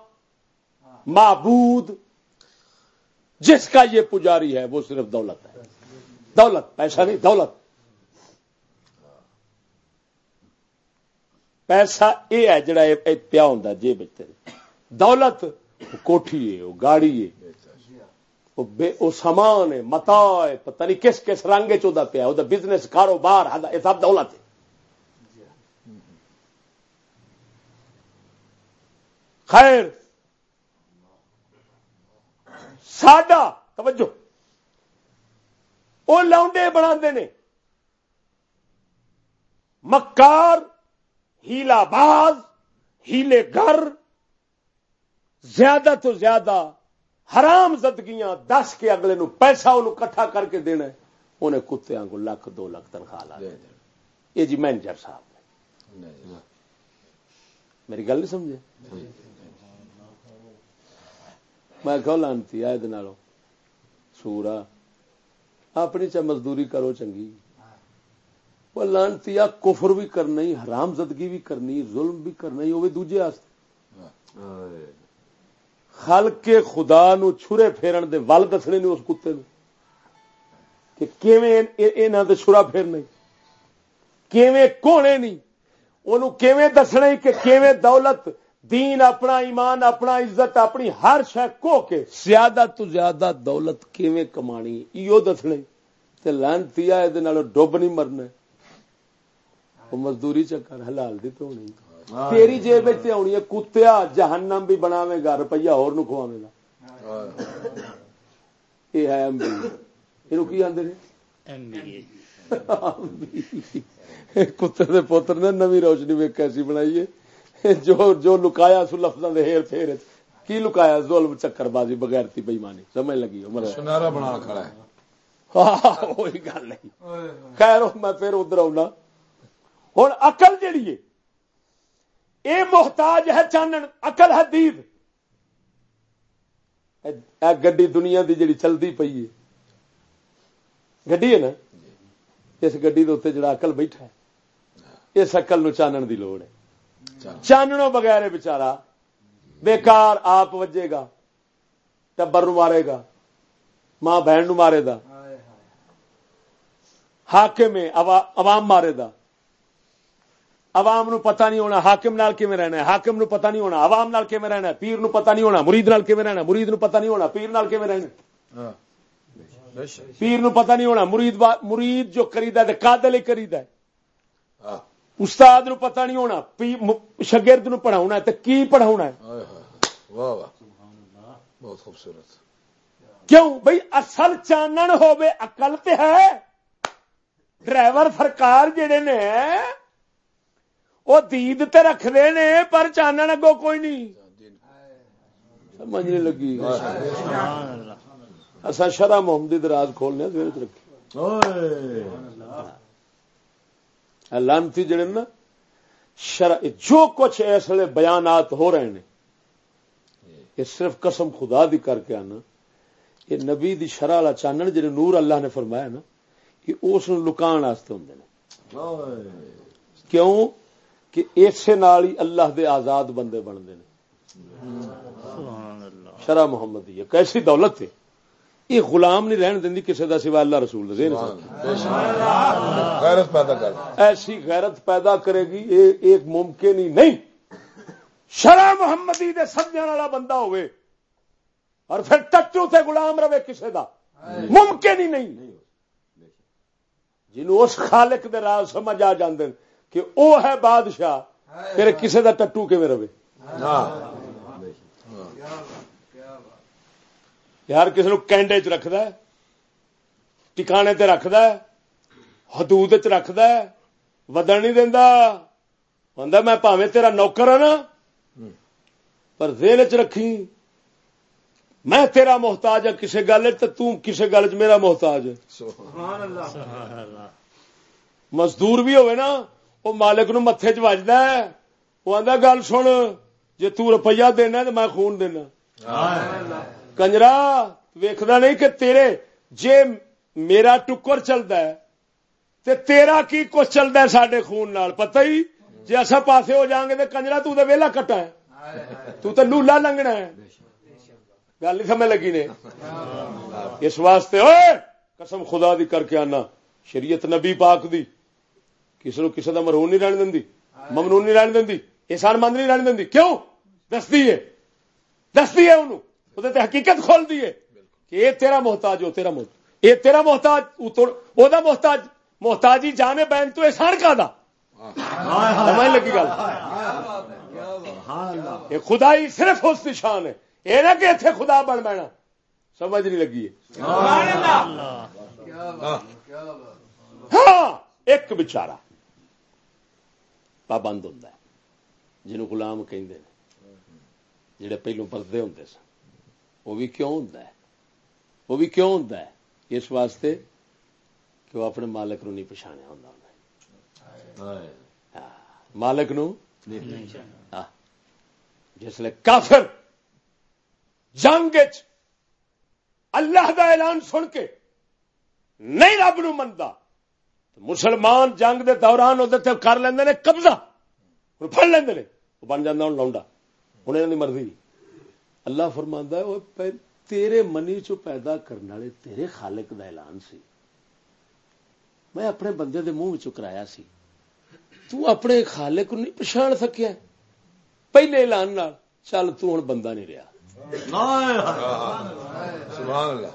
معبود، جس کا یہ پجاری ہے، وہ صرف دولت ہے۔ دولت، پیسہ نہیں، دولت۔ پیسہ یہ ہے، جڑا پیا ہوں جی بچتے دولت کوٹھی ہے وہ گاڑی ہے سامان متا ہے، پتہ نہیں کس کس رنگ چاہتا پیا وہ بزنس کاروبار ہاں، سب دولت خیر۔ ساڈا، توجہ۔ وہ لاؤنڈے بنا مکار ہیلا باز، ہیلے گھر، زیادہ تو زیادہ حرام زدگیاں دس کے اگلے نو پیسہ انہوں کٹھا کر کے دینا انہیں کتوں کو لکھ دو لکھ تنخواہ لا یہ جی مینیجر صاحب نے۔ میری گل نہیں سمجھے؟ میں کہ لانتی آئے سورا اپنی چا مزدوری کرو چنگی۔ وہ لانتی کفر بھی کرنا حرام زدگی بھی کرنی ظلم بھی کرنا وہ بھی دوجے خل کے خدا نو چھرے پھیرن دے ول دسنے نے اس کتے نو کہ کیویں انہاں دے چھرا پھیرنے؟ کیویں کونے نہیں انہوں کیویں دسنے کہ کیویں دولت؟ دین اپنا، ایمان اپنا، عزت اپنی، ہر شہ کو کے زیادہ تو زیادہ دولت کیویں کمانی؟ ایو دسنے۔ تے لانتی آئے دے نالو ڈوب نہیں مرنے۔ وہ مزدوری چکر حلال دی تو نہیں۔ تیری جیب آنی ہے کتیا جہنم بھی بناوے گا روپیہ کھواوے گا یہ ہے ایم بی کتے دے پوتر نے نوی روشنی میں کیسی بنائی ہے جو جو لکایا سو لفظوں دے ہیر پھیر کی لکایا ظلم چکر بازی بغیر تھی بےمانی سمجھ لگی سنارا بنا کھڑا ہے ہاں وہی گل نہیں خیر میں پھر ادھر آنا ہوں اقل جیڑی ہے یہ محتاج ہے چانن اقل ہے دید۔ گڈی دنیا دی جڑی چلتی پی ہے۔ گڈی ہے نا؟ اس گڈی جڑا اقل بیٹھا ہے۔ اس اقل نو چانن دی لوڑ ہے۔ چاننوں بغیر بچارا بیکار آپ وجے گا ٹبر نو مارے گا ماں بہن نو مارے گا حاکم عوام مارے گا۔ عوام نو پتہ نہیں ہونا حاکم نال کیویں رہنا ہے؟ حاکم نو پتہ نہیں ہونا عوام نال کیویں رہنا ہے؟ پیر نو پتہ نہیں ہونا مرید نال کیویں رہنا مرید نو پتہ نہیں ہونا پیر نال کیویں رہنا ہاں۔ پیر نو پتہ نہیں ہونا مرید مرید جو کریدا ہے تے قادل ہی کریدا ہے۔ ہاں۔ استاد نو پتہ نہیں ہونا شاگرد نو پڑھاونا ہے تے کی پڑھاونا ہے؟ واہ واہ۔ بہت خوبصورت۔ کیوں؟ بھئی اصل چانن ہوے عقل تے ہے۔ ڈرائیور سرکار جڑے نے وہ دید تے رکھ دے نے، پر چانن اگو کوئی نہیں۔ سمجھ نہیں لگی۔ اصا شرح محمدی دراز کھولنے رکھی لانتی جڑے نا، شرح، جو کچھ اس لیے بیانات ہو رہے ہیں یہ صرف قسم خدا دی کر کے آنا۔ یہ نبی دی شرح والا چانن جڑے نور اللہ نے فرمایا نا، یہ اس لکان واسطے ہوں کیوں؟ کہ اسے نال ہی اللہ دے آزاد بندے بنتے ہیں۔ شرح محمد کیسی دولت ہے؟ یہ غلام نہیں رہن دینی کسی کا سوا اللہ رسول غیرت پیدا کر۔ ایسی غیرت پیدا کرے گی ایک ممکن ہی نہیں۔ شرح محمدی دے سمجھنے والا بندہ ہوئے۔ اور پھر ٹچو سے غلام رہے کسی کا ممکن ہی نہیں۔ جنہوں اس خالق دے راہ سمجھ آ جاندے کہ او ہے بادشاہ پھر کسے دا ٹٹو کیویں رہے؟ یار کسی نو کینڈے چ رکھد ٹکانے تے رکھد حدود چ رکھد ودن نہیں دینا آدھا میں پاوے تیرا نوکر ہوں نا پر ذہن چ رکھی میں تیرا محتاج ہوں کسی گل تو کسی گل چ میرا محتاج ہے۔ مزدور بھی ہوئے نا وہ مالک نو متے چ وجد وہ آدھا گل سن جی تپیا دینا تو میں خون دینا کنجرا ویکھدا نہیں کہ تیرے جے میرا ٹکر چلتا ہے تے تیرا کی کچھ چلتا ہے سڈے خون نال پتہ ہی جی اصا پاسے ہو جائیں گے تو کنجرا تو ویلا کٹا ہے تو تے لولا لنگنا ہے گل سمجھ لگی نے اس واسطے اوے قسم خدا دی کر کے آنا شریعت نبی پاک دی کسی نو کسی دا مرہون نہیں رہن دندی ممنون نہیں رہن دندی احسان مند نہیں رہن دندی۔ کیوں؟ دستی ہے۔ دستی ہے انہوں۔ وہ حقیقت کھول دی ہے کہ یہ تیرا محتاج ہو تیرا محتاج۔ یہ تیرا محتاج وہ محتاج۔ محتاجی جامع بین تو احسان کا دا۔ سمجھ لگی گل؟ یہ خدائی صرف اس شان ہے۔ یہ نہ کہ اتنے خدا بن بینا۔ سمجھ نہیں لگی ہاں ایک بچارا پابند ہوں جنہوں گلام کہ جڑے پہلو پردے ہوں سن، وہ بھی کیوں ہوں وہ بھی کیوں ہوں اس واسطے کہ وہ اپنے مالک نو نہیں پچھاڑیا ہوں ہاں، مالک نو ہاں۔ کافر جنگ اللہ دا اعلان سن کے نہیں رب نو منتا مسلمان جنگ دے دوران وہ کر لے قبضہ پڑ لے بن جانا ہوں ہوں یہ مرضی۔ اللہ فرماندہ ہے تیرے منی چو پیدا کرنے والے تیرے خالق دا اعلان سی۔ میں اپنے بندے دے منہ چکرایا سی۔ تو اپنے خالق نہیں پچھاڑ سکیا۔ پہلے اعلان نال چل تو ہن بندہ نہیں رہا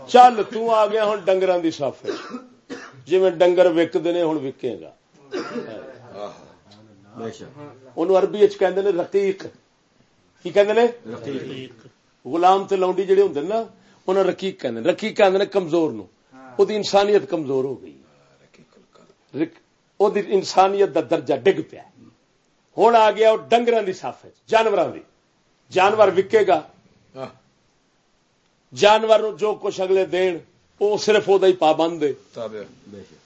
چل تو آ گیا ہوں ڈنگر کی سف جی ڈنگر وکتے نے ہوں وکے گا۔ اربی رقیق۔ کی غلام تے لونڈی جڑے ہوں نا انہوں رقیق کہ رقیق کہ کمزور نو وہ انسانیت کمزور ہو گئی۔ وہ انسانیت دا درجہ ڈگ پیا۔ ہوں آ گیا وہ ڈنگر کی سف جانور جانور وکے گا۔ جانور جو کچھ اگلے دین وہ صرف وہ پابند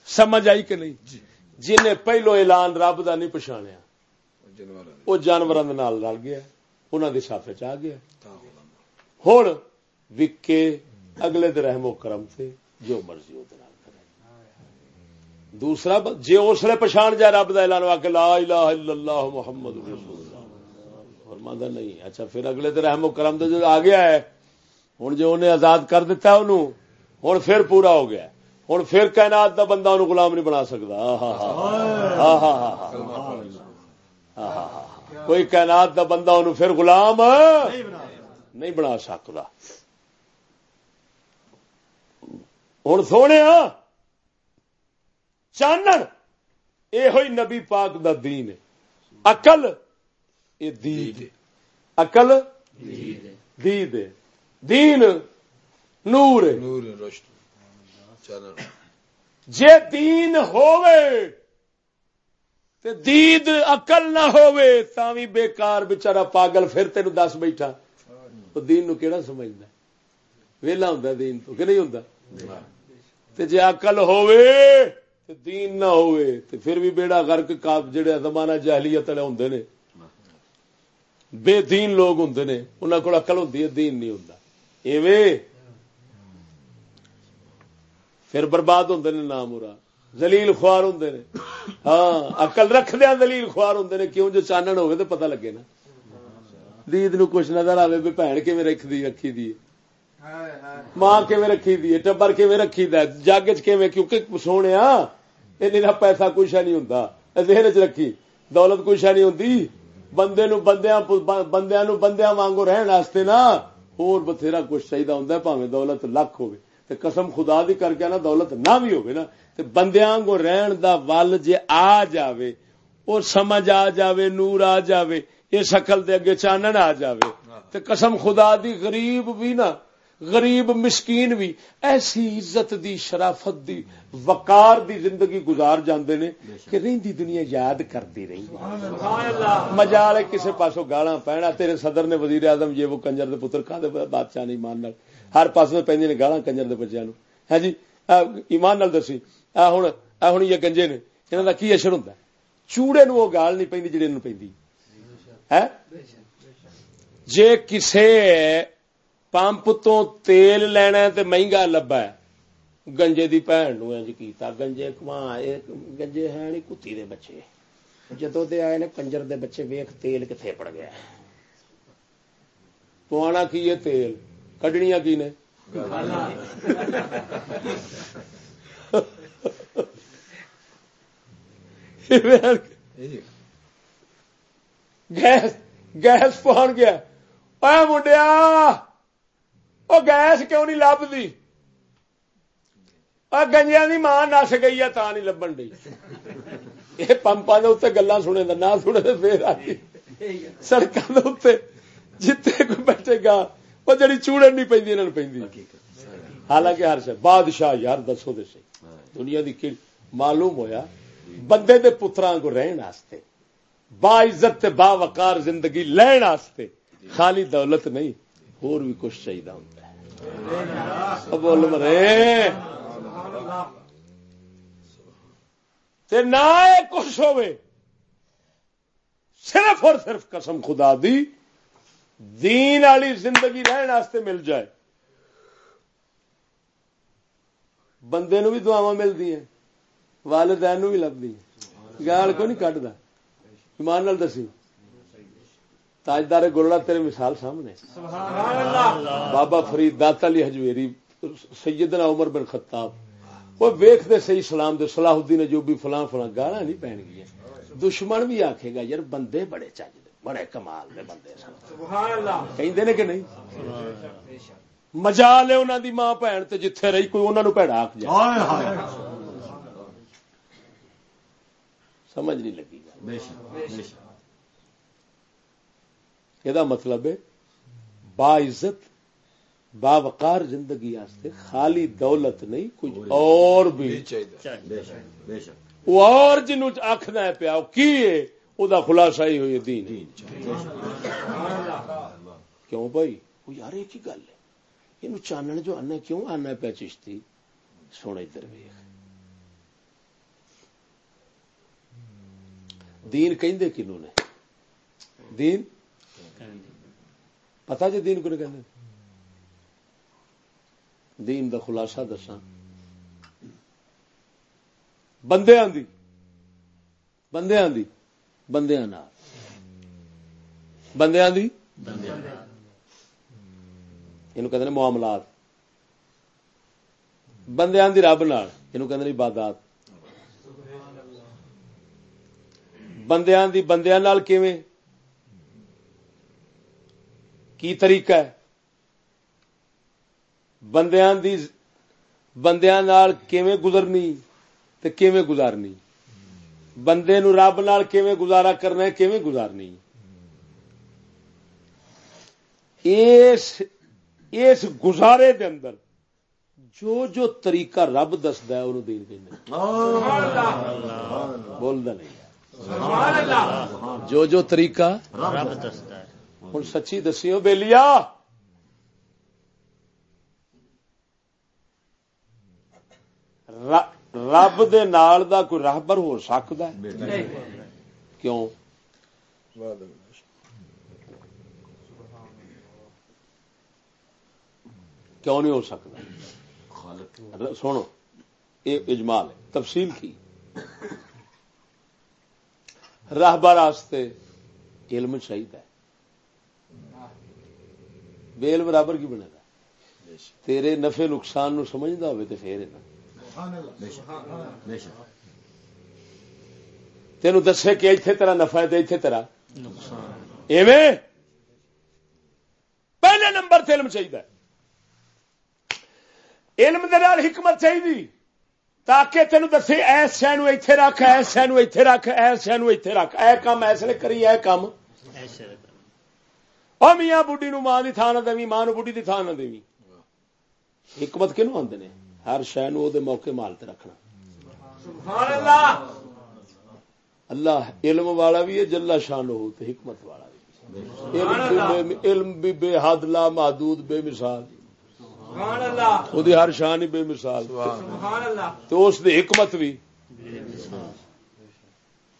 سمجھ آئی کہ نہیں؟ جی۔ جن پہلو اعلان رب کا نہیں پچھاڑیا وہ جانور رل گیا۔ انہوں سف چ گیا۔ ہوں۔ وکے اگلے رحم و کرم سے جو مرضی وہ دوسرا جی اس لیے پچھان جائے رب کا اعلان وا کے لا الہ الا اللہ محمد رسول اللہ۔ فرماندہ نہیں۔ اچھا پھر اگلے دن رحم و کرم تو جو آ گیا ہے ہوں جو انہیں آزاد کر دیتا انہوں ہوں پھر پورا ہو گیا ہوں پھر کائنات دا بندہ انہوں غلام نہیں بنا سکتا کوئی کائنات دا بندہ انہوں پھر غلام نہیں بنا سکتا ہوں سونے چانن یہ نبی پاک دا دین ہے اقل یہ دید اقل دید دین نور. جے دین ہووے تے دید اقل نہ ہووے تاوی بیکار بچارا پاگل پھر تین دس بیٹھا. تو دین نو کیڑا سمجھدا ویلا ہوندا دین تو کہ نہیں ہوندا؟ تے جے عقل ہووے تے دین نہ ہوئے تے پھر بھی بیڑا غرق کاپ جڑے زمانہ جاہلیت والے ہوندے نے. بے دین لوگ ہوندے نے انہاں کول عقل ہوندی ہے دین نہیں ہوندا۔ ایویں پھر برباد ہوندے نے نام مرا ذلیل خوار ہوندے نے۔ ہاں عقل رکھدے ذلیل خوار ہوندے نے، کیوں جو چانن ہوے تے پتہ لگے نا۔ دید نو کچھ نظر آئے بھی بھن کی رکھ دی رکھی دی ماں کیویں رکھی دی ٹبر کیویں رکھی دا جگ چ کیونکہ سونے یہ پیسہ کچھ نہیں ہوں ذہن چ رکھی، دولت کچھ نہیں ہوں بندے نو بندیاں بندیاں نو بندیاں وانگو رہن واسطے نا اور بتھیرا کچھ چاہیے ہوں پاوے دولت لکھ ہوے تے قسم خدا دی کر کے نا دولت نہ بھی ہوگی نا، تے بندیاں کو رہن دا ول جے آ جاوے اور سمجھ آ جاوے، نور آ جاوے یہ شکل دے اگے چانن آ جاوے۔ تے قسم خدا دی غریب بھی نا، غریب مسکین بھی ایسی عزت دی، شرافت دی، وقار دی زندگی گزار جاندے نے کہ رہندی دنیا یاد کرتی رہی۔ مجال ہے، کسے پاسوں گالاں پینا تیرے صدر نے وزیر اعظم یہ وہ کنجر دے پتر کھا دے بادشاہ نہیں مان نال ہر پاس میں پہنجے نے گالاں کنجر دے بچیاں نو ہے ہاں جی ایمان نال دسی۔ اے ہن اے ہن یہ گنجے نے۔ انہاں دا کی اثر ہوندا؟ چوڑے نو وہ گال نہیں پیندی جڑے نو پیندی ہے ہاں؟ جے کسے پمپ تو تیل لینا تے مہنگا لبا ہے۔ گنجے دی بھن نو انج کیتا۔ گنجے کما گنجے ہے نہیں، کتی دے بچے۔ جدو دے آئے نے کنجر دے بچے ویخ تیل کتنے پڑ گیا۔ پوانا کی یہ تیل؟ کڈنیاں کی نے؟ گیس گیس پہن گیا۔ اے منڈیا وہ گیس کیوں نہیں لبھی گنجیا کی ماں نس گئی ہے تا نہیں لبن ڈی یہ پمپا کے اتنے گلا سنے نہ سنے پھر آئی۔ سڑکوں کے اتنے جتنے کوئی بیٹھے گا وہ جڑی چوڑن نہیں انہوں پہ حالانکہ ہر سے بادشاہ یار دسو دے دنیا دی معلوم ہویا بندے دے پتران کو رہن آستے با عزت تے با وقار زندگی لین آستے خالی دولت نہیں اور بھی کچھ چاہیے ہوتا ہے۔ بول مرے تے نہ کچھ ہوئے صرف اور صرف قسم خدا دی دین والی زندگی رہن واسطے مل جائے۔ بندے نو بھی دعوا ملتی ہیں والدین نو بھی لبھی گال کو نہیں کٹتا ایمان نال دسی۔ تاجدار گولڑا تیرے مثال سامنے۔ بابا فرید داتا علی حجویری سیدنا عمر بن خطاب۔ وہ ویخ دے صحیح سلام دے صلاح الدین جو بھی فلاں فلاں گالا نہیں پہن گئی دشمن بھی آکھے گا یار بندے بڑے چج بڑے کمال دے بندے سن۔ کہ نہیں؟ مجا لے انہوں دی ماں بھن تے جتھے رہی کوئی انہوں نے پیڑا آخ جائے۔ سمجھ نہیں لگی یہ مطلب ہے؟ با عزت با وقار زندگی آستے خالی دولت نہیں کچھ اور بھی۔ وہ اور جنوں آخنا ہے پیا کی ہے وہ خلاصہ ہی ہوئی دین۔ کیوں بھائی؟ وہ یار ایک ہی گل ہے۔ یہ چانن جو آنا کیوں آنا پیا چشتی؟ سونا ادھر ویخ دین کہیں کنو نے؟ دین؟ پتا جی دین کو کہ دین دا خلاصہ دساں۔ بندیاں دی۔ بندیاں دی۔ بندیاں نال بندیاں دی کہ معاملات بندیاں دی رب نال یہ کہ عبادات بندیاں دی بندیاں نال کیویں کی طریقہ ہے بندیاں دی بندیاں نال کیویں گزرنی تے کیویں گزارنی بندے نو رب نال کیویں گزارا کرنا ہے کیویں گزارنی؟ اس اس گزارے دے اندر جو جو طریقہ رب دستا ہے انہوں دین کہ بولتا نہیں جو جو طریقہ رب دستا ہے. ہوں سچی دسی بے لیا رب دے نال دا کوئی راہبر ہو سکتا ہے؟ کیوں؟ کیوں نہیں ہو سکتا؟ سنو یہ اجمال ہے۔ تفصیل کی؟ راہبر علم چاہیے بے علم برابر کی بنے گا؟ تیرے نفے نقصان نو سمجھتا ہوئے تو پھر تین دسے کہ اتنے تیرا نفا ہے اتنے تیرا ایویں؟ پہلے نمبر علم چاہیے علم دے نال حکمت چاہیے تاکہ تین دسے ایس شہ نو ایتھے رکھ ایس شہ نو ایتھے رکھ ایس شہ نو ایتھے رکھ۔ اے کام ایس نے کری اے کام او میاں بڈھی نو ماں دی تھان نہ دیویں ماں نو بڈھی دی تھان نہ دیویں حکمت کینو آندے نے؟ ہر شہ نو دے موقع مال تے رکھنا۔ اللہ علم والا بھی ہے جلا شان ہو تے حکمت والا بھی۔ علم, علم بھی بے حد لا محدود بے مثال۔ وہ ہر شان ہی بے مثال۔ تو اس دی حکمت بھی۔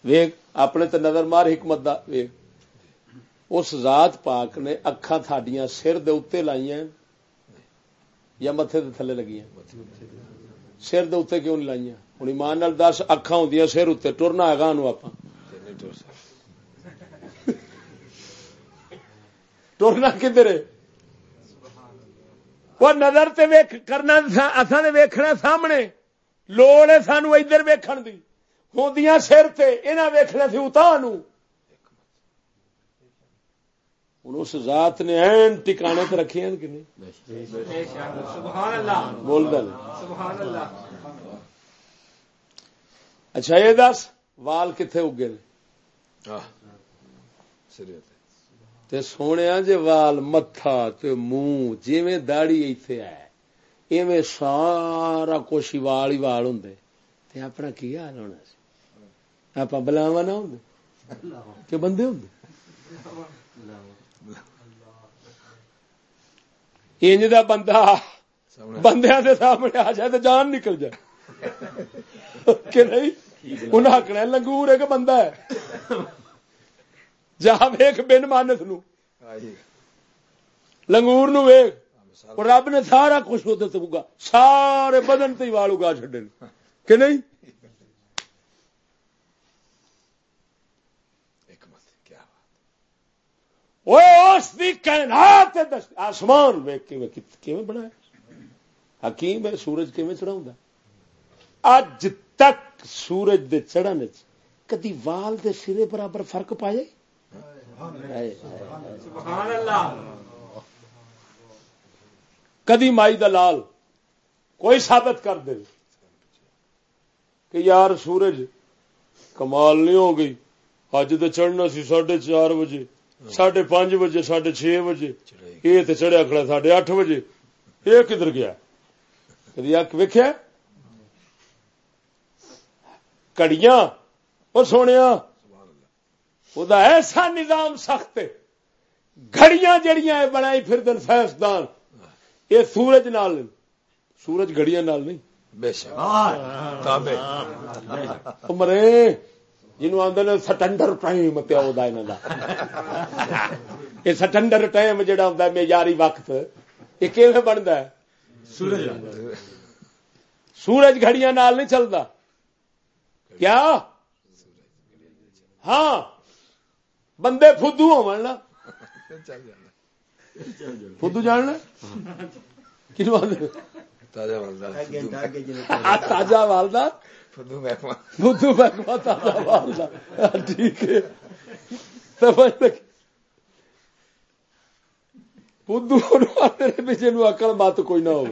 ویک اپنے تے نظر مار حکمت دا۔ ویک اس ذات پاک نے اکھا تھاڈیاں سر دے اوتے لائیاں۔ یا متے دے تھلے لگیاں۔ سر دے اوتے کیوں نہیں لائیاں؟ ہوں ایمان نال دس اکھا ہوں سر اتنے ٹرنا ہے گاہ آپ ٹرنا کدھر وہ نظر تے کرنا اصا نے ویکھنا سامنے۔ لوڑ ہے سانو ادھر ویکھن دی۔ ہوں سر تے انہیں ویکھنا سی اتا اس ذات نے این ٹکانے تے رکھے ہیں کہ نہیں؟ بول دل. اچھا یہ دس وال کتنے اگے سونے جی وال متھا منہ جی داڑی ایتھے ہے ایویں سارا کچھ وال ہی وال ہوں اپنا کی حال ہونا سی؟ بلاوا نہ ہوں کہ بندے ہوں انج دا بندہ بندیاں دے سامنے آ جائے تو جان نکل جائے۔ کہ نہیں؟ انہیں آخنا لنگور ایک بندہ ہے۔ جا ویخ بن مانس نو۔ لنگور نو ویخ رب نے سارا کچھ ادھر اگا۔ سارے بدن تے وال اگا چڈے کہ نہیں؟ اس کائنات آسمان بنایا؟ حکیم ہے سورج کیون چڑھاؤں اج تک سورج دے چڑھن کدی وال دے سرے برابر فرق پائے کدی مائی دلال کوئی ثابت کر دے کہ یار سورج کمال نہیں ہو گئی اج تو چڑھنا سی ساڑھے چار بجے۔ ساڑھے پانچ بجے ساڑھے چھ بجے۔ یہ تو چڑھیا کھڑا ساڑھے اٹھ بجے۔ یہ کدھر گیا؟ کدی ویکیا کڑیاں۔ وہ سونے وہ ایسا نظام سخت گھڑیاں جڑیاں بنائی پھر دن سائنسدان یہ سورج نال سورج گھڑیاں نال نہیں۔ مرے جنوب آدھے سٹنڈر ٹائم پیا یہ سٹنڈر ٹائم جہا ہوں معیاری وقت یہ کیون بنتا ہے سورج سورج گھڑیاں نال نہیں چلتا کیا ہاں بندے فدو ہو فدو جان تازہ والدہ فدو محکمہ تازہ والدہ ٹھیک ہے فدو پیچھے اکل مت کوئی نہ ہو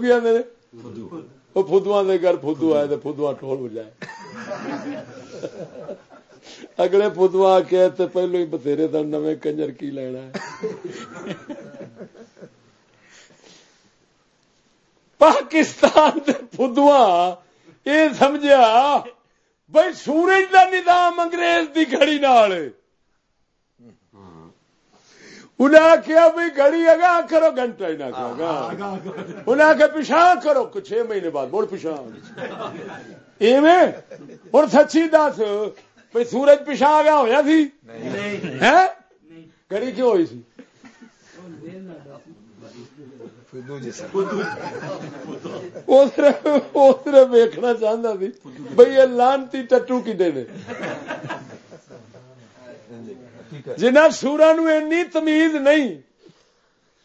کی آدھے وہ فدو دے گھر فدو آئے تو فدو ٹول بجائے اگلے فدو آ کے تو پہلو ہی بتھیرے دن نو کنجر کی لینا ہے پاکستان فدو یہ سمجھا بھائی سورج کا نظام انگریز کی گھڑی نال انہیں آخیا بھائی گڑی اگا کرو گھنٹہ ہی نہ انہیں آخیا پیچھا کرو چھ مہینے بعد مڑ پیچھا ایویں؟ ہوں سچی دس بھائی سورج پیچھا آ گیا ہوا سی گڑی کیوں ہوئی سی؟ ویکنا چاہتا سی۔ بھائی یہ لانتی ٹٹو کڈے نے۔ جنہ سورا نو تمیز نہیں۔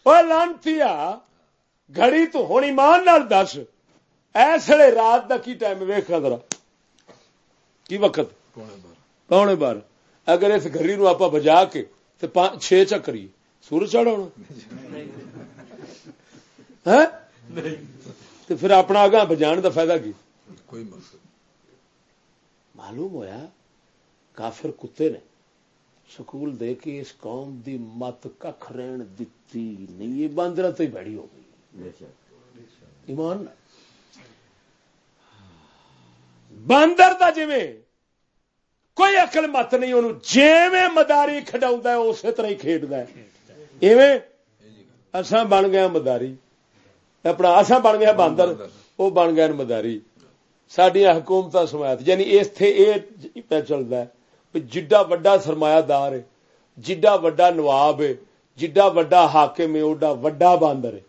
وہ لانتی گھڑی تو ہونی مان دس۔ ایسے رات کا کی ٹائم ویخ ذرا۔ کی وقت؟ پونے بار۔ اگر اس گھڑی نو آپ بجا کے چھ چکری سورج چڑھا تو پھر اپنا اگاں بجان دا فائدہ کی؟ کوئی معلوم ہویا کافر کتے نے سکول دے کے اس قوم دی مت کھ رہن دتی نہیں یہ باندر تو ہی بڑی ہو گئی۔ ایمان۔ باندر دا جویں کوئی عقل مت نہیں انہوں جیویں مداری کھڈاؤں اسی طرح ہی کھیڈدا ہے۔ ایویں اساں بن گیا مداری۔ اپنا اساں بن گیا باندر وہ بن گیا مداری سڈیا حکومت سمایت یعنی یہ پہ چلتا ہے جڈا وڈا سرمایہ دار ہے جڈا وڈا نواب ہے جڈا وڈا حاکم ہے اوڈا وڈا باندر ہے۔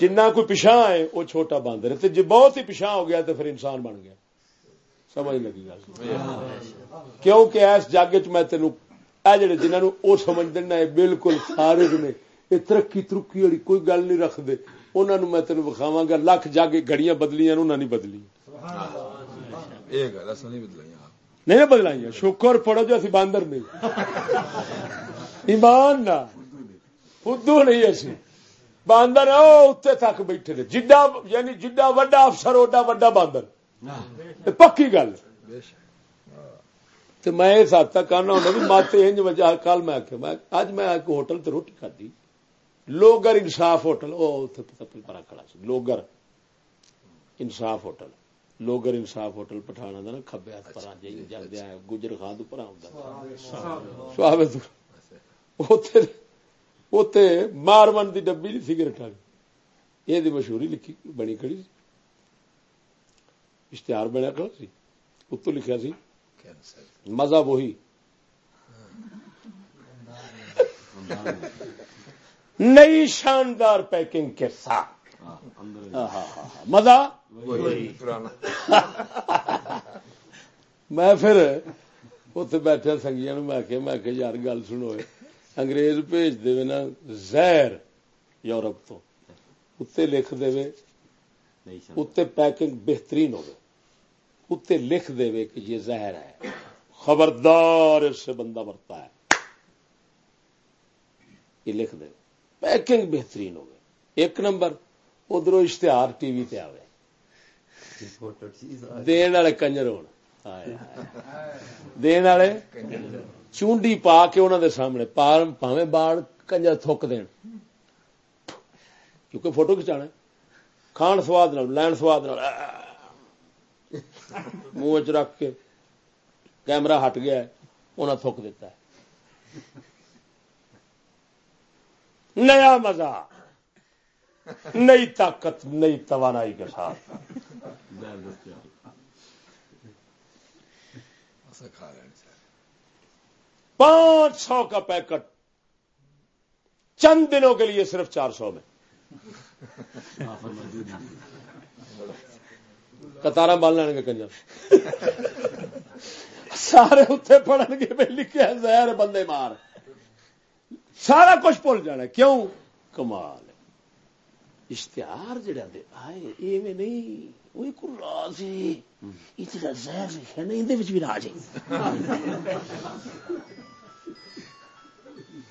جنہ کوئی پچھا ہے وہ چھوٹا باندر ہے۔ جی بہت ہی پچھا ہو گیا تو پھر انسان بن گیا۔ سمجھ لگی گل۔ کیونکہ اس جگ چ میں تینوں جڑے جنہوں وہ سمجھ دینا ہے بالکل فارغ نے۔ یہ ترقی ترقی والی کوئی گل نہیں رکھتے انہوں میں تینوں وکھاوا گا لکھ جاگے گھڑیاں بدلیاں انہوں نہیں بدلی یہ گل نہیں بدلائی۔ آپ نہیں بدلائی شکر پڑھو جو اسی باندر نہیں۔ ایمان نہ۔ فدو نہیں اسی۔ باندر او تک بیٹھے نے جڈا یعنی جڈا وڈا افسر اوڈا وڈا باندر۔ پکی گل۔ بے شک۔ تو میں اس حد تک کہنا ہوں بھی انج وجہ کل میں آخیا میں اج میں ایک ہوٹل تے روٹی کھدی لوگر انصاف ہوٹل، او پرا کھڑا سی، لوگر انصاف ہوٹل۔ لوگر انصاف ہوٹل پٹھانا دا نا، کھبے ہاتھ پرا جی جلدی آیا، گجر خان تو پرا ہوندا۔ سواوے تو اوتے اوتے مارمن دی ڈبی دی سگریٹ والی یہ دی مشہوری لکھی، بنی کھڑی سی۔ اشتہار بنیا کھڑا سی۔ اتو لکھیا سی کینسر مزہ وہی۔ نئی شاندار پیکنگ کے ساتھ۔ مزہ؟ میں پھر اتنے بیٹھا سنگیا میں کہ میں کہ یار گل سنو انگریز بھیج دے نا زہر یورپ تو۔ اتنے لکھ دے اتنے پیکنگ بہترین ہوگی اتنے لکھ دے کہ یہ زہر ہے۔ خبردار اس سے بندہ مرتا ہے۔ یہ لکھ دے۔ پیکنگ بہترین ہوگی ایک نمبر ادھر اشتہار ٹی وی تے آوے۔ دین والے کنجر ہون۔ دین والے چونڈی پا کے انہوں دے سامنے پار پاویں باڑ کنجر تھوک دین۔ کیونکہ فوٹو کھچانا کھان سواد نال، لین سواد نال۔ منہ چ رکھ کے کیمرہ ہٹ گیا ہے انہیں تھوک دیتا ہے۔ نیا مزہ۔ نئی طاقت، نئی توانائی کے ساتھ۔ پانچ سو کا پیکٹ۔ چند دنوں کے لیے صرف چار سو میں۔ کتارا بال لین گے کنجر۔ سارے اتنے پڑھن گے لکھے زہر بندے مار۔ سارا کچھ بھول جانا کیوں؟ کمال اشتہار جڑا دے آئے، ایویں نہیں، وہ ایک راز ہے۔ یہ جڑا زہر لکھا نا اندر بھی راج ہے۔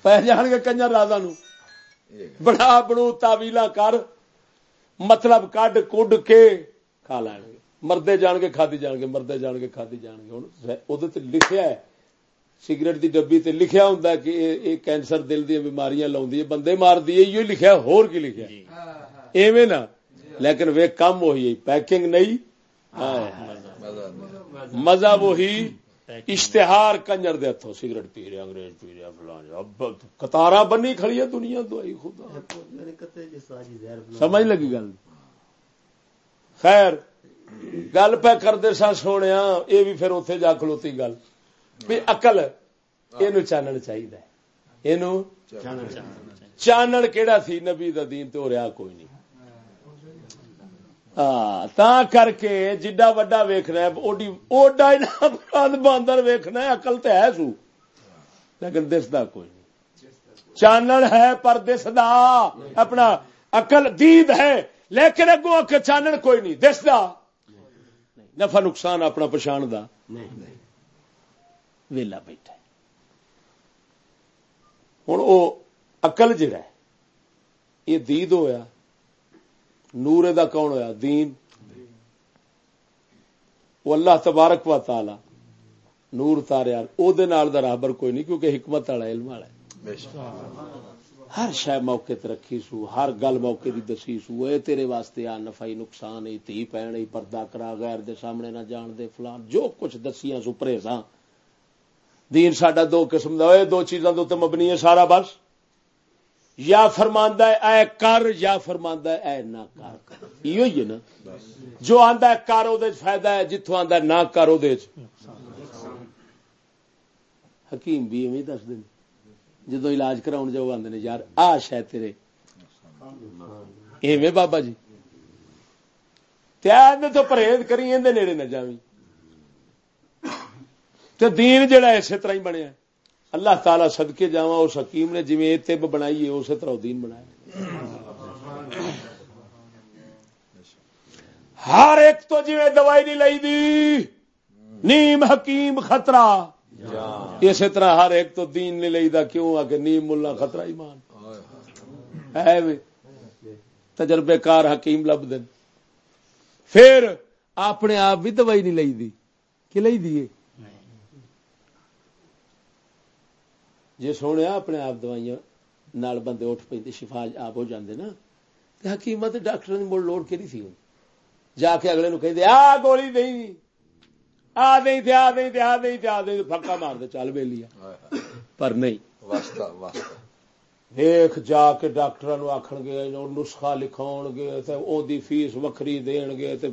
پہ جان گے کنجر راجا نو۔ بڑا بڑو تاویلا کر مطلب کڈ کڈ کے کھا لین گے۔ مردے جان کے کھادی جان گے، مردے جان کے کھادی جان گے۔ ہوں وہ لکھیا ہے سگریٹ دی ڈبی تے لکھیا ہوں کہ یہ کینسر دل دی بیماریاں ہے بندے مار دی ہے یہ لکھیا ہور کی لکھیا ایویں نا لیکن وہ کم وہی پیکنگ نہیں مزہ وہی اشتہار کنجر دے ہتھوں سگریٹ پی رہے انگریز پی رہے فلاں اب قطارا بنی کھڑی ہے دنیا دعائی خدا سمجھ لگی گل خیر گل پہ کرتے سا سونے یہ بھی پھر اتنے جا کھلوتی گل بھی اقل یہ چانن چاہیے یہ چانن کہڑا سی نبی دا دین تو رہا کوئی نہیں ہاں تا کر کے جڈا وڈا ویکھنا ہے اوڈا ہی باندر ویکھنا ہے عقل تے ہے سو لیکن دسدا کوئی نہیں چانن ہے پر دسدا اپنا عقل دید ہے لیکن اگوں اک چانن کوئی نہیں دسدا نفع نقصان اپنا پچھان دا ویلا بیٹھا ہوں وہ اقل جڑا ہے، یہ دید ہویا نور دا کون ہویا؟ دین۔ وہ اللہ تبارک و تعالی نور تاریا او دے نال دا راہبر کوئی نہیں، کیونکہ حکمت والا، علم والا ہے۔ ہر شے موقع تے رکھی سو، ہر گل موقع دی دسی سو، اے تیرے واسطے آ نفعی نقصان، اے تھی پین اے پردہ کرا، غیر دے سامنے نہ جان دے، فلان، جو کچھ دسیاں سو، پرہیزاں۔ دین ساڈا دو قسم دا، اے دو چیزاں دے تے مبنی ہے سارا بس۔ یا فرماندا ہے، اے کر، یا فرماندا ہے، اے نہ کر۔ ایو ہی ہے نا۔ جو آندا ہے، کر او دے فائدہ ہے، جتھوں آندا ہے، نہ کر او دے حکیم بھی ایویں دس دین جدو علاج کراؤن جاؤ آدھے یار، آ شاید تیرے۔ ایویں بابا جی۔ تیار تو پرہیز کری اندر نیڑے نہ جاوی تے دین جڑا اسی طرح ہی بنیا اللہ تعالی صدقے جاواں، اس حکیم نے جویں طب بنائی ہے، اسی طرح دین بنایا ہر ایک تو جویں دوائی نہیں لئی دی، نیم حکیم خطرہ۔ اسی طرح ہر ایک تو دین نہیں لئی کیوں؟ آ کہ نیم ملا خطرہ ایمان ہے تجربے کار حکیم لب دن پھر اپنے آپ بھی دوائی نہیں لئی دی۔ کہ لئی دیے جی سونے اپنے آپ دوائیاں نال بندے اٹھ پہ شفا آپ ہو جاندے نا تے حکیمت ڈاکٹر نے مڑ لوڑ کہڑی تھی جا کے اگلے نو کہہ دے آ گولی دئی آ دئی تے آ دئی تے آ دئی تے آ دئی پھکا مار دے چل بے لیا پر نہیں۔ واسطہ جا کے ڈاکٹر نو آخن گے نسخہ لکھاؤ گے تے او دی فیس وکری دین گے تے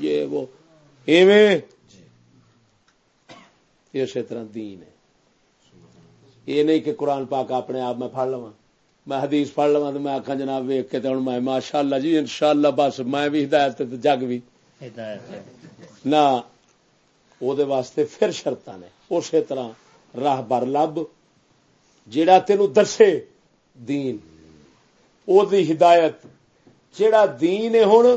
یہ وہ۔ ایویں اسی طرح دین ہے۔ یہ نہیں کہ قرآن پاک اپنے آپ میں پڑھ لوا میں حدیث پڑھ لوا تو میں آخا جناب ویک کے ہوں میں ماشاء اللہ جی ان شاء اللہ بس میں بھی ہدایت جگ بھی۔ نہ وہ واسطے پھر شرط نے۔ اسی طرح راہ بر لب جیڑا تینو دسے دین۔ او دی ہدایت جیڑا دین ہے ہوں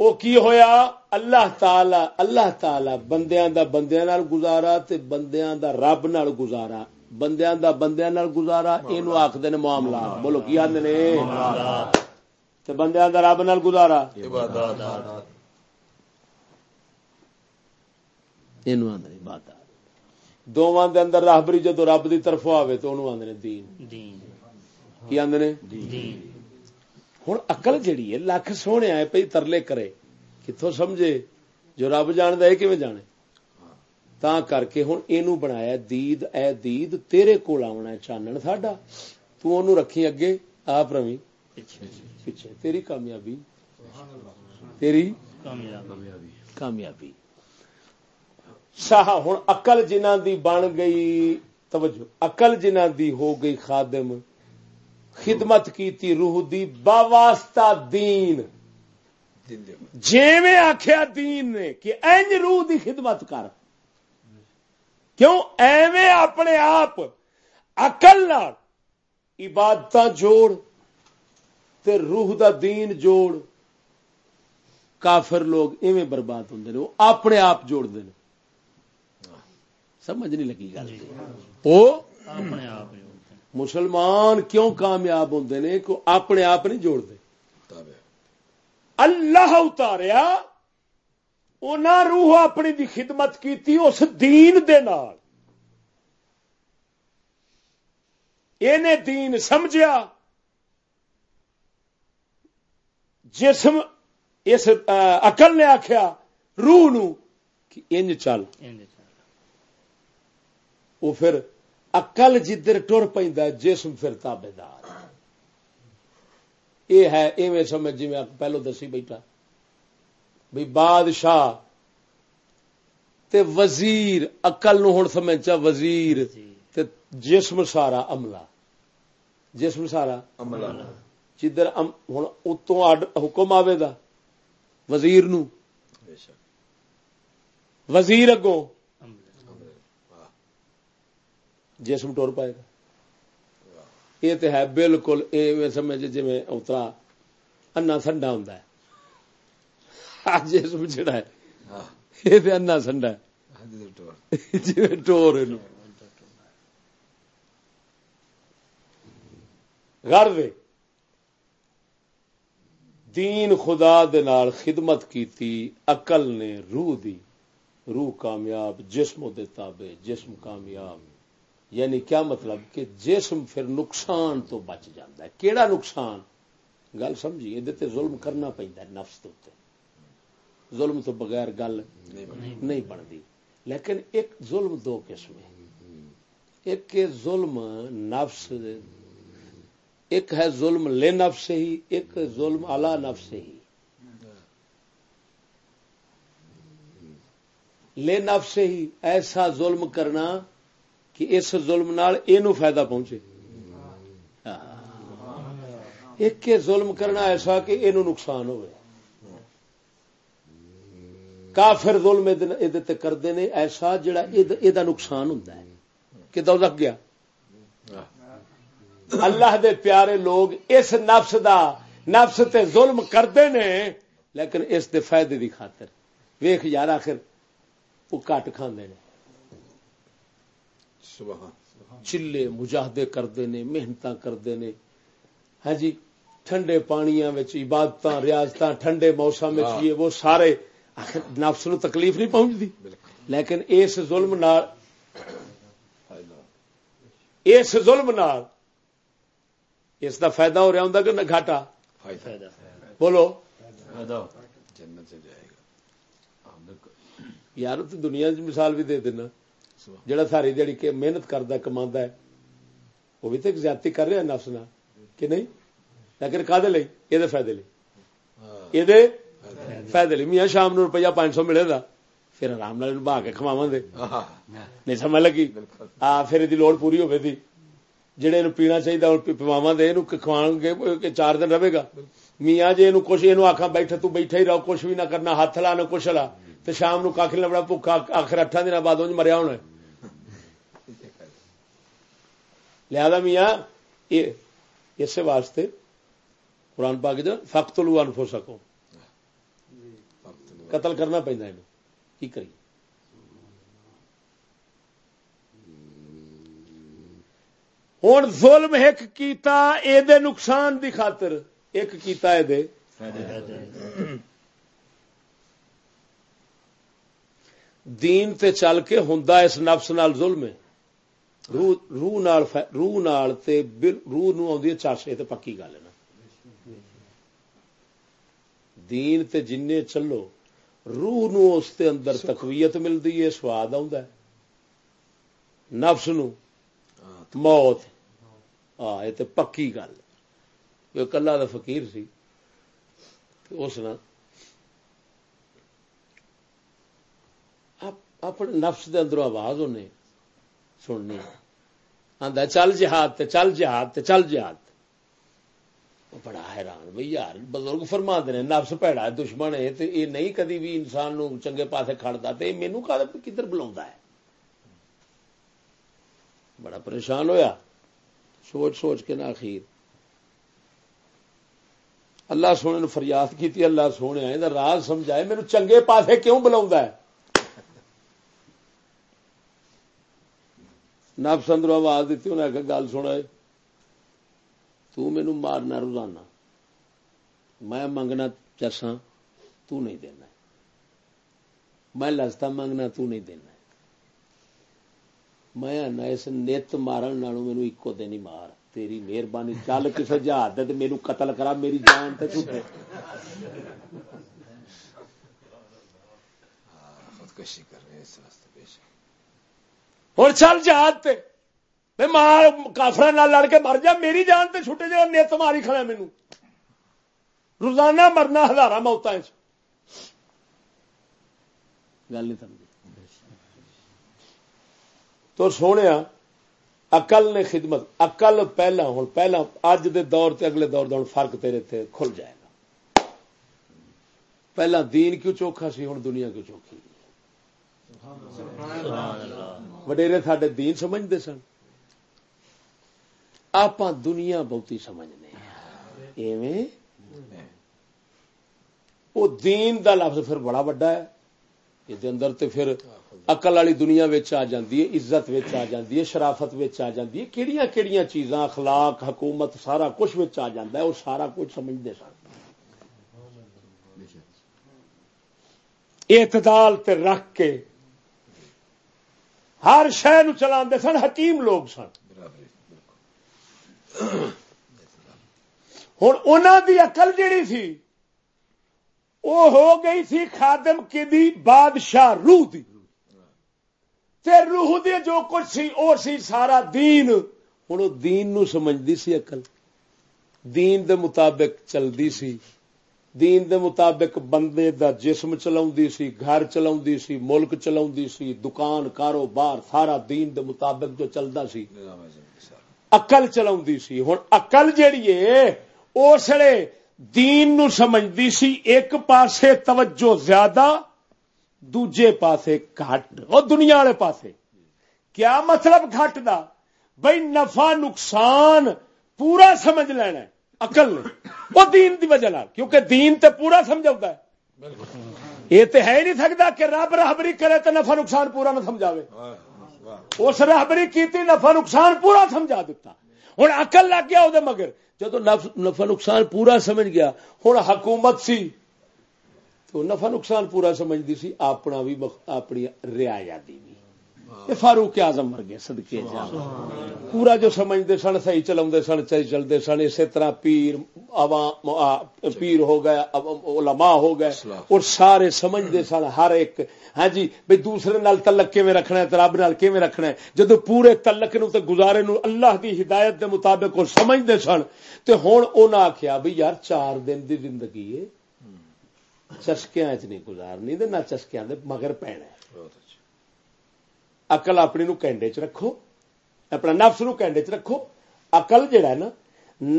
او کی ہویا؟ اللہ تعالی اللہ تعالی بندیاں دا بندیاں نال گزارا تے بندیاں دا رب نال گزارا۔ بندیاں دا بندیاں نال گزارا اینو آکھدے نے معاملات بولو کی آندے نے؟ تے بندیاں دا رب نال گزارا۔ عبادات۔ اینو آندے نے عبادت دوواں دے اندر راہبری جدو رب دی طرفوں آوے تو اونوں آندے نے دین۔ کی آندے نے؟ ہن عقل جڑی ہے لکھ سونے آئے پئی ترلے کرے۔ کتوں سمجھے؟ جو رب جاندا ہے کیویں جانے؟ تا کر کے ہوں یہ بنایا دید اے دید تیرے کول آنا چانن ساڈا انہوں رکھی اگے آپ روی پیچھے تیری کامیابی تیری کامیابی ساہ ہوں اقل جنہ دی بن گئی توجہ اقل جنہ دی ہو گئی خادم خدمت کیتی روح دی باواسطہ دین جی میں آخیا دین نے کہ اینج روح دی خدمت کر کیوں؟ ایویں اپنے آپ اقل عبادت جوڑ تے روح دا دین جوڑ کافر لوگ ایویں برباد ہوں وہ اپنے آپ جوڑ دے سمجھ نہیں لگی گل۔ وہ مسلمان کیوں کامیاب ہوں نے؟ کہ اپنے آپ نہیں جوڑ دے اللہ اتاریا انہاں روح اپنی دی خدمت کیتی اس دین دے نال۔ اینے دین سمجھیا۔ جسم اس اقل نے آخیا روح نو کہ انج چل۔ وہ پھر اقل جدھر ٹر پہ جسم پھر تابے دار۔ یہ ہے ایویں سمجھ جی میں پہلو دسی بیٹھا۔ بھائی بادشاہ تے وزیر اقل نو ہوں سمجھا وزیر تے جسم سارا عملہ۔ جسم سارا عملہ۔ جدھر ہوں اتوں حکم آئے گا وزیر نو۔ بے شک۔ وزیر اگوں۔ جسم ٹور پائے گا۔ یہ تو ہے بالکل یہ سمجھ جی اترا انا سنڈا ہوں جسم جڑا ہے ہاں۔ یہ انا سنڈا ہے۔ جی ٹور۔ دین خدا دے نال خدمت کیتی عقل نے روح دی۔ روح کامیاب جسم دے تابع جسم کامیاب۔ یعنی کیا مطلب؟ کہ جسم پھر نقصان تو بچ جاتا ہے۔ کیڑا نقصان؟ گل سمجھی یہ ظلم کرنا پہنتا ہے نفس تو ظلم تو بغیر گل نہیں بنتی۔ لیکن ایک ظلم دو قسم ہے ایک ظلم نفس ایک ہے ظلم لے نفس سے ہی ایک ظلم اعلی نفس ہی۔ لے نفس سے ہی ایسا ظلم کرنا کہ اس ظلم نال فائدہ پہنچے۔ ایک ظلم کرنا ایسا کہ یہ نقصان ہوئے۔ کافر ظلم یہ کرتے ہیں ایسا جڑا یہ نقصان ہوتا ہے۔ کہ گیا؟ اللہ دے پیارے لوگ اس نفس دا نفس تے ظلم کرتے ہیں لیکن اس دے فائدے دی خاطر۔ ویخ یار آخر وہ کٹ کھانے چلے مجاہدے کرتے ہیں محنت کرتے ہیں ہاں جی ٹھنڈے پانیاں عبادت ریاست ٹھنڈے موسم وہ سارے آخر نفس نو تکلیف نہیں پہنچتی۔ لیکن اس ظلم نال اس ظلم نال اس دا فائدہ ہو رہا ہوں کہ نہ گھاٹا؟ بولو۔ یار تو دنیا مثال بھی دے دینا۔ جڑا ساری دیڑی کے محنت کرتا کما ہے، وہ بھی تو ایک زیادتی کر رہا نفس نہ کہ نہیں؟ لیکن کا یہ فائدے لی یہ فائدے لی میاں شام نو روپیہ پانچ سو ملے گا پھر آرام نال بہا کے کما دے۔ نہیں سمجھ لگی۔ آ پھر یہ لوڑ پوری ہوگی جہے پینا چاہیے پواوا دے کھوا گے چار دن رہے گا۔ میاں جی کچھ یہ آخا بیٹھا تو بیٹھا ہی رہو کچھ بھی نہ کرنا ہاتھ لا نہ کچھ لا۔ تو شام نو کھ لبنا بھوکا آخر اٹھا دن بعد مریا ہونا لہذا میاں اس واسطے قرآن پاک فخت لو انفو سکو قتل کرنا پہنا کی کری؟ ہوں ظلم ایک کیتا، اے دے نقصان دی خاطر ایک کیتا اے دے۔ دین تے چل کے ہوں اس نفس نال ظلم۔ ہے روح نال روح نال تے روح نو آدھی چرس یہ پکی گل ہے نا۔ دین تے جن چلو روح نو اس تے اندر تقویت ملتی ہے سواد آ نفس نو موت۔ یہ پکی گل۔ کلا دا فقیر سی۔ اس نے اپنے نفس دے اندروں آواز انہیں سننی۔ آدھا چل جہاد تے چل جہاد تے چل جہاد۔ بڑا حیران بھائی یار، بزرگ فرما دے نفس پیڑا دشمن ہے، تے یہ نہیں کدی بھی انسان نو چنگے پاسے کھڑتا، تے مینو کدھر بلا ہے؟ بڑا پریشان ہویا۔ سوچ سوچ کے نہ اخیر۔ اللہ سونے نے فریاد کی اللہ سونے راز سمجھائے میرے چنگے پاسے کیوں بلا ہے؟ نفس اندر آواز دیتی انہیں آخر گل سنا تین مارنا روزانہ میں منگنا چرسا تو نہیں دینا میں لستا منگنا تو نہیں دینا میں آنا اس نت مارن مینو ایکو دن ہی مار تیری مہربانی چل کسی جہاز میرے قتل کرا میری جان تے چھٹے خودکشی کر رہے اس ہوں چل جہاد مار کافر لڑ کے مر جا میری جان تے چھٹے جا نیت ماری کھڑا مینو روزانہ مرنا ہزار موت گل نہیں سمجھ تو سونے اقل نے خدمت اقل پہلا ہوں پہلا اج دے دور تے اگلے دور دور فرق تیرے تے کھل جائے گا پہلا دین کیوں چوکھا سی ہوں دنیا کیوں چوکھی وڈیرے سڈے دین سمجھتے سن آپ دنیا بہتی سمجھنے وہ دین دا لفظ پھر بڑا وڈا ہے۔ یہ اندر تے پھر اقل والی دنیا آ جاتی ہے، عزت آ جاتی ہے، شرافت آ جاتی ہے۔ کہڑی کہڑی چیزاں، اخلاق، حکومت، سارا کچھ آ جا ہے وہ سارا کچھ سمجھتے سن۔ اعتدال تے رکھ کے ہر شہ نو چلا سن، حکیم لوگ سن۔ ہوں ان کی اقل جیڑی سی وہ ہو گئی سی خادم کی دی بادشاہ روح دی۔ تے روح دی جو کچھ سی، او سی سارا دین۔ ہوں دین نو سمجھدی سی اقل دین دے مطابق چلدی سی۔ دین دے مطابق بندے دا جسم چلاؤندی سی، گھر چلاؤندی سی، ملک چلاؤندی سی، دکان، کاروبار، سارا دین دے مطابق جو چلدا سی۔ اقل چلاؤندی سی ہوں اقل جیڑی ہے اسلے دین نو سمجھدی سی ایک پاسے توجہ زیادہ دوجے پاسے گھٹ اور دنیا والے پاسے کیا مطلب گھٹ دا بھائی نفع نقصان پورا سمجھ لینا ہے اقل نے وہ دین دی وجہ نال کیونکہ دین تے پورا سمجھا ہے یہ تے ہے ہی نہیں سکتا کہ رب راہبری کرے تو نفع نقصان پورا نہ سمجھاوے اس راہبری کیتی نفع نقصان پورا سمجھا دیتا ہوں اقل لگ گیا وہ مگر جدو نفع نقصان پورا سمجھ گیا ہوں حکومت سی۔ تو نفع نقصان پورا سمجھتی سی، اپنا بھی اپنی رعایا دی بھی۔ یہ فاروق اعظم مر گئے صدقے جا پورا جو سمجھتے سن صحیح چلا سن صحیح چلتے سن اسی طرح پیر عوام پیر ہو گئے علماء ہو گئے اور سارے سمجھتے سن ہر ایک ہاں جی بھئی دوسرے نال تعلق کیویں رکھنا ہے رب نال کیویں رکھنا ہے؟ جدو پورے تعلق نو تے گزارے نو اللہ دی ہدایت دے مطابق وہ سمجھتے سن تے ہن انہاں آکھیا بھی یار چار دن دی زندگی ہے۔ چسکیاں چ نہیں گزارنی تے نہ چسکیاں دے مگر پینا ہے۔ اقل اپنی نو کینڈے چ رکھو اپنا نفس نو کینڈے چ رکھو اقل جڑا ہے نا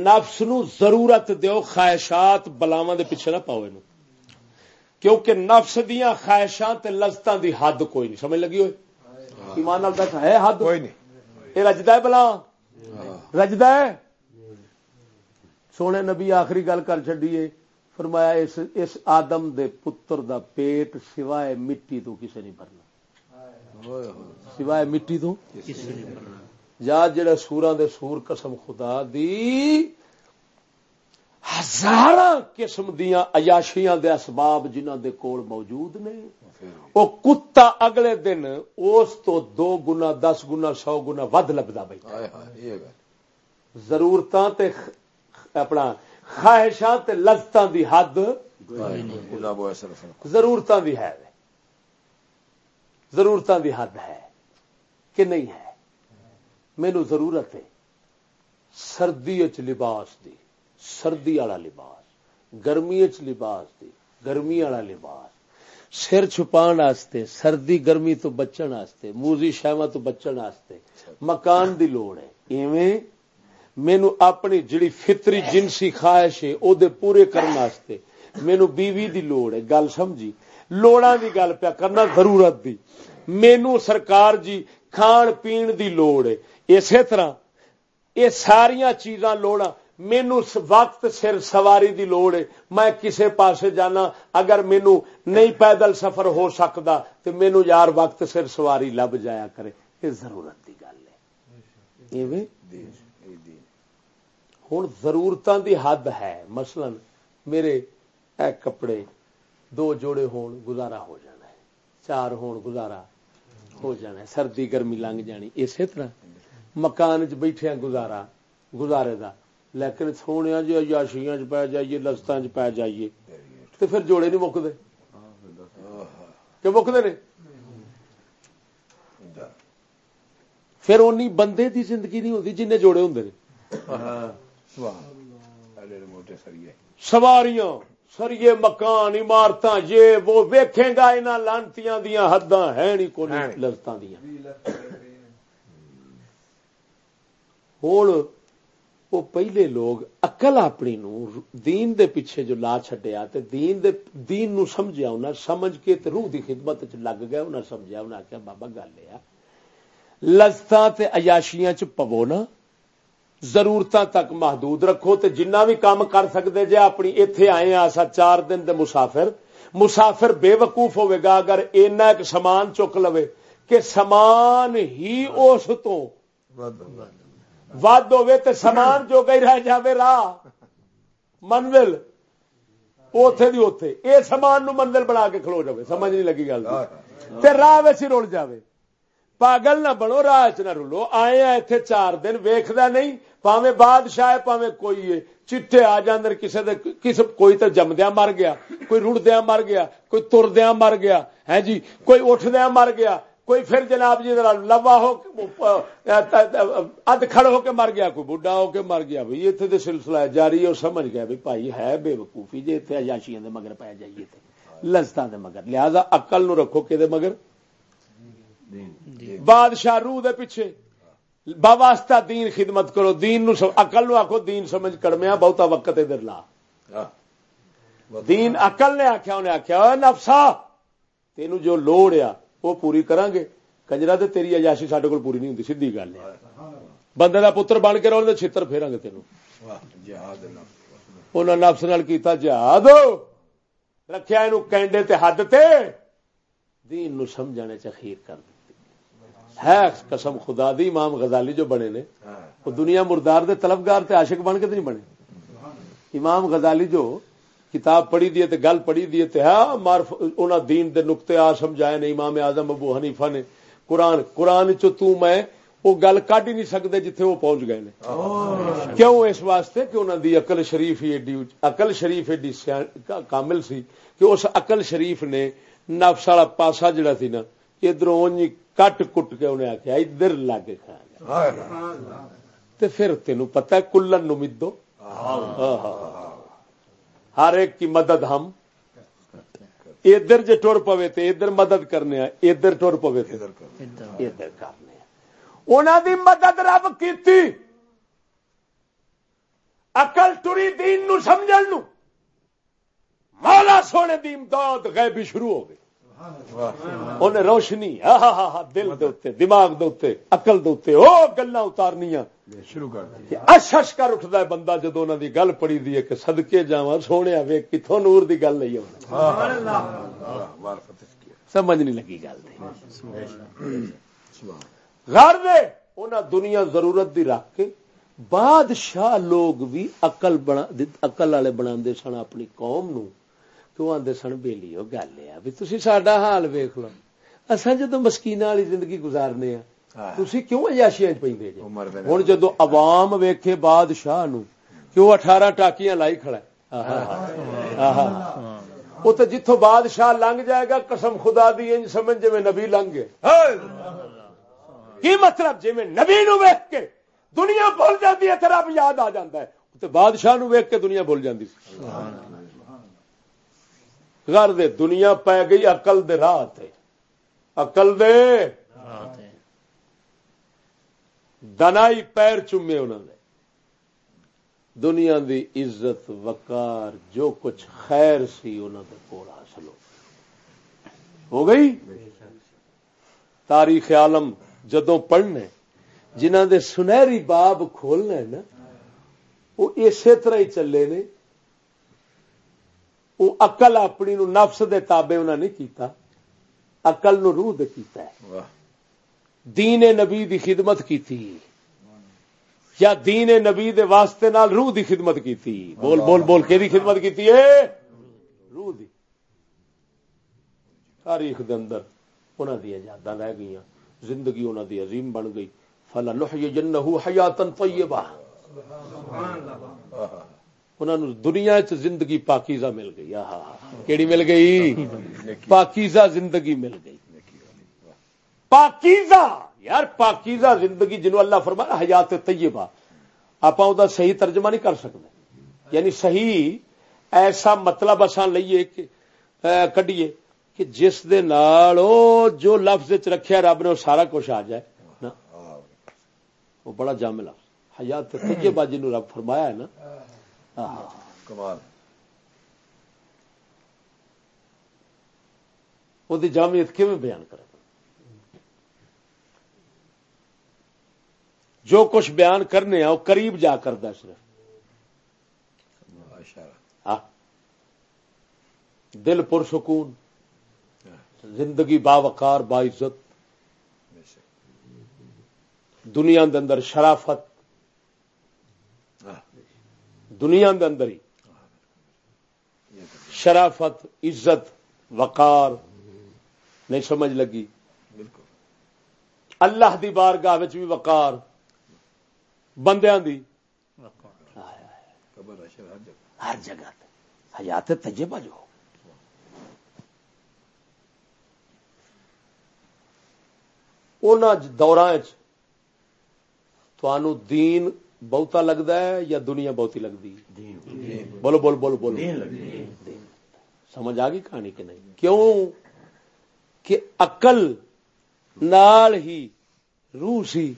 نفس نو ضرورت دیو خواہشات بلاواں دے پیچھے نہ پاؤ اینو کیونکہ نفس دیاں خواہشاں تے لذتاں دی حد کوئی نہیں سمجھ لگی ہوئے ایمان نال دس ہے حد کوئی نہیں یہ رجدا ہے بلا رجدا ہے سونے نبی آخری گل کر چڈیے فرمایا اس اس آدم دے پتر دا پیٹ سوائے مٹی تو کسے نہیں بھرنا سوائے مٹی تو یا جڑے سوراں دے سور قسم خدا دی ہزار قسم دیاں عیاشیاں دے اسباب جنہاں دے کول موجود نے وہ کتا اگلے دن اس تو دو گنا دس گنا سو گنا ود لبدا ضرورتاں تے خ- اپنا خواہشاں تے لذتاں دی حد ضرورتاں دی ہے۔ ضرورتاں دی حد ہے کہ نہیں ہے۔ مینو ضرورت ہے سردی چ لباس دی، سردی والا لباس، گرمی چ لباس دی، گرمی والا لباس۔ سر چھپان واسطے، سردی، گرمی تو بچن واسطے، موزی شاوا تو بچن واسطے مکان دی لوڑ ہے۔ ایویں مینو اپنی جڑی فطری جنسی خواہش ہے، او دے پورے کرنے واسطے مینو بیوی دی لوڑ ہے۔ گل سمجھی؟ لوڑاں دی گل پیا کرنا ضرورت دی مینو سرکار جی کھان پین دی لوڑ ہے اسی طرح یہ ساریا چیزاں لوڑا مینو وقت سر سواری دی لوڑ ہے میں کسے پاسے جانا اگر مینو نہیں پیدل سفر ہو سکتا تو مینو یار وقت سر سواری لب جایا کرے یہ ضرورت دی گل ہے ہوں ضرورتاں دی حد ہے مثلا میرے اے کپڑے دو جوڑے ہون گزارا ہو جانا ہے چار ہون گزارا ہو جانا ہے سردی گرمی لنگ جانی اسی طرح۔ مکان چ بیٹھے گزارا گزارے دا۔ لیکن سونے جی عیاشیاں چ پی جائیے لذتاں چ پی جائیے تو پھر جوڑے نہیں مکتے۔ کہ مکتے نے پھر اونی بندے دی زندگی نہیں ہوتی جن جوڑے واہ اڑے سواریاں سریے مکان عمارت یہ وہ ویکھے گا انہاں لانتیاں دیاں حداں ہے نہیں کو ہے نہیں۔ لذتاں دیاں۔ وہ پہلے لوگ اقل اپنی نو دین دے پیچھے جو لا چھڈیا تے دین دے دین نو سمجھیا انہاں سمجھ کے تے روح دی خدمت چ لگ گئے انہاں سمجھیا انہاں آخیا بابا گل یہ لذتاں تے عیاشیاں چ پو نا۔ ضرورتاں تک محدود رکھو تے جنہ بھی کام کر سکتے جے اپنی ایتھے آئے آ سا چار دن دے مسافر۔ مسافر بے وقوف ہوے گا اگر اینا ایک سامان چک لوے۔ کہ سامان ہی اس تو ود ہوے تے سامان جو گئی رہ جاوے راہ منزل۔ اتے دی اتے یہ سامان نو منزل بنا کے کھلو جائے سمجھ نہیں لگی گل۔ تے راہ ویسی رول جاوے۔ پاگل نہ بنو راہ چ نہ رولو آئے ہیں اتنے چار دن ویخد نہیں۔ پاوے بادشاہ پاوے کوئی ہے۔ چٹے آ جاندر کسے دے کس، کوئی تو جمدیا مر گیا، کوئی رڑدیا مر گیا، کوئی تردیا مر گیا۔ ہے جی کوئی اٹھدیا مر گیا، کوئی پھر جناب جی ذرا لوا ہو اد کھڑ ہو کے مر گیا، کوئی بڈھا ہو کے مر گیا۔ بھائی اتنے تو سلسلہ ہے جاری اور سمجھ گیا بھی بھائی ہے بے وقوفی جی اتنے اجاشیا دے مگر پی جائیے لذتا دے مگر۔ لہذا اقل نو رکھو کہ مگر۔ بادشاہ روح دے پیچھے۔ باواسطہ دین خدمت کرو۔ دین نو اقل نو آخو دین سمجھ کڑمیا بہتا وقت ادھر لا۔ دین اقل نے آخیا انہیں آخیا نفسا تین جو لوڑ آ وہ پوری کران گے کجرا تو تیری اجاشی سڈے کو پوری نہیں ہوں سیدھی گل ہے۔ بندے کا پتر بن کے رہو چھتر پھیرا گے تین انہوں نفس۔ نال کیتا جہاد۔ رکھیا یہ کینڈے تے حد تے۔ دین نو سمجھانے چخیر کر دیتی ہے قسم خدا دی، امام غزالی جو بنے نے، وہ دنیا مردار دے طلبگار تے عاشق بن کے تو نہیں بنے۔ امام غزالی جو کتاب پڑھی دیے تے گل پڑھی دیے تے ہاں معرف انہاں دین دے نقطے آ سمجھائے نے امام اعظم ابو حنیفہ نے۔ قرآن قرآن چ تو میں وہ گل کڈ ہی نہیں سکتے جتھے وہ پہنچ گئے نے۔ کیوں اس واسطے کہ انہاں دی عقل شریف ہی ایڈی عقل شریف ایڈی کامل سی کہ اس عقل شریف نے نفس والا پاسا جڑا سی نا ادھر کٹ کٹ کے انہیں آخیا ادھر لگ کھا تے پھر تینوں ہے کلن نمدو ہر ایک کی مدد ہم ادھر جی ٹر پوے تو ادھر مدد کرنے ادھر ٹر پوے تو ادھر کرنے انہوں دی مدد رب کی اقل ٹری دین نو سمجھ نو مولا سونے دی امداد غیبی شروع ہو گئی انہیں روشنی ہاں ہاں ہاں دل دے دماغ دے اقل دے وہ گلا اتارنیا شروع کر اش اش کر اٹھتا ہے بندہ جدو انہوں دی گل پڑی دی کہ سدکے جا سونے وے کتوں نور دی گل نہیں ہونا سمجھ نہیں لگی گل گھر دے دنیا ضرورت دی رکھ کے بادشاہ لوگ بھی اقل بنا اقل والے بنا سن اپنی قوم نو تو آدھے سن بےلی وہ گل ہے بھی تھی سڈا حال ویخ لو اصا جدو مسکین والی زندگی گزارنے تھی کیوں اجاشیا پہ ہوں جدو عوام ویکھے بادشاہ نو کہ وہ اٹھارہ ٹاکیاں لائی کھڑا وہ تو جتوں بادشاہ لنگ جائے گا قسم خدا دی انج سمجھ جی نبی لنگ کی مطلب جی میں نبی نو ویخ کے دنیا بھول جاتی ہے رب یاد آ جاتا ہے بادشاہ نو ویخ کے دنیا بھول جاتی گھر دے دنیا پی گئی اقل دے راہ اقل دے؟ دنائی پیر چومے انہوں نے دنیا دی عزت، وقار، جو کچھ خیر سی انہوں نے کول حاصل ہو۔ ہو گئی؟ تاریخ عالم جدوں پڑھنے جنہ دے سنہری باب کھولنا ہے نا، وہ اسی طرح ہی چلے نے۔ وہ اقل اپنی نو نفس دے تابے انہوں نے کیتا اقل نو روح دے کیتا ہے۔ دین نبی دی خدمت کی تھی یا دین نبی دے واسطے نال روح دی خدمت کی تھی بول بول بول کے دی خدمت کی تھی روح دی۔ تاریخ دے اندر انہوں دی یاداں رہ گئی زندگی انہوں دی عظیم بن گئی۔ فلا نحی جنہو حیاتن طیبہ انہوں نے دنیا چ زندگی پاکیزہ مل گئی۔ آہا، کیڑی مل گئی؟ پاکیزہ زندگی مل گئی۔ پاکیزہ! یار، پاکیزہ زندگی جنہوں اللہ فرمایا، حیات طیبہ۔ آپ دا صحیح ترجمہ نہیں کر سکتے یعنی صحیح، ایسا مطلب اسان لئیے کڈیے کہ جس دے نال جو لفظ رکھیا رب نے وہ سارا کچھ آ جائے۔ نا؟ وہ بڑا جامع لفظ حیات طیبہ جنہوں رب فرمایا ہے نا کمال۔ وہ جامعت کیون بیان کرے؟ جو کچھ بیان کرنے وہ قریب جا کرتا صرف۔ دل پرسکون زندگی باوقار باعزت۔ دنیا اندر شرافت دنیا دے اندر ہی۔ شرافت عزت وقار۔ نہیں سمجھ لگی۔ بالکل۔ اللہ دی بارگاہ وچ بھی وقار۔ بندیاں دی۔ ہر جگہ حیات تجربہ جو۔ تھانو دین بہتا لگتا ہے یا دنیا بہتی لگتی بولو بولو بولو بولو۔ سمجھ آ گئی کہانی کہ نہیں کیوں کہ اقل نال ہی روح سی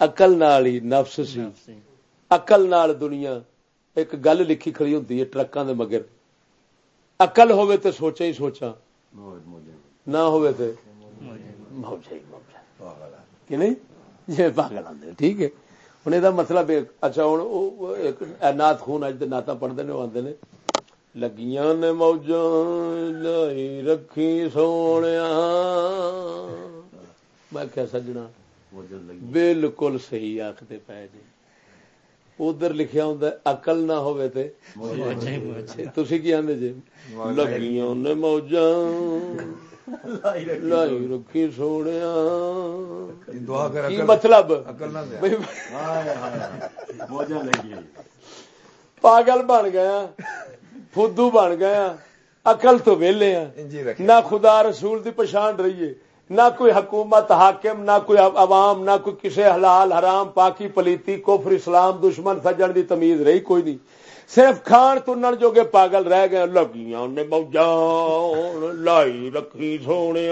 اقل نال ہی نفس سی اقل نال دنیا ایک گل لکھی کھڑی ہوتی ہے ٹرکاں دے مگر اقل ہوئے تے سوچا ہی سوچا نہ تے کہ نہیں یہ پاگل آدھے ٹھیک ہے ہوں یہ مطلب اچھا ہوں نات خون اج نعت پڑھتے ہیں وہ آدھے نے لگیاں نے لائی رکھی سونے میں کیا سجنا بالکل صحیح آختے پے جی ادھر لکھیا ہوں اقل نہ ہوئے تے تسی کی آندے جی لگیاں نے موجاں لائی رکھی سونے دعا کر کی عقل- مطلب؟ عقل نہ دے۔ بھئی موجہ لگی پاگل بن گیا فدو بن گیا اقل تو ویلے ہیں۔ نہ خدا رسول دی پچھان رہیے نہ کوئی حکومت حاکم نہ کوئی عوام نہ کوئی کسی حلال حرام پاکی پلیتی کفر اسلام دشمن سجن دی تمیز رہی کوئی نہیں۔ صرف کھان تنن جو کہ پاگل رہ گئے لگیاں نے موجاں لائی رکھی سونے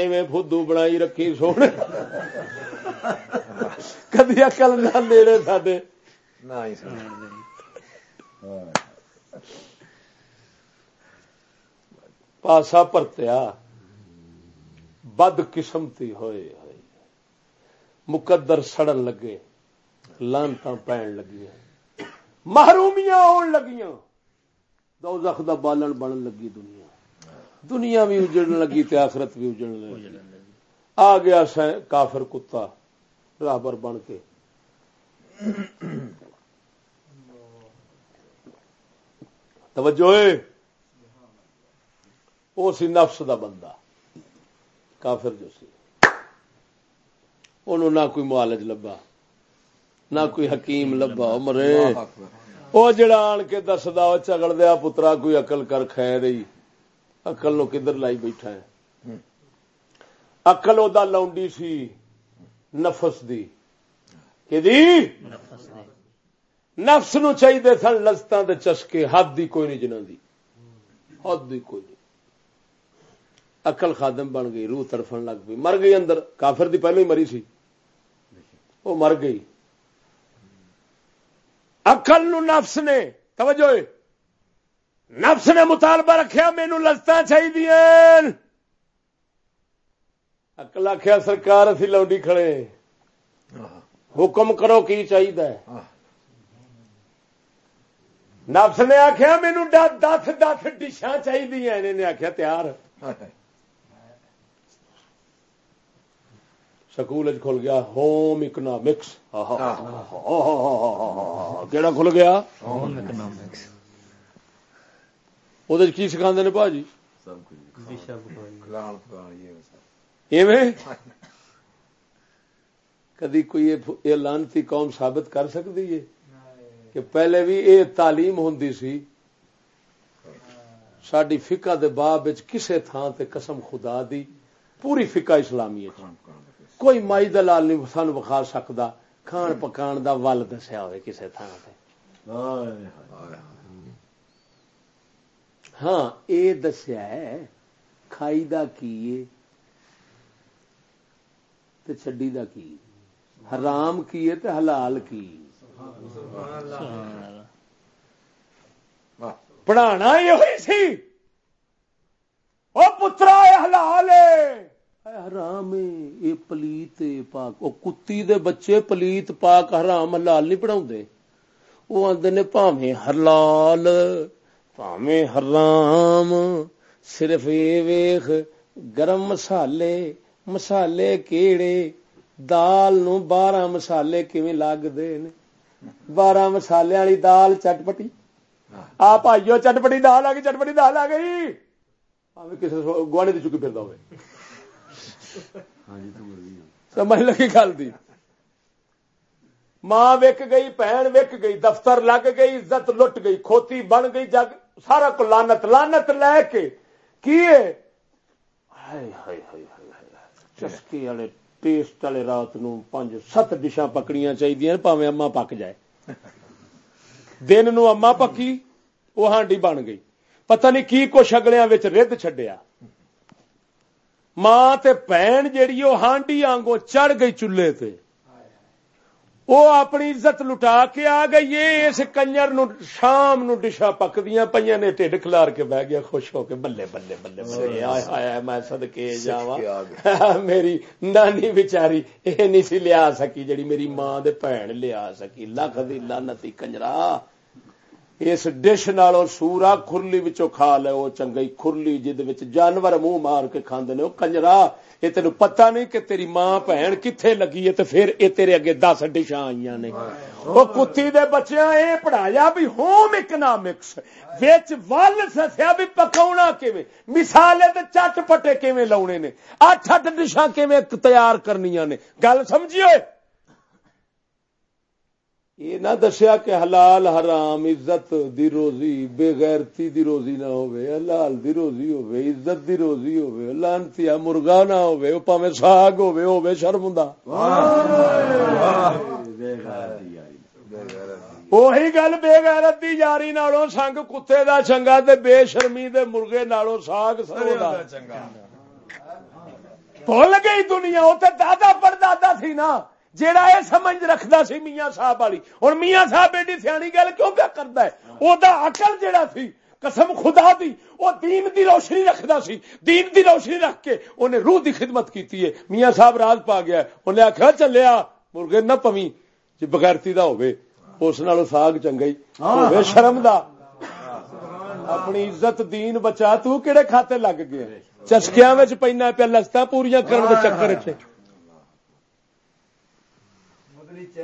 ایویں فدو بنائی رکھی سونے کدی اکل نہ نیڑے ساڈے۔ پاسا پرتیا۔ بد قسمتی ہوئے ہوئے۔ مقدر سڑن لگے لانتا پین لگی محرومیاں آن لگیاں۔ دوزخ دا بالن بنن لگی دنیا۔ دنیا بھی اجڑن لگی تے آخرت بھی اجڑن لگی۔ آ گیا کافر کتا، رابر بن کے۔ توجہ وہ سی نفس دا بندہ۔ کافر جو سی۔ انہوں نہ کوئی معالج لبا نہ کوئی حکیم لبا مرے اللہ اکبر وہ جڑا آن کے دسدا وہ چگڑ دیا پترا، کوئی اقل کر کھے رہی اقل نو کدھر لائی بیٹھا ہے؟ اقل او دا لونڈی سی، نفس دی۔ دی؟ نفس نو چاہیے سن، لذتاں دے چسکے، حد دی کوئی نہیں جنہاں دی۔ حد دی کوئی نہیں۔ اقل خادم بن گئی، روح تڑفن لگ پئی۔ مر گئی اندر، کافر دی پہلو ہی مری سی۔ وہ مر گئی۔ اقل نفس نے توجہ نفس نے مطالبہ رکھیا مینو لذتاں چاہیے اقل آخیا سرکار اسی لوڈی کھڑے حکم کرو کی چاہیے نفس نے آخیا مینو دس دس ڈشاں چاہیے آخیا تیار۔ سکول کھل گیا ہوم اکنامکس کہڑا کھل گیا وہ کی سکھا نے بھاجی کدی کوئی یہ- لانتی قوم ثابت کر سکتی ہے کہ پہلے بھی یہ تعلیم ہوں سی ساری فقہ دے باب کسے تھان تے قسم خدا دی پوری فقہ اسلامی ہے کوئی مائی دلال نہیں سان بخا سکتا۔ کھان پکان دا ول دسیا ہوئے کسے تھان تے۔ ہاں اے دسیا ہے، کھائی دا کی تے چڈی دا کی؟ حرام کی ہے تے حلال کی؟ پڑھانا یہ ہوئی سی۔ او پترا حلال ہے۔ حرام ہے، یہ پلیت ہے پاک۔ او کتی دے بچے پلیت پاک حرام حلال نہیں پڑھاؤندے۔ وہ آندے نے پاویں حلال، پاویں حرام۔ صرف یہ ویخ گرم مسالے مسالے کیڑے، دال نو بارہ مسالے کیویں لگدے نے؟ بارہ مسالے والی دال چٹپٹی؟ آ بھائیو چٹپٹی دال آ گئی، چٹپٹی دال آ گئی۔ کسی گواڑی کی چکی پھر سمجھ لگی گل دی ماں وک گئی بہن وک گئی دفتر لگ گئی عزت لٹ گئی کھوتی بن گئی جگ سارا کو لانت لانت لے کے کی چسکی والے ٹیسٹ والے رات نو پانچ سات ڈشاں پکڑیاں چاہیے پاوے اما پک جائے دن نو اما پکی وہ ہانڈی بن گئی پتہ نہیں کی کچھ اگلیاں رد چڈیا ماں تے بہن جیڑی وہ ہانڈی آنگو چڑھ گئی چولہے تے وہ اپنی عزت لٹا کے آ گئی اس کنجر نو شام نو ڈشا پکدیا پہ نے ٹھڈ کلار کے بہ گیا خوش ہو کے بلے بلے بلے بلے آیا میں سدکے جا میری نانی بچاری یہ نہیں سی لیا سکی جڑی میری ماں دے بھن لیا سکی لکھ دی لانتی کنجرا۔ اس ڈش نالوں سورا خرلی کھا لے وہ چنگئی خرلی جد جانور منہ مار کے کھانے نے۔ وہ کنجرا یہ تین پتا نہیں کہ تیری ماں بہن کتنے لگی ہے تو پھر یہ تیرے اگے دس ڈشاں آئی نے۔ وہ کتی دے بچیاں یہ پڑھایا بھی ہوم اکنامکس ول سسیا بھی پکا کیویں، مثالے تو چٹ پٹے کیویں لاؤنے نے۔ اٹھ اٹھ ڈشاں کیویں تیار کرنی نے۔ گل سمجھیے؟ یہ نہ دسیا کہ حلال حرام عزت دی روزی بے غیرتی دی روزی نہ ہوئے حلال دی روزی ہوئے عزت دی روزی ہوئے لانتی مرغا نہ ہوئے او پاویں ساگ ہوئے ہوئے شرمندہ وہی گل بے غیرت دی یاری نالوں سنگ کتے دا چنگا تے بے شرمی دے مرغے نالوں ساگ سرو دا چنگا۔ بھول گئی دنیا او تے دادا پردادا سی نا۔ جیڑا یہ سمجھ رکھتا سی میاں صاحب والی۔ ہوں میاں صاحب ایڈی سیانی گل کیوں کیا کرتا ہے؟ وہ اقل جیڑا سی قسم خدا دی وہ دین دی روشنی رکھدا سی۔ دین دی روشنی رکھ کے انہیں روح دی خدمت کیتی ہے۔ میاں صاحب راز پا گیا انہیں آخیا چلیا مرغے نہ پوی جی بغیرتی دا ہوئے اس نال ساگ چنگا ہی شرم دا۔ اپنی عزت دین بچا تو کہڑے کھاتے لگ گئے؟ چسکیاں پینا پیا لستا پوریا کرنے چکر چ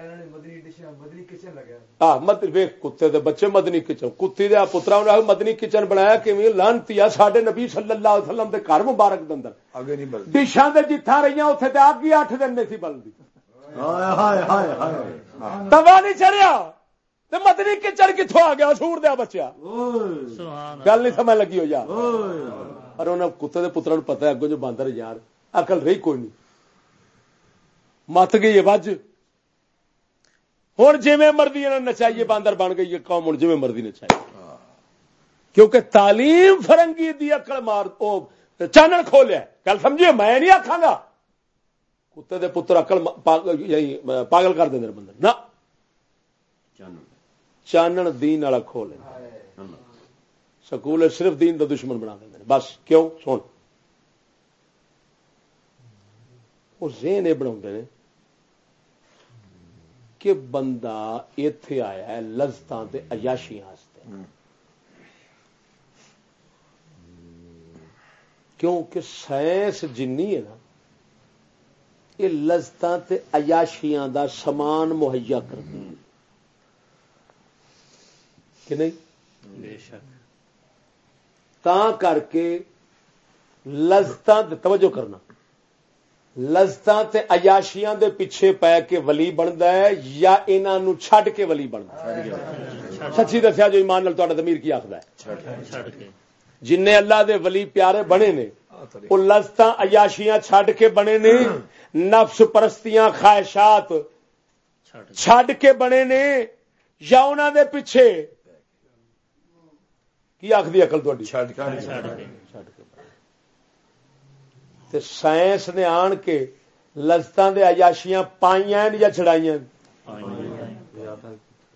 کتے دے بچے مدنی کچن کتی دیا پترا مدنی کچن بنایا کہ لانتی نبی صلی اللہ علیہ وسلم دے گھر مبارک دندر ڈشاں دے جتھا رہی اتنے تو آگ ہی اٹھ دن نہیں سی بلدی توا نہیں چڑھیا مدنی کچن کتوں آ گیا سور دیا بچیا گل نہیں سمجھ لگی ہو جا اور کتے دے پترا پتا اگوں جو باندر یار اکل رہی کوئی نہیں مت گئی ہے بج ہوں جی مرضی نچائیے، باندر بن گئی ہے قوم ہوں جی مرضی نچائیے۔ کیونکہ تعلیم فرنگی دی اکڑ مار چانن کھولیا گل سمجھیے، میں نہیں آخا گا۔ کتے دے پتر اکل یعنی پاگل کر دیں بندر نہ۔ چانن دین والا کھول سکول صرف دین دا دشمن بنا دیں بس، کیوں؟ سن۔ وہ زین یہ بنا کہ بندہ اتے آیا ہے لذتاں تے عیاشیاں کیونکہ سائنس جنی ہے نا یہ لذتاں تے عیاشیاں دا سامان مہیا کرتی کہ نہیں؟ بے شک۔ تا کر کے لذتاں توجہ کرنا۔ لذتاں تے عیاشیاں دے پیچھے پے کے ولی بنتا ہے یا انہوں چھڈ کے ولی بنتا ہے؟ سچی دسیا جو ایمان نال تہاڈا ضمیر کی آخر ہے؟ جن اللہ دے ولی پیارے بنے نے وہ لذتاں عیاشیاں چھڈ کے بنے نے نفس پرستیاں خواہشات چھڈ کے بنے نے یا انہوں دے پیچھے؟ کی آخری اکل تھی چھڈ کے۔ تے سائنس نے آن کے لذتاں دے عیاشیاں پائیاں یا چڑھائیاں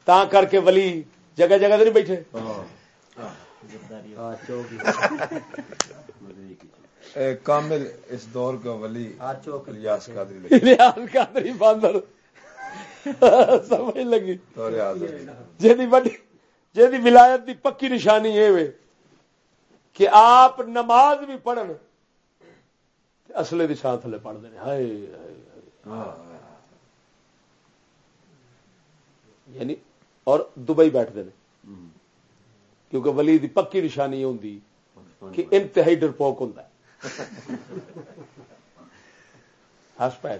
تا کر کے ولی جگہ جگہ نہیں بیٹھے۔ کامل اس دور کا ولی ریاض قادری باندر۔ سمجھ لگی۔ جی بڑی جی ولایت دی پکی نشانی یہ کہ آپ نماز بھی پڑھن۔ اصلے کی چھان تھلے پڑھتے ہیں۔ ہائے یعنی اور دبئی بیٹھتے ہیں۔ کیونکہ ولی دی پکی نشانی ہوں کہ انتہائی ڈرپوک ہوں ہس پائے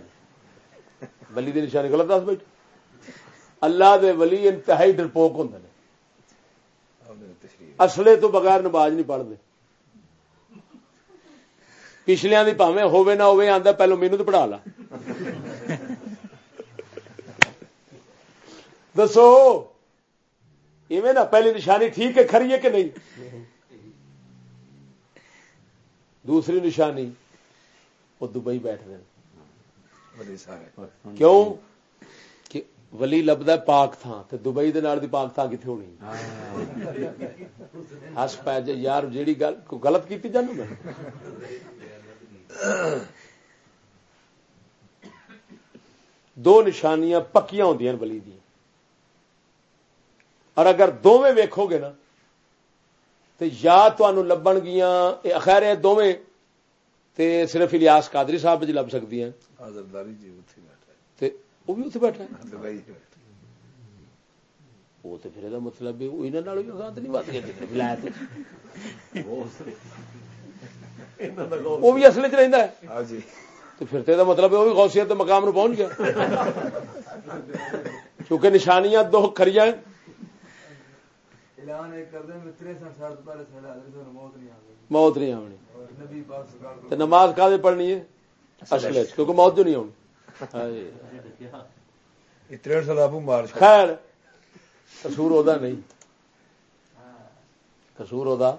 ولی دی نشانی غلط دس بیٹھ اللہ دے ولی انتہائی ڈرپوک ہوں اصلے تو بغیر نماز نہیں پڑھتے۔ پچھلیا کی پاوے ہوے نہ ہوے آتا پہلو مینو تو پڑھا لا دسو ایویں نا پہلی نشانی ٹھیک ہے کھری ہے کہ نہیں دوسری نشانی وہ دبئی بیٹھ کیوں کہ ولی لبدا پاک تھان تے دبئی دے نال دی پاک تھان کتنے ہونی ہس پی جے یار جیڑی گل غلط کیتی جانو میں دو نشانیاں پکیاں ہوندیاں ولی دی۔ اور اگر دونوں ویکھو گے نا تو یا تمہوں لبن گیا خیر دونوں تے صرف الیاس قادری صاحب جی لب سکتی ہیں وہ بھی اتنے بیٹھا وہ تو پھر مطلب نہیں بات وہ بھی اصل چ رہتا ہے ہاں جی۔ تو پھر مطلب وہ بھی غوثیت مقام نو پہنچ گیا کیونکہ نشانیاں دو کھڑی موت نہیں آنی نماز کا پڑھنی ہے اصل کیونکہ موت جو نہیں آنی خیر کسور ادا نہیں کسور ادا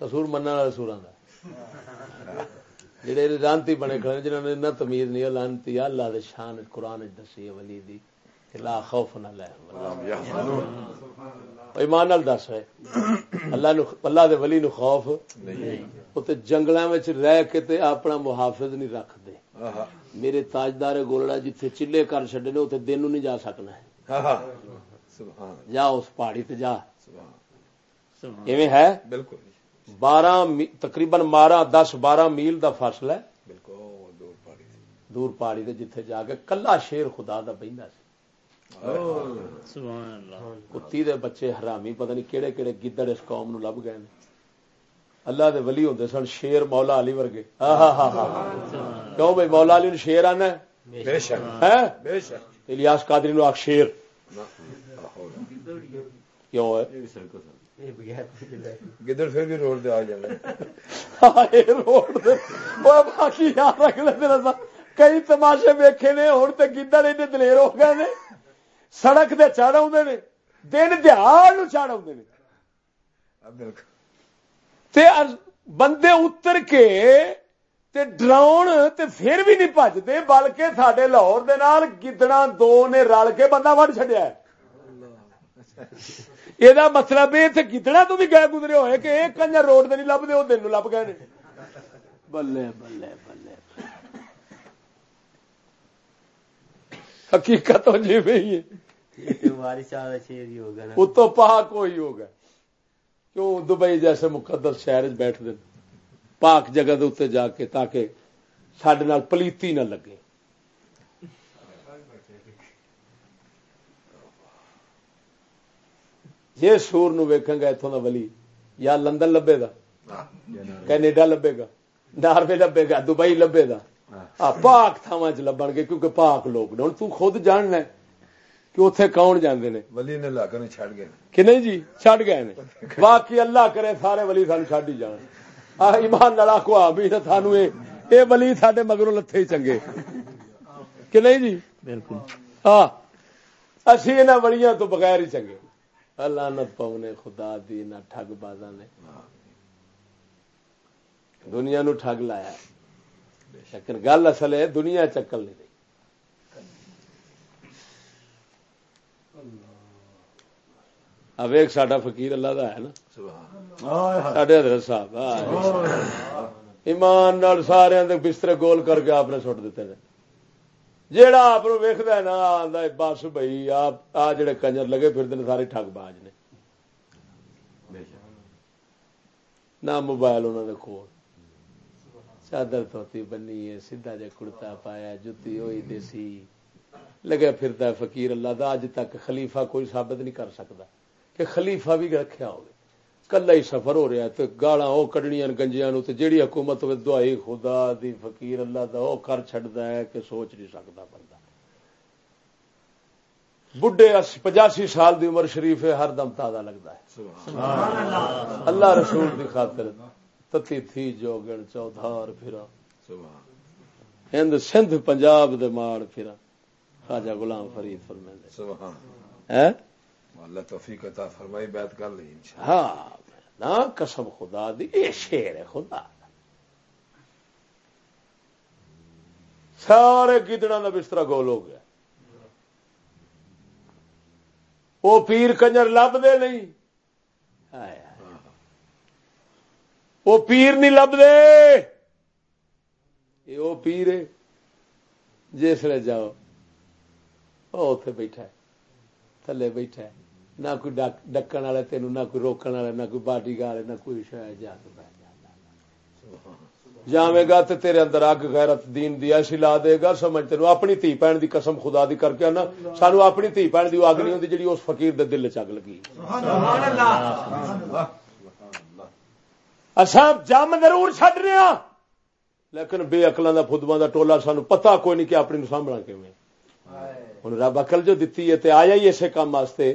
کسور من والے سورا جڑے لانتی بنے کھڑے جنہوں نے نہ تمیز نہیں لانتی اللہ دے شان قرآن دسی ولی دی لا خوف نہ لے۔ ایمان نال دس ہے۔ اللہ نو اللہ دے ولی نو خوف او تے جنگلاں وچ رہ کے تے اپنا محافظ نہیں رکھ دے۔ میرے تاجدار گولڑا جتھے چلے کر چھڈے نے اوتھے دن نو نہیں جا سکنا ہے۔ سبحان جا اس پہاڑی تے جا۔ سبحان ایویں ہے؟ بالکل۔ بارہ تقریباً بارہ دس بارہ میل دا فاصلہ ہے دور پہاڑی دے جتھے جا کے کلا شیر خدا دا بہندا سی کتی دے بچے حرامی پتہ نہیں کیڑے کیڑے گدڑ اس قوم نو لب گئے اللہ دے ولی ہوندے سن شیر مولا علی ورگے ہاں ہاں ہاں ہاں کیوں بھائی مولا علی نو شیر آنا ہے بے شک ہے بے شک الیاس قادری نو آخ شیر گدڑ پھر بھی روڈ آ جائے؟ روڈ باقی کئی تماشے ویکھے نے ہوں تو گدڑ ایڈے دلیر ہو گئے نے۔ سڑک دے چڑھ آدھے نے۔ دن دہاڑ چڑھ آدھے نے۔ بندے اتر کے تے ڈراؤن تے پھر بھی نہیں بجتے بلکہ سڈے لاہور دے نال گدڑا دو نے رل کے بندہ وڈ چڈیا یہ مطلب یہ گدڑا تو بھی گئے گزرے ہوئے کہ ایک کنجر روڈ نہیں لبتے وہ دن لب گئے بلے بلے بلے حقیقت ہو جی بھائی اتو پاک کوئی ہوگا کیوں دبئی جیسے مقدس شہر بیٹھ دیں پاک جگہ دے اتنے جا کے تاکہ سڈے پلیتی نہ لگے جی سور نو ویکھیں گا اتوں کا ولی یا لندن لبے گا کینیڈا لبے گا ناروے لبے گا دبئی لبے گا۔ پاک تھاوا چ لبن گے کیونکہ پاک لوگ نے۔ تو خود جاننا کہ اتے کون جانے نے۔ ولی نے لا کر چھڑ گئے۔ کہ نہیں جی چھڑ گئے نے۔ باقی اللہ کرے سارے ولی سان چڈ ہی جان۔ ایمان لڑا کو آ بھی سانو یہ ولی سڈے مگروں لتھے ہی چنگے۔ کہ نہیں جی؟ بالکل۔ ہاں اسی ولیاں تو بغیر ہی چنگے۔ لانت پونے خدا دی، نہ ٹھگ بازا نے۔ دنیا نو ٹھگ لایا۔ لیکن گل اصل ہے، دنیا چکل نہیں رہی۔ اب ایک ساڈا فقیر اللہ دا ہے نا۔ ساڈے حضرت صاحب ایمان نال سارے بستر گول کر کے آپ نے سٹ دیتے ہیں جیڑا آپ ویکد نا آدھا بس بھائی آپ آ جڑے کنجر لگے پھر سارے ٹھگ باج نے نہ موبائل انہوں نے کول چادر توتی بنی ہے سیدھا جا کڑتا پایا جتی ہوئی دیسی لگا پھرتا فقیر اللہ دا اج تک خلیفہ کوئی ثابت نہیں کر سکتا کہ خلیفہ بھی رکھا ہو کلا ہی سفر ہو رہا ہے تو گالا وہ کڈنیاں گنجیا نو جیڑی حکومت ہوئے دعائی خدا دی فقیر اللہ دا وہ کر چڈتا ہے کہ سوچ نہیں سکتا بندہ بڈھے پچاسی سال دی عمر شریف ہے ہر دم تازہ لگتا ہے اللہ رسول دی خاطر تتی تھی جو گن چودھار پھرا ہند سندھ پنجاب دے ماڑ پھرا خواجہ غلام فرید فرمائے اللہ توفیق عطا فرمائی بیعت کر لی ہاں نا قسم خدا دی اے شیر ہے خدا۔ سارے گدڑا کا بستر گول ہو گیا۔ وہ پیر کنجر لب دے نہیں وہ پیر نہیں لب دے وہ پیر جسے جاؤ وہ اتے بیٹھا تھلے بیٹھا نہ کوئی ڈکن والے تین نہ کوئی روکن والے، نہ کوئی باڈی گارڈ، نہ کوئی شاید جا کے بیٹھ جاوے گا تو تیرے اندر اگ غیرت دین دی ایسی لا دے گا، سمجھ تین اپنی تھی بہن دی قسم خدا دی کر کے نا سانو اپنی تھی بہن دی اگ نہیں ہوتی جی اس فقیر دے دل چگ لگی۔ اصا جم ضرور چڈ رہے ہاں لیکن بے اقلوں کا فدوا کا ٹولا سانو پتا کوئی نہیں کہ اپنی نو سامنا کیون ہوں رب اقل جو دیتی ہے تے آیا ہی اسے کام واسطے۔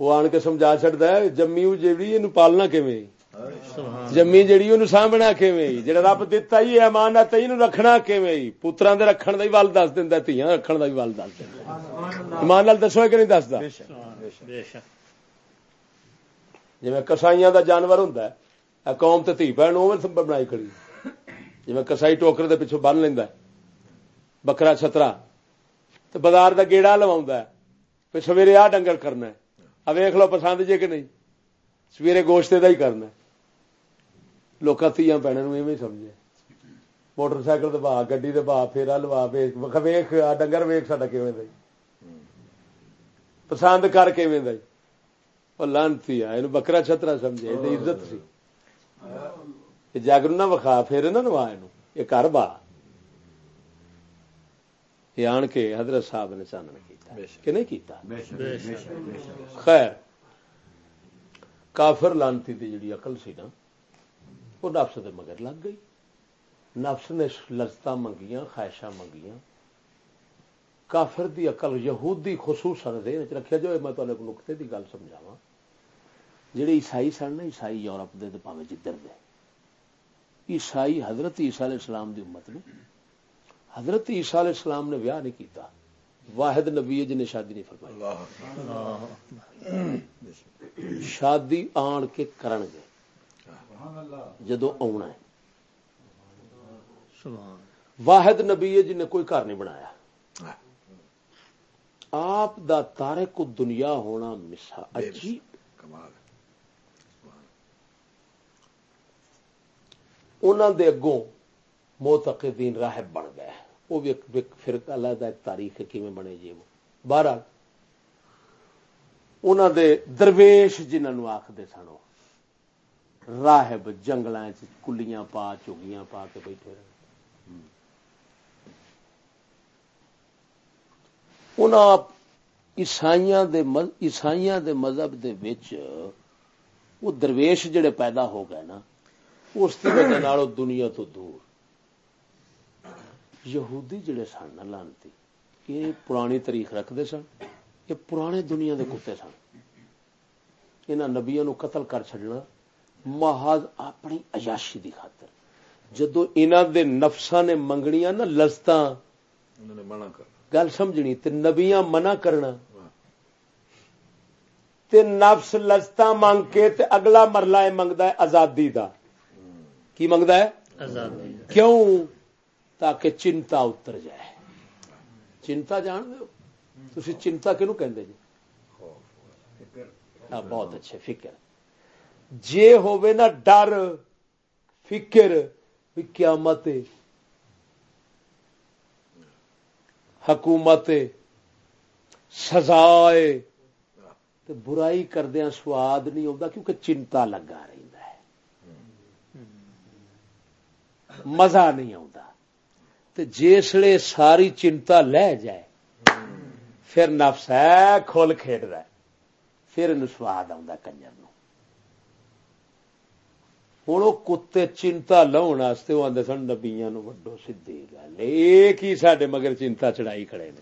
وہ آن کے سمجھا چڑتا ہے جمی جیڑی یہ پالنا کیویں جمی جیڑی وہ سامنا کیویں جڑا رب دتا ہی امانت ہے رکھنا کیویں پترا دے رکھن دا ہی ول دس دیندا تیاں رکھن دا ہی ول دس دیندا ایمان نال دسو کہ نہیں دسدا جویں کسائیاں دا جانور ہوندا ہے قوم تے تھی بہن اوویں بنائی کھڑی جویں کسائی ٹوکر دے پیچھے بن لیندا ہے بکرا چھترا تے بازار دا گیڑا لواوندا ہے پھر سویرے آ ڈنگر کرنا ہے ویخ لو پسند جے کہ نہیں؟ سویرے گوشت کا ہی کرنا لوگ تیاں ایویں سمجھے۔ موٹر سائیکل دبا گی دبا، پھیرا لوا ویخ ڈنگر ویخ سا پسند کر کے لانتی آ بکرا چھترا سمجھے عزت سی۔ جاگر نہ وکھا پھر نہ نوا یہ کر با۔ یہ آن کے حضرت صاحب نے چانن کہ نہیں کیتا خیر کافر لانتی دی جڑی عقل سی نا وہ نفس دے مگر لگ گئی۔ نفس نے لذت منگیاں خواہشاں منگیاں۔ کافر دی عقل یہودی خصوصاً دین رکھا جو میں تمہیں نقطے دی گل سمجھاوا جڑے عیسائی سن نا عیسائی یورپ دے پاوے جدھر دے۔ عیسائی حضرت عیسیٰ علیہ السلام دی امت نے حضرت عیسیٰ علیہ السلام نے ویاہ نہیں کیتا۔ واحد نبی جن نے شادی نہیں فرمائی۔ شادی آن کے کرن گے۔ جدو آنا ہے۔ واحد نبی ہے جن نے کوئی گھر نہیں بنایا۔ آپ دا تارے کو دنیا ہونا مسا۔ عجیب انہوں دے اگوں موتقدین راہب بن گئے۔ وہ بھی ایک پھر علیحدہ ایک تاریخ کیویں بنے جی وہ۔ بہرحال انہوں دے درویش جنہوں آخر سن راہب جنگل کلیاں پا، چوگیاں پا کے بیٹھے رہے۔ عیسائیاں دے مذہب دے وچ وہ درویش جڑے پیدا ہو گئے نا، اس کی وجہ دنیا تو دور۔ یہودی جڑے سن لانتی یہ پرانی تاریخ رکھتے سن یہ پرانے دنیا دے کتے سن۔ یہاں نبیا نو قتل کر چڈنا محض اپنی عیاشی دی خاطر۔ جدو انہوں دے نفساں نے منگنیاں نا لذت گل سمجھنی تے نبیاں منع کرنا۔ تے نفس لذت منگ کے تے اگلا مرلہ منگتا ہے آزادی دا۔ کی منگتا ہے؟ کیوں؟ تاکہ چنتا اتر جائے۔ چنتا جان دو تھی چنتا کنو کہ جی؟ ہاں، بہت اچھے فکر۔ جے ہوئے نا ڈر، فکر قیامت، حکومت، سزائے۔ تو برائی کردیا سواد نہیں آتا کیونکہ چنتا لگا رہی ہے۔ مزہ نہیں آتا جسے ساری چنتا لے جائے پھر نفس ہے کھول کھیڈ رہا ہے پھر سواد آ کنجر نو ہوں وہ کتے چنتا لاؤن واسطے وہ آدھے سن نبیا نو وڈو سیدھی گل۔ ہی سڈے مگر چنتا چڑھائی کھڑے نے۔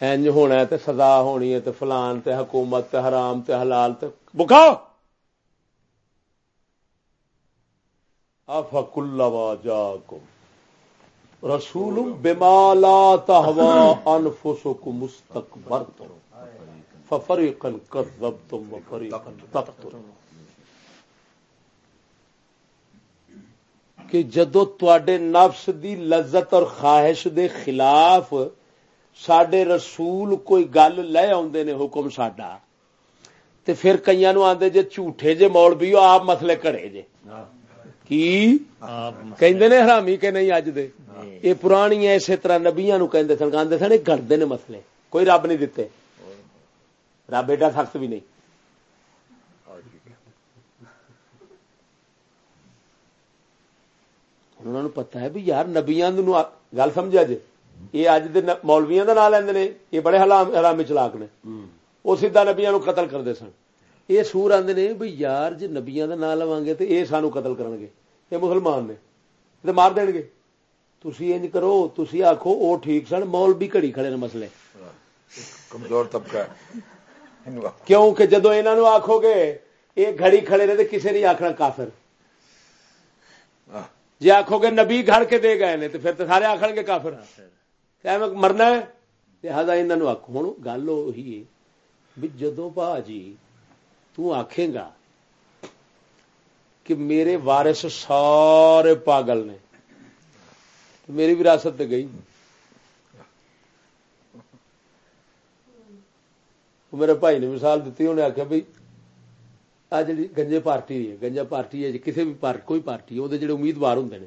انج ہونا ہے تے سزا ہونی ہے تے فلان تے حکومت تے حرام تے حلال تے بکاؤ افق اللہ جاکم۔ رسول بما لا تهوا انفسكم مستكبرتم. ففريقا كذبتم وفريقا تقتلون. کہ جدو تے نفس دی لذت اور خواہش دے خلاف سڈے رسول کوئی گل لے آدھے نے حکم ساڈا، تے پھر کئی نو آدھے جے جھوٹے جے موڑ بھی آپ مسلے کڑے جے۔ کی؟ کہندے نے حرامی کہ نہیں اج دے؟ یہ پرانی ہے اسی طرح نبیا نو کہندے سن کہندے سن گڑتے نے مسلے کوئی رب نہیں دتے۔ رب ایڈا سخت بھی نہیں۔ انہوں نے پتا ہے بھی یار نبیا گل سمجھا جی یہ اج دے مولویا کا نام لیندے یہ بڑے حرامی چلاک نے۔ وہ سیدا نبیا نو قتل کرتے سن۔ یہ سور آدھے نے بھی یار جی نبیا کا نام لوا گے تو یہ سانو قتل کرن گے یہ مسلمان نے تو مار دین گے تھی انج کرو تھی آخو وہ ٹھیک سن مول بھی گھڑی کھڑے نے مسلے کمزور طبقہ کیوں کہ جدو انہوں آخو گے یہ گھڑی کھڑے نے تو کسی نہیں آخنا کافر جی آخو گے نبی گھڑ کے دے گئے نے تو پھر تو سارے آخر گے کافر مرنا ہے لہٰذا انہوں آخو ہوں گل وہی بھی جدو با جی تکھے گا کہ میرے وارث سارے پاگل نے۔ میری وراثت گئی۔ میرے بھائی نے مثال دیتی انہیں آخیا بھائی آ جی گنجے پارٹی ہے گنجا پارٹی ہے کسی بھی کوئی پارٹی وہ جڑے امیدوار ہوں نے۔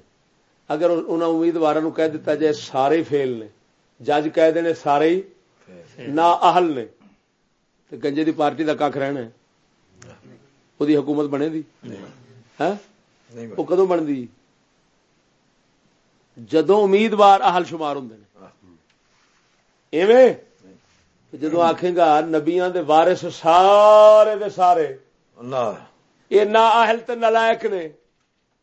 اگر انہوں امیدوار کہہ دیتا جائے سارے فیل نے جج کہہ دینے سارے ہی نہ اہل نے تو گنجے دی پارٹی کا کھ رہنا ہے۔ وہ حکومت بنے دی وہ کدو بنتی جدو امیدوار اہل شمار ہوں ایویں جدو آخے گا نبیا دے وارث سارے دے سارے یہ نہ اہل تے نے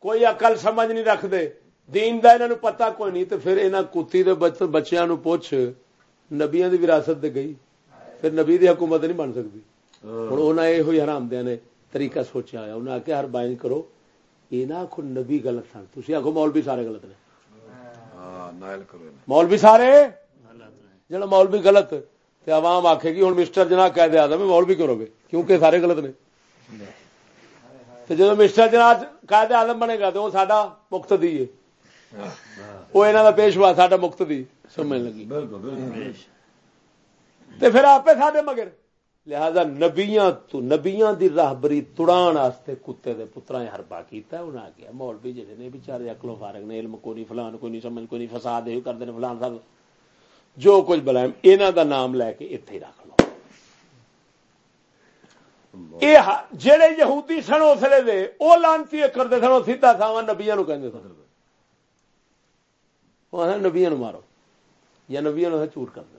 کوئی اقل سمجھ نہیں رکھتے دین دا انہوں پتا کوئی نہیں تو پھر انہوں کتی دے بچیاں نو پوچھ نبیا دی وراثت دے گئی پھر نبی دی حکومت نہیں بن سکتی ہوں انہیں یہ ہوئی حرام دیا نے طریقہ سوچا ہوا انہیں آخیا ہر بائن کرو یہ نہ آخو نبی غلط سن۔ تھی آخو مولوی سارے غلط نے۔ مولوی سارے؟ جڑا مولوی غلط تے عوام آخے گی ہوں مسٹر جناب کہہ دیا میں مولوی کرو گے کیونکہ سارے غلط نے۔ جب مسٹر جناب قائد آدم بنے گا تو وہ ساڈا مکت دی ہے وہ یہاں کا پیشوا ساڈا مکت دی سمجھ لگی پھر آپ ساڈے مگر لہذا نبیاں تو نبیاں دی راہبری تڑان واسطے کتے دے پترا ہربا کیتا ہے انہاں کیا مولوی جڑے نے بیچارے اکلو فارغ نے علم کوئی نہیں فلان کوئی نہیں سمجھ کوئی نہیں فساد کرتے ہیں فلان صاحب جو کچھ بلائم انہاں دا نام لے کے ایتھے رکھ لو۔ اے جڑے یہودی سن اسلے دے او لانتی کرتے سن سیدھا تھاواں نبیاں نو کہندے سن۔ وہ نبیاں نو مارو یا نبیاں نو چور کر دے۔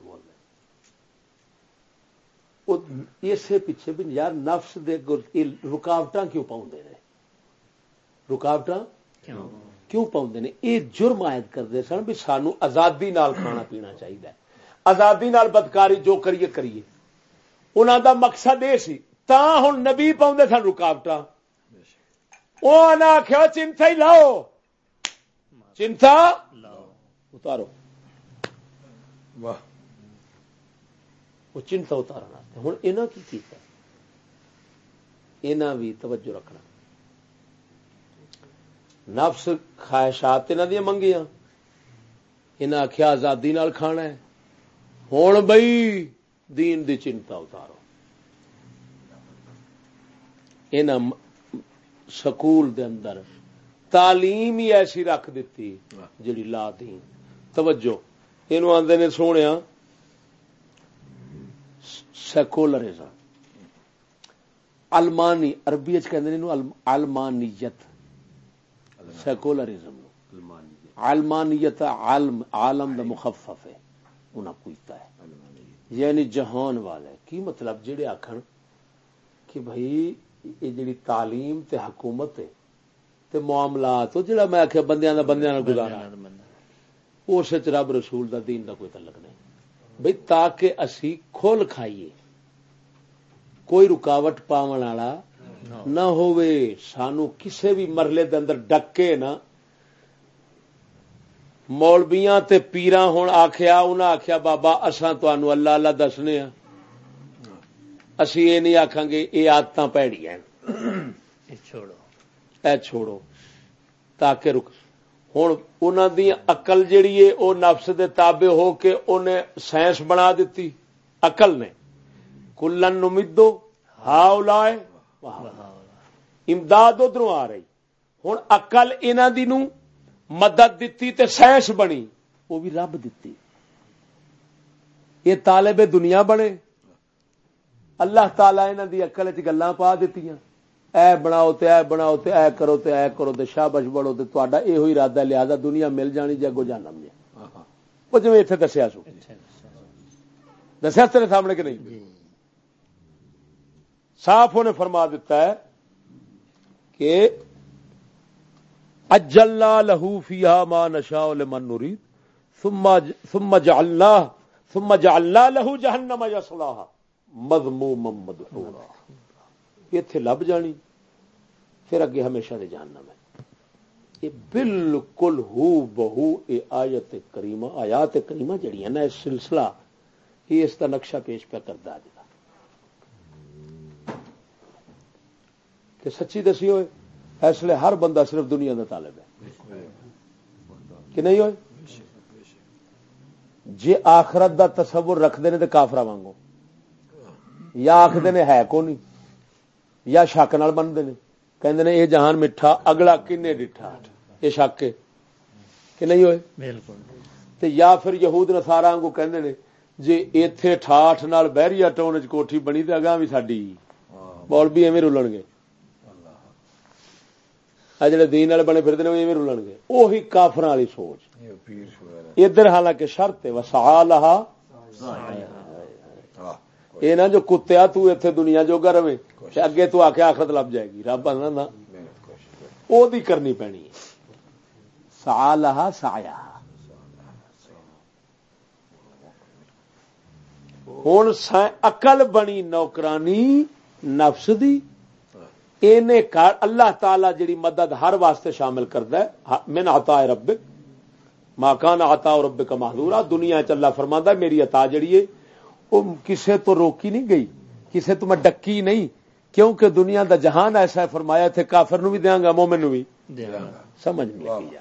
اسے پیچھے بھی یار نفس دے رکاوٹ کیوں پاؤں نے رکاوٹ کیوں پاؤں نے یہ جرم عائد کرتے سن بھی سانو آزادی نال کھانا پینا چاہیے آزادی نال بدکاری جو کریے کریے انہوں دا مقصد یہ سی تا ہوں نبی پاؤں سن رکاوٹ وہ آخیا چنتا ہی لاؤ چنتا اتارو واہ وہ چنتا اتارنا ہوں یہاں کی کیتا یہاں بھی توجہ رکھنا۔ نفس خواہشات یہاں دیا منگیاں۔ انہیں آخیا آزادی نال کھانا ہے۔ ہوں بئی دین دی چنتا اتارو۔ یہاں سکول دے اندر تعلیم ہی ایسی رکھ دیتی جڑی لا دین۔ توجہ۔ یہ آدھے نے سونے سیکولرزم المانی عربی المانیت سیکولرزم المانیت عالم دا مخفف ہے انہاں کوئیتا ہے. یعنی جہان والے کی مطلب جہے آخر کہ بھائی یہ جڑی تعلیم تے حکومت ہے تے معاملات جڑا میں آخیا بندیاں دا بندیاں نال گزارا اس رب رسول دا دین دا کوئی تعلق نہیں۔ بھائی تاکہ اسی کھول کھائیے۔ کوئی رکاوٹ پاون والا نہ ہووے سانو کسے بھی مرلے دے اندر ڈکے نا مولبیاں تے پیراں ہون آکھیا انہاں آکھیا بابا اساں تانوں اللہ اللہ دسنے ہاں۔ اسی یہ نہیں آکھاں گے یہ آدتاں پیڑیاں چھوڑو۔ اے چھوڑو تاکہ رک ہوں انہوں دی اقل جیڑی ہے وہ نفس دے تابع ہو کے انہیں سائنس بنا دیتی اقل نے کلن نمدو ہاؤ لائے امداد ادھر آ رہی ہوں اقل انہوں دی نو مدد دیتی تے سائنس بنی وہ بھی رب دیتی یہ طالب دنیا بنے اللہ تعالی انہوں دی اقل چ گلا پا دیتی اے بناؤ تے اے بناؤ تے اے کرو تے اے کرو تے شابش بڑو تے تہاڈا ایہو ارادہ لہذا دنیا مل جانی جے گو جانم جے۔ وہ جویں ایتھے دسیا سو۔ دسیا تیرے سامنے کہ نہیں؟ صاف نے فرما دیتا ہے کہ اجلنا له فيها ما نشاء لمن نريد ثم ثم جعلنا ثم جعلنا له جهنم يصلاها مذموما مدحورا۔ ایتھے لب جانی۔ پھر اگے ہمیشہ دے جاننا میں یہ بالکل ہو بہو اے آیت کریمہ آیات کریمہ جڑی نا، اس سلسلہ، یہ اس کا نقشہ پیش پہ کرتا ہے۔ کہ سچی دسی ہوئے، اس لیے ہر بندہ صرف دنیا کا طالب ہے۔ کہ نہیں ہوئے؟ جی آخرت دا تصور رکھتے ہیں تو کافرا وانگو یا آخر نے ہے کو نہیں، یا شک نال بنتے ہیں کہ یہ جہان میٹھا اگلا کنے ڈٹھا؟ یہ شک ہے کہ نہیں ہوئے؟ بالکل۔ یا پھر یہود نسارا کو کہندے نے جی ایتھے ٹھاٹھ نال بہریا چ کوٹھی بنی تے اگاں بھی ساڈی۔ بول بھی ایویں رولن گے۔ آ جڑے دین والے بنے پھرتے ہیں ایویں رولن گے۔ وہی کافراں والی سوچ۔ ادھر حالانکہ شرط ہے وسا لہا یہ نہ جو کتیا تو ایتھے دنیا جوگا رہے۔ اگے تو آ کے آخرت لب جائے گی۔ رب آنا وہ کرنی پینی سا لہا سایا ہوں اقل بنی نوکرانی نفس دی۔ اللہ تعالی جڑی مدد ہر واسطے شامل کرتا ہے۔ من عطا رب ماکان عطا رب کا محدور دنیا چلا فرما میری عطا جڑی ہے وہ کسے تو روکی نہیں گئی کسے تو میں ڈکی نہیں۔ کیونکہ دنیا دا جہان ایسا فرمایا تھے کافر نو بھی دیا گا مومن نو بھی۔ سمجھ نہیں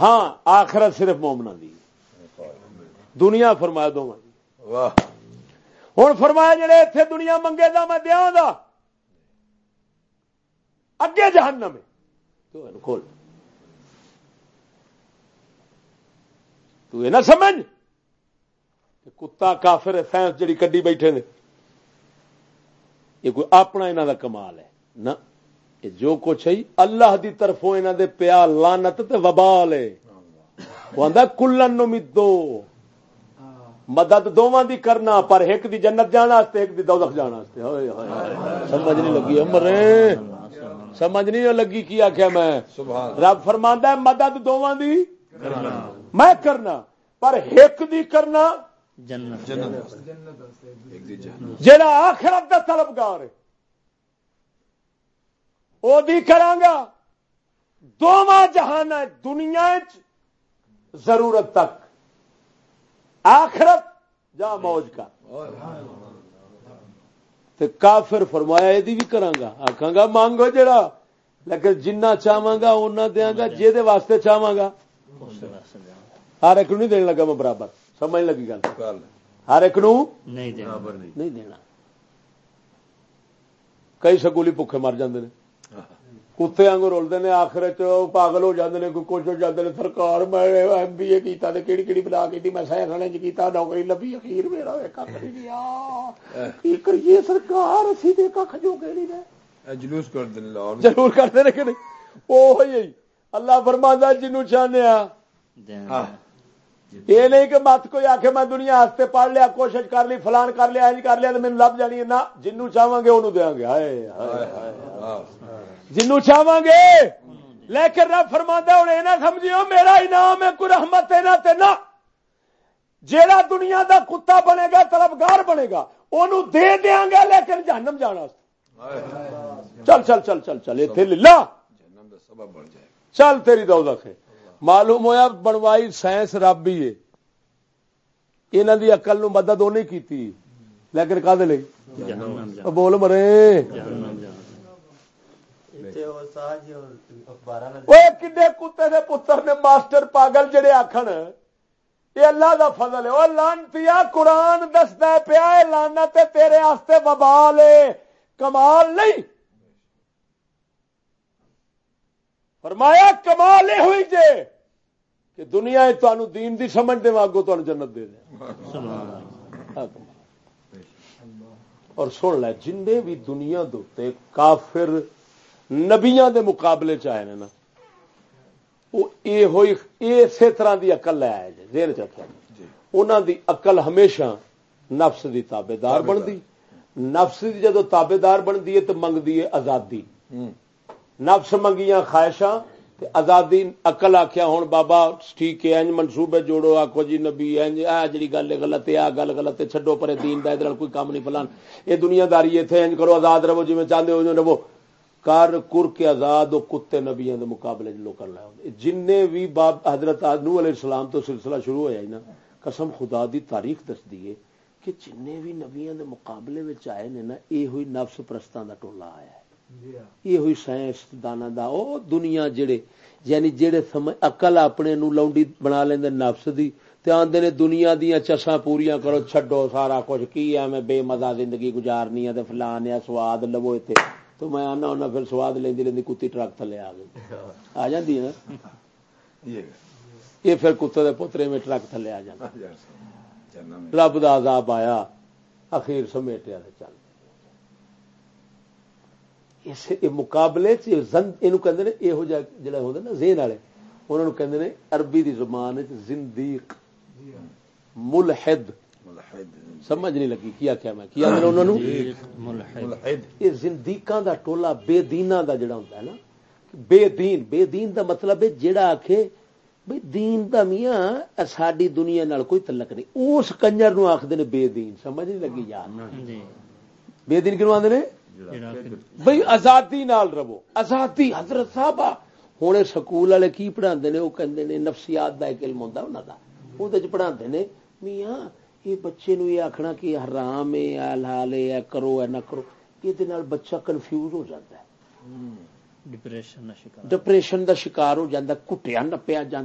ہاں آخرت صرف مومنا دی۔ دنیا فرمایا دو ہوں فرمایا جڑے اتنے دنیا منگے دا میں دیا گا اگے جہنم میں کھول تو یہ نہ سمجھ۔ کتا کافر سائنس جڑی کڈی بیٹھے نے۔ یہ کوئی اپنا انہوں دا کمال ہے۔ نہ جو کچھ ہے اللہ دی طرفوں انہوں دے پیا لانت تے وبال ہے۔ وہ آدھا کلن نمدو مدد دونوں دی کرنا پر ایک دی جنت جانا ایک دی دوزخ جانا سمجھ نہیں لگی امر سمجھ نہیں لگی کی آخیا میں۔ رب فرما مدد دونوں دی میں کرنا پر ایک دی کرنا جڑا آخرت کا طلبگار وہ بھی کرانگا دونوں جہان دنیا ضرورت تک۔ آخرت جا موج کا۔ کافر فرمایا یہ بھی کرانگا آخا گا مانگو جڑا لیکن جنہ چاہواں گا اُنہ دیا گا جی واسطے چاہواں گا۔ ہر ایک نہیں دین لگا میں برابر۔ سمجھ لگی گل۔ ہر ایک نو نہیں دینا۔ کئی سکولی بکے مر جاندے نے۔ کتے آنگو رولتے ہیں آخر پاگل ہو جاتے ہیں کچھ ہو جاتے ہیں سرکار میں ایم بی اے کیتا تے کیڑی کیڑی بلا کی میں سائنس کیتا نوکری لبھی اخیر میرا کی کریے سرکار؟ اسی کھ جو جلوس کرتے ہیں ضرور کرتے ہیں کہ نہیں؟ وہ اللہ فرماندا جنوں چاہنے یہ نہیں کہ مت کوئی آخ میں دنیا ہستے پڑھ لیا کوشش کر لی فلان کر لیا کر لیا تو میرے لب جانی نہ جنوں چاہوں گے انہوں دیا گے۔ جنوں چاہوں گے۔ لیکن رب فرما ہوں یہ نہ سمجھیو میرا انعام ہے کوئی رحمت ہے نہ جیڑا دنیا دا کتا بنے گا طلبگار بنے گا انہوں دے دیا گا لیکن جہنم جانا چل چل چل چل چل اتنے للا چل تیری دو دکھ معلوم ہویا بنوائی سائنس رب ہی ہے۔ یہاں دی نو مدد انہیں کی لیکن کدے لئی؟ بول مرے۔ کڈے کتے دے پتر نے ماسٹر پاگل جڑے آخر یہ اللہ دا فضل ہے۔ وہ لانتی قرآن دستا پیا لانا تیرے وبال کمال نہیں۔ فرمایا کمال یہ ہوئی جے کہ دنیا دین دی سمجھ دے اگوں تمہیں جنت دے دے۔ اور سن لے جن بھی دنیا دے کافر نبیاں دے مقابلے چائے نا۔ وہ اسی طرح دی اقل لے آئے جی زیر چکا انہوں دی اقل ہمیشہ نفس دی تابے دار بنتی۔ نفس دی جدو تابے دار بنتی ہے تو منگتی ہے آزادی۔ نفس منگیاں خواہشاں آزادی اقل آخیا ہوں بابا ٹھیک ہے، انج منصوبے جوڑو آخو جی نبی، انج آ جی گل غلط ہے، آ گل غلط ہے چڈو پرے دین دا، ادھر کوئی کام نہیں فلان۔ یہ دنیا داری اتنے انج کرو آزاد رہو جی چاہتے ہو رہو۔ کر کر کے آزاد وہ کتے نبیا کے مقابلے لوگ لائے جن بھی باب حضرت نو علیہ السلام تو سلسلہ شروع ہوا نا۔ قسم خدا دی تاریخ دس دیے کہ جن بھی نبیا کے مقابلے آئے نے نا یہ ہوئی نفس پرستان کا ٹولا آیا۔ ہے یہ ہوئی سائنس دانا دا۔ او دنیا جڑے یعنی جڑے اقل اپنے نو لونڈی بنا لیندے نفس دی تے آندے نے دنیا دیاں چساں پوریاں کرو چھڈو سارا کچھ کی ہے میں بے مزہ زندگی گزارنی ہے تے فلان ہے سواد لو ایتھے۔ تو میں آنا ہونا پھر سواد لینی لینی کتی ٹرک تھلے آ گئی۔ آ جاتی ہے نا؟ یہ۔ پھر کتے دے پوترے میں ٹرک تھلے آ جاتا رب دا عذاب آیا اخیر سمیٹیا چل۔ اس مقابلے یہ جڑا ہوتا نا زین والے انہوں نے عربی دی زبان زندیق ملحد۔ سمجھ نہیں لگی کیا کیا میں؟ کیا یہ زندیقاں دا ٹولا بے دینا دا جڑا ہوتا ہے نا بے دین بے دین دا مطلب ہے جڑا آکھے بھئی دین دا میاں ساڈی دنیا نال کوئی تعلق نہیں۔ اس کنجر نو آکھدے نے بے دین سمجھ نہیں لگی یار۔ جی۔ بے دین کیوں آندے نے؟ بھئی آزادی نال رہو۔ آزادی حضرت صاحب ہوں سکول والے کی پڑھا نے؟ وہ کہتے نفسیات کا ایک علم ہوتا انہوں کا وہ پڑھا نے میاں یہ بچے نو یہ آخنا کہ حرام ہے حلال ہے کرو ہے نہ کرو۔ یہ بچہ کنفیوز ہو جاتا ہے۔ ڈپریشن دا شکار۔ ہو جاتا کٹیا نپیا جا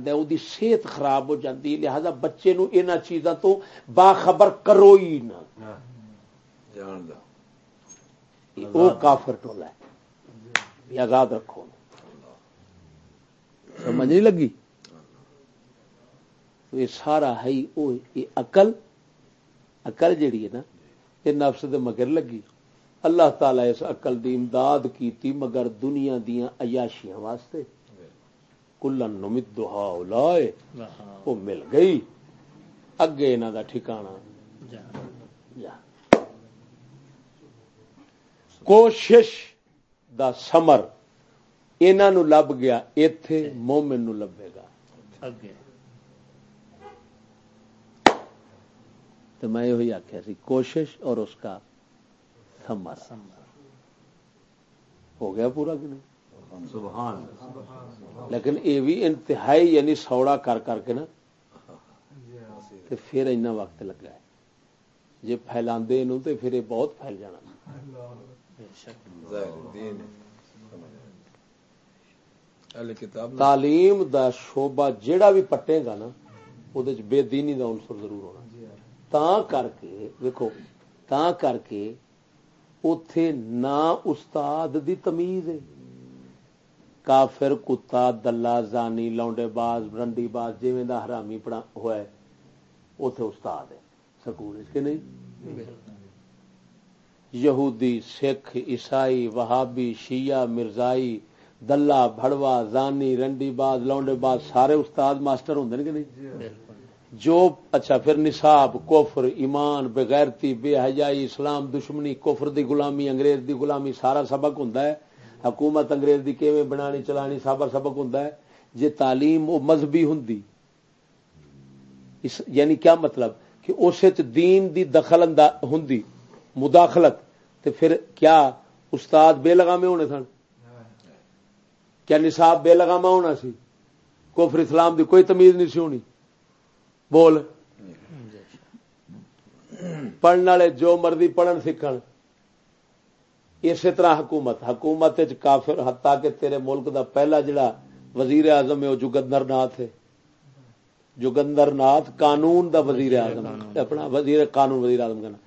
صحت خراب ہو جاتی لہذا بچے نو ان چیزاں تو باخبر کرو ہی نہ۔ وہ کافر ٹولا ہے۔ آزاد رکھو۔ سمجھ نہیں لگی؟ یہ سارا ہے یہ اقل اقل جیڑی ہے نا یہ نفس دے مگر لگی۔ اللہ تعالی اس اقل دی امداد کیتی مگر دنیا دیا عیاشیاں واسطے۔ کلن نمد دہا لائے وہ مل گئی۔ اگے انہوں دا ٹھکانا جا۔ کوشش دا سمر انہوں لب گیا اتے مومن نو لبے گا تو میں یہ آخیا سی کوشش اور اس کا سمر ہو گیا پورا کہ نہیں سبحان لیکن یہ بھی انتہائی یعنی سوڑا کر کر کے نا تو پھر اینا وقت لگا ہے جی فیلا تو پھر یہ بہت پھیل جانا تعلیم دا شوبہ جیڑا بھی پٹے گا نا وہ بے دینی دا عنصر ضرور ہونا۔ تا کر کے ویکو تا کر کے اتے نہ استاد دی تمیز ہے۔ کافر کتا دلہ زانی لونڈے باز برنڈی باز جی دا حرامی پڑا ہوا ہے اتے استاد ہے۔ سکول کے نہیں؟ یہودی سکھ عیسائی وہابی شیعہ مرزائی دلہ بھڑوا زانی رنڈی باز لونڈے باز سارے استاد ماسٹر ہوں کہ نہیں؟ جو اچھا پھر نصاب کفر ایمان بغیرتی بے حیائی اسلام دشمنی کفر دی غلامی انگریز دی غلامی سارا سبق ہوں حکومت انگریز دی کیویں بنانی چلانی سابا سبق ہوں جی تعلیم وہ مذہبی ہوں یعنی کیا مطلب؟ کہ اس دین دی دخل ہوں مداخلت تو پھر کیا استاد بے لگامے ہونے سن؟ کیا نصاب بے لگاما ہونا سی؟ کفر اسلام دی کوئی تمیز نہیں سی ہونی۔ بول۔ پڑھنے والے جو مرضی پڑھن سیکھ اسی طرح حکومت۔ حکومت کافر ہتا کہ تیرے ملک دا پہلا جڑا وزیر اعظم ہے، وہ جگندر ناتھ ہے۔ جگندر ناتھ قانون دا وزیر اعظم اپنا وزیر قانون وزیر اعظم کہنا۔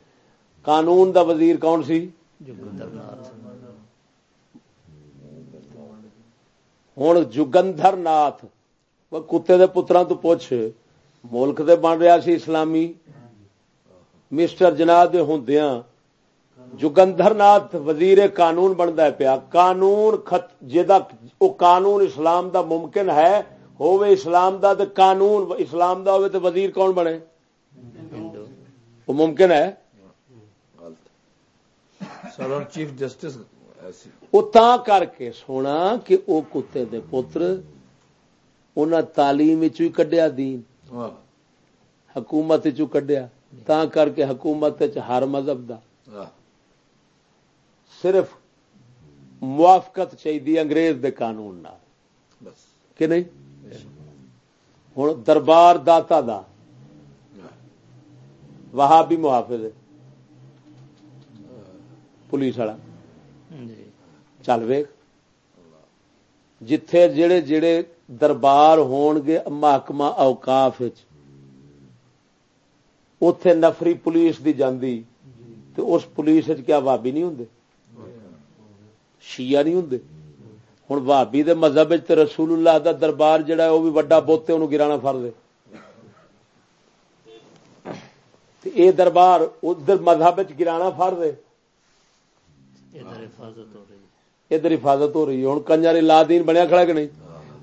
قانون دا وزیر کون سی؟ ہوں جگندر ناتھ کتے دے پترا تو پوچھ ملک دے بن رہا سی اسلامی؟ مسٹر جناب دے ہوندیاں جگندر ناتھ وزیر قانون بنتا پیا۔ قانون خط او قانون اسلام دا ممکن ہے ہووے اسلام دا تے قانون اسلام دا ہووے تے وزیر کون بنے؟ وہ ممکن ہے؟ چیف جسٹس وہ تا کر کے سونا کہ وہ کتے دے پتر انہیں تعلیم کڈیا دین حکومت کڈیا تا کر کے حکومت ہر مذہب دا صرف موافقت چاہیے انگریز دے قانون کہ نہیں ہوں دربار داتا دا وہاں بھی محافظ ہے پولیس والا جی۔ چل ویک جتھے جڑے جڑے دربار ہون گے محکمہ اوقاف اتے نفری پولیس دی جاندی تو اس پولیس کیا بابی نہیں ہوں شیعہ نہیں ہوں ہوں بابی دے مذہب رسول اللہ دا دربار جڑا ہے وہ بھی وڈا بوتے انہوں گرانا فرد ہے اے دربار ادھر مذہب گرانا فرد ہے ادھر حفاظت ہو رہی ہے۔ ہوں کنجر لا دین بنیا کھڑا کہ نہیں؟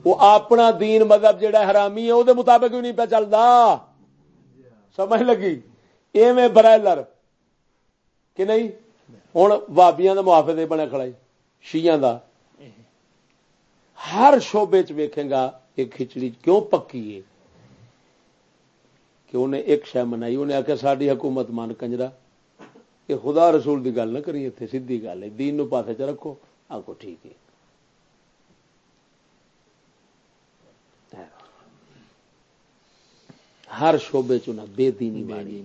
وہ اپنا دین مذہب جہا حرامی ہے وہ مطابق بھی نہیں پہ چلتا سمجھ لگی؟ ایویں برائلر۔ کہ نہیں؟ ہوں بابیا کا محافظ بنیا کھڑا شیئن کا ہر شعبے ویکھے گا یہ کھچڑی کیوں پکی ہے؟ کہ انہیں ایک شہ منائی، انہیں آخیا ساری حکومت مان کنجرا۔ کہ خدا رسول دی گل نہ کری اتنے سیدھی گل ہے۔ دین نو پاسے چ رکھو آگو ٹھیک ہے۔ ہر شعبے چنا بے دینی ماری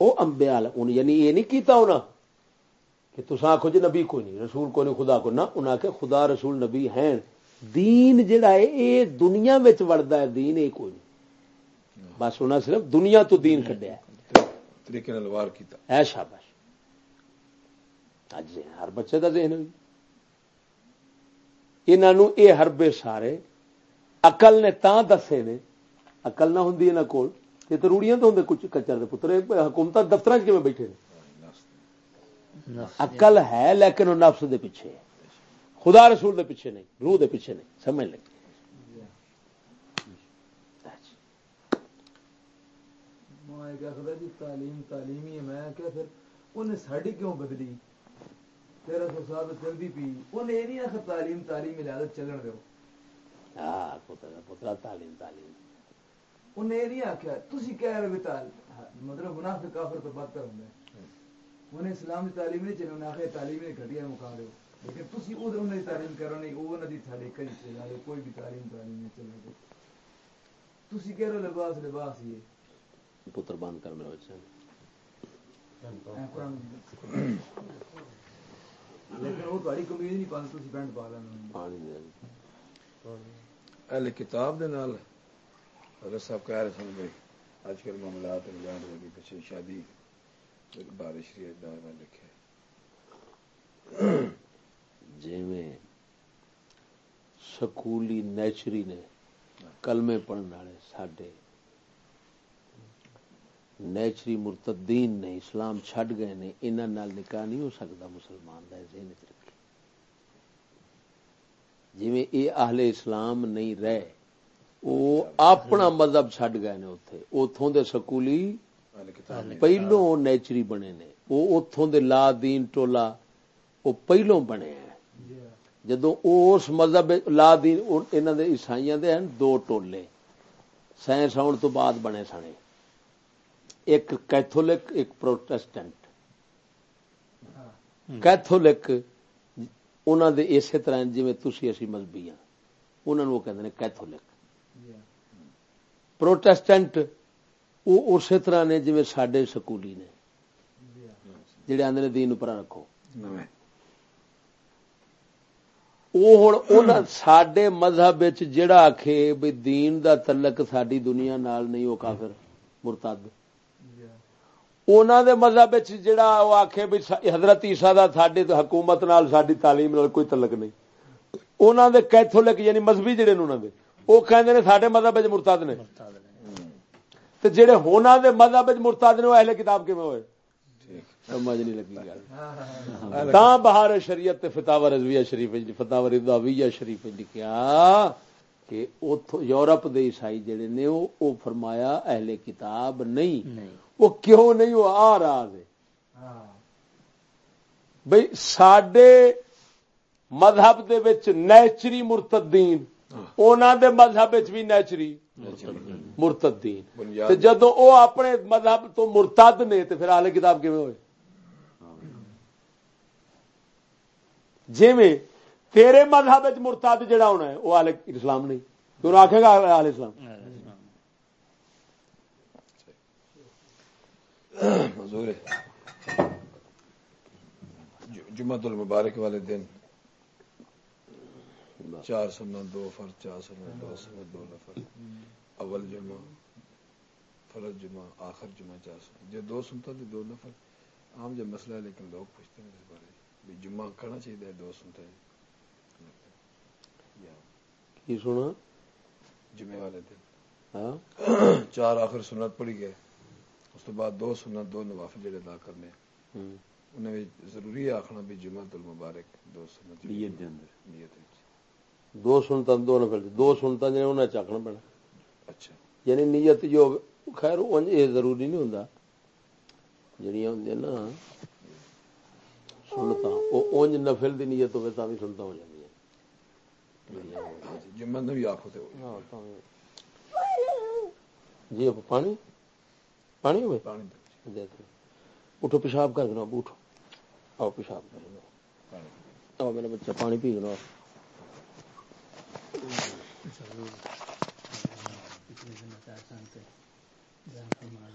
وہ امبے والا یعنی یہ نہیں کیتا ہونا کہ تسا آخو جی نبی کوئی نہیں رسول کوئی نہیں خدا کو نہ انہیں آخیا خدا رسول نبی ہیں۔ دین جڑا ہے یہ دنیا وڑتا ہے دین یہ کوئی نہیں۔ بس انہیں صرف دنیا تو دین کھڈیا طریقے وار کیتا۔ اے شاباش۔ ہر بچے کا ذہن انہوں یہ ہربے سارے اقل نے تا دسے نے اقل نہ ہوں یہاں کول۔ یہ تو روڑیاں تو ہوں کچھ کچر دے پتر حکومت دفتر چ بیٹھے اقل ہے لیکن وہ نفس دے پیچھے خدا رسول دے پیچھے نہیں، روح دے پیچھے نہیں لیں جی تعلیم تعلیمی ہے۔ میں کیا پھر انہیں ساڑی کیوں بدلی؟ تیرہ سو سال چلتی پی۔ انہیں یہ نہیں آخر تعلیم تعلیم عادت چلن دو۔ پترا تعلیم تعلیم۔ انہیں یہ نہیں آخیا تھی کہہ رہے تعلیم۔ مطلب منافع کافر تو بدتر ہوں انہیں اسلام کی تعلیم نہیں چلے انہیں آخر تعلیم نہیں گھٹیا مکا دو۔ لیکن تھی ادھر انہیں تعلیم کرو نہیں وہ انہیں تھے کئی چلا کوئی بھی تعلیم تعلیم نہیں چلے تھی کہہ رہے لباس لباس پتر بند کر میرے اہل کتاب دے نال حضرت صاحب کہہ رہے سن بھائی اج کل معاملات انگلینڈ میں پیچھے شادی بارش دار لکھے۔ جی میں سکولی نیچری نے کلمے پڑھنے والے ساڈے نیچری مرتدین نے، اسلام چھڈ گئے نے انہوں نکاح نہیں ہو سکتا مسلمان کا ذہن چ رکھی جی اے اہل اسلام نہیں رہے وہ اپنا مذہب چڈ گئے نے اتنے اتوں دے سکولی اہل کتاب پہلو نیچری بنے نے۔ وہ اتوں دے لا دین ٹولا وہ پہلو بنے ہیں۔ جدو اس مذہب لا دین انہوں دے عیسائیاں دے ہیں، دو ٹولے۔ سائنس آن تو بعد بنے سنے۔ ایک کیتھولک، ایک پروٹسٹنٹ کیتھولک انہوں دے اسی طرح جی تھی اسی مذہبی ہاں۔ انہوں وہ کہتے ہیں کیتھولک۔ پروٹسٹنٹ وہ اسی طرح نے جی سڈے سکولی نے۔ جڑے آدھے نے دین اپر رکھو۔ وہ ہوں سڈے مذہب جڑا آخ بھی دین دا تعلق ساری دنیا نال نہیں، وہ کافر، مرتد۔ انہوں دے مذہب جڑا وہ آخے بھی حضرت عیسیٰ دا ساری حکومت نال ساری تعلیم نال کوئی تعلق نہیں انہوں دے کیتھولک یعنی مذہبی جڑے نے انہوں دے وہ کہندے نے سارے مذہب مرتد نے تے جڑے ہونا دے مذہب مرتد نے وہ اہل کتاب کیویں ہوئے سمجھ نہیں لگی گل تا بہار شریعت تے فتاوا رضویہ شریف فتاوا رضویہ شریف لکھیا کہ یورپ دے عیسائی جڑے نے او فرمایا اہل کتاب نہیں۔ وہ کیوں نہیں؟ وہ آ رہا ہے۔ بھئی ساڈے مذہب دے وچ نیچری مرتدین اونا دے مذہب وچ بھی نیچری مرتدین۔ تے جدوں او اپنے مذہب تو مرتد نے تے پھر اہل کتاب کیویں ہوئے؟ جویں تیرے مذہب وچ مرتد جڑا ہونا ہے، وہ اہل اسلام نہیں۔ کیوں آکھے گا اہل اسلام۔ حضور جمعہ المبارک والے دن۔ چار سننا، دو فر چار سننا، دو سننا، دو نفر اول جمعہ، فرض جمعہ، آخر جمعہ، چار سننا۔ جو دو سنتا تھے دو نفر عام جب مسئلہ ہے، لیکن لوگ پوچھتے ہیں اس بارے۔ جمعہ کھڑا چاہیے دو سنتا ہے۔ کی سنا؟ جمعے والے دن۔ چار آخر سنت پڑی گئے۔ اس تو بعد دو سنت دو نوافل جڑے ادا کرنے۔ انہیں ضروری ہے آخنا بھی جمعہ المبارک دو سنت نیت دے اندر۔ نیت دو سنتا دو نفل۔ دو سنتا جی انہیں چکھنا پینا اچھا۔ یعنی نیت جو خیر انج یہ ضروری نہیں ہوں جڑیاں ہوں نا سنتا وہ انج نفل دی نیت ہوئے تا بھی سنتا ہو جاتی ہاں، جی، اٹھو پیشاب کر گنا ابو آؤ پیشاب کر گنا آؤ میرا بچہ پانی پی گنا پچھلے دن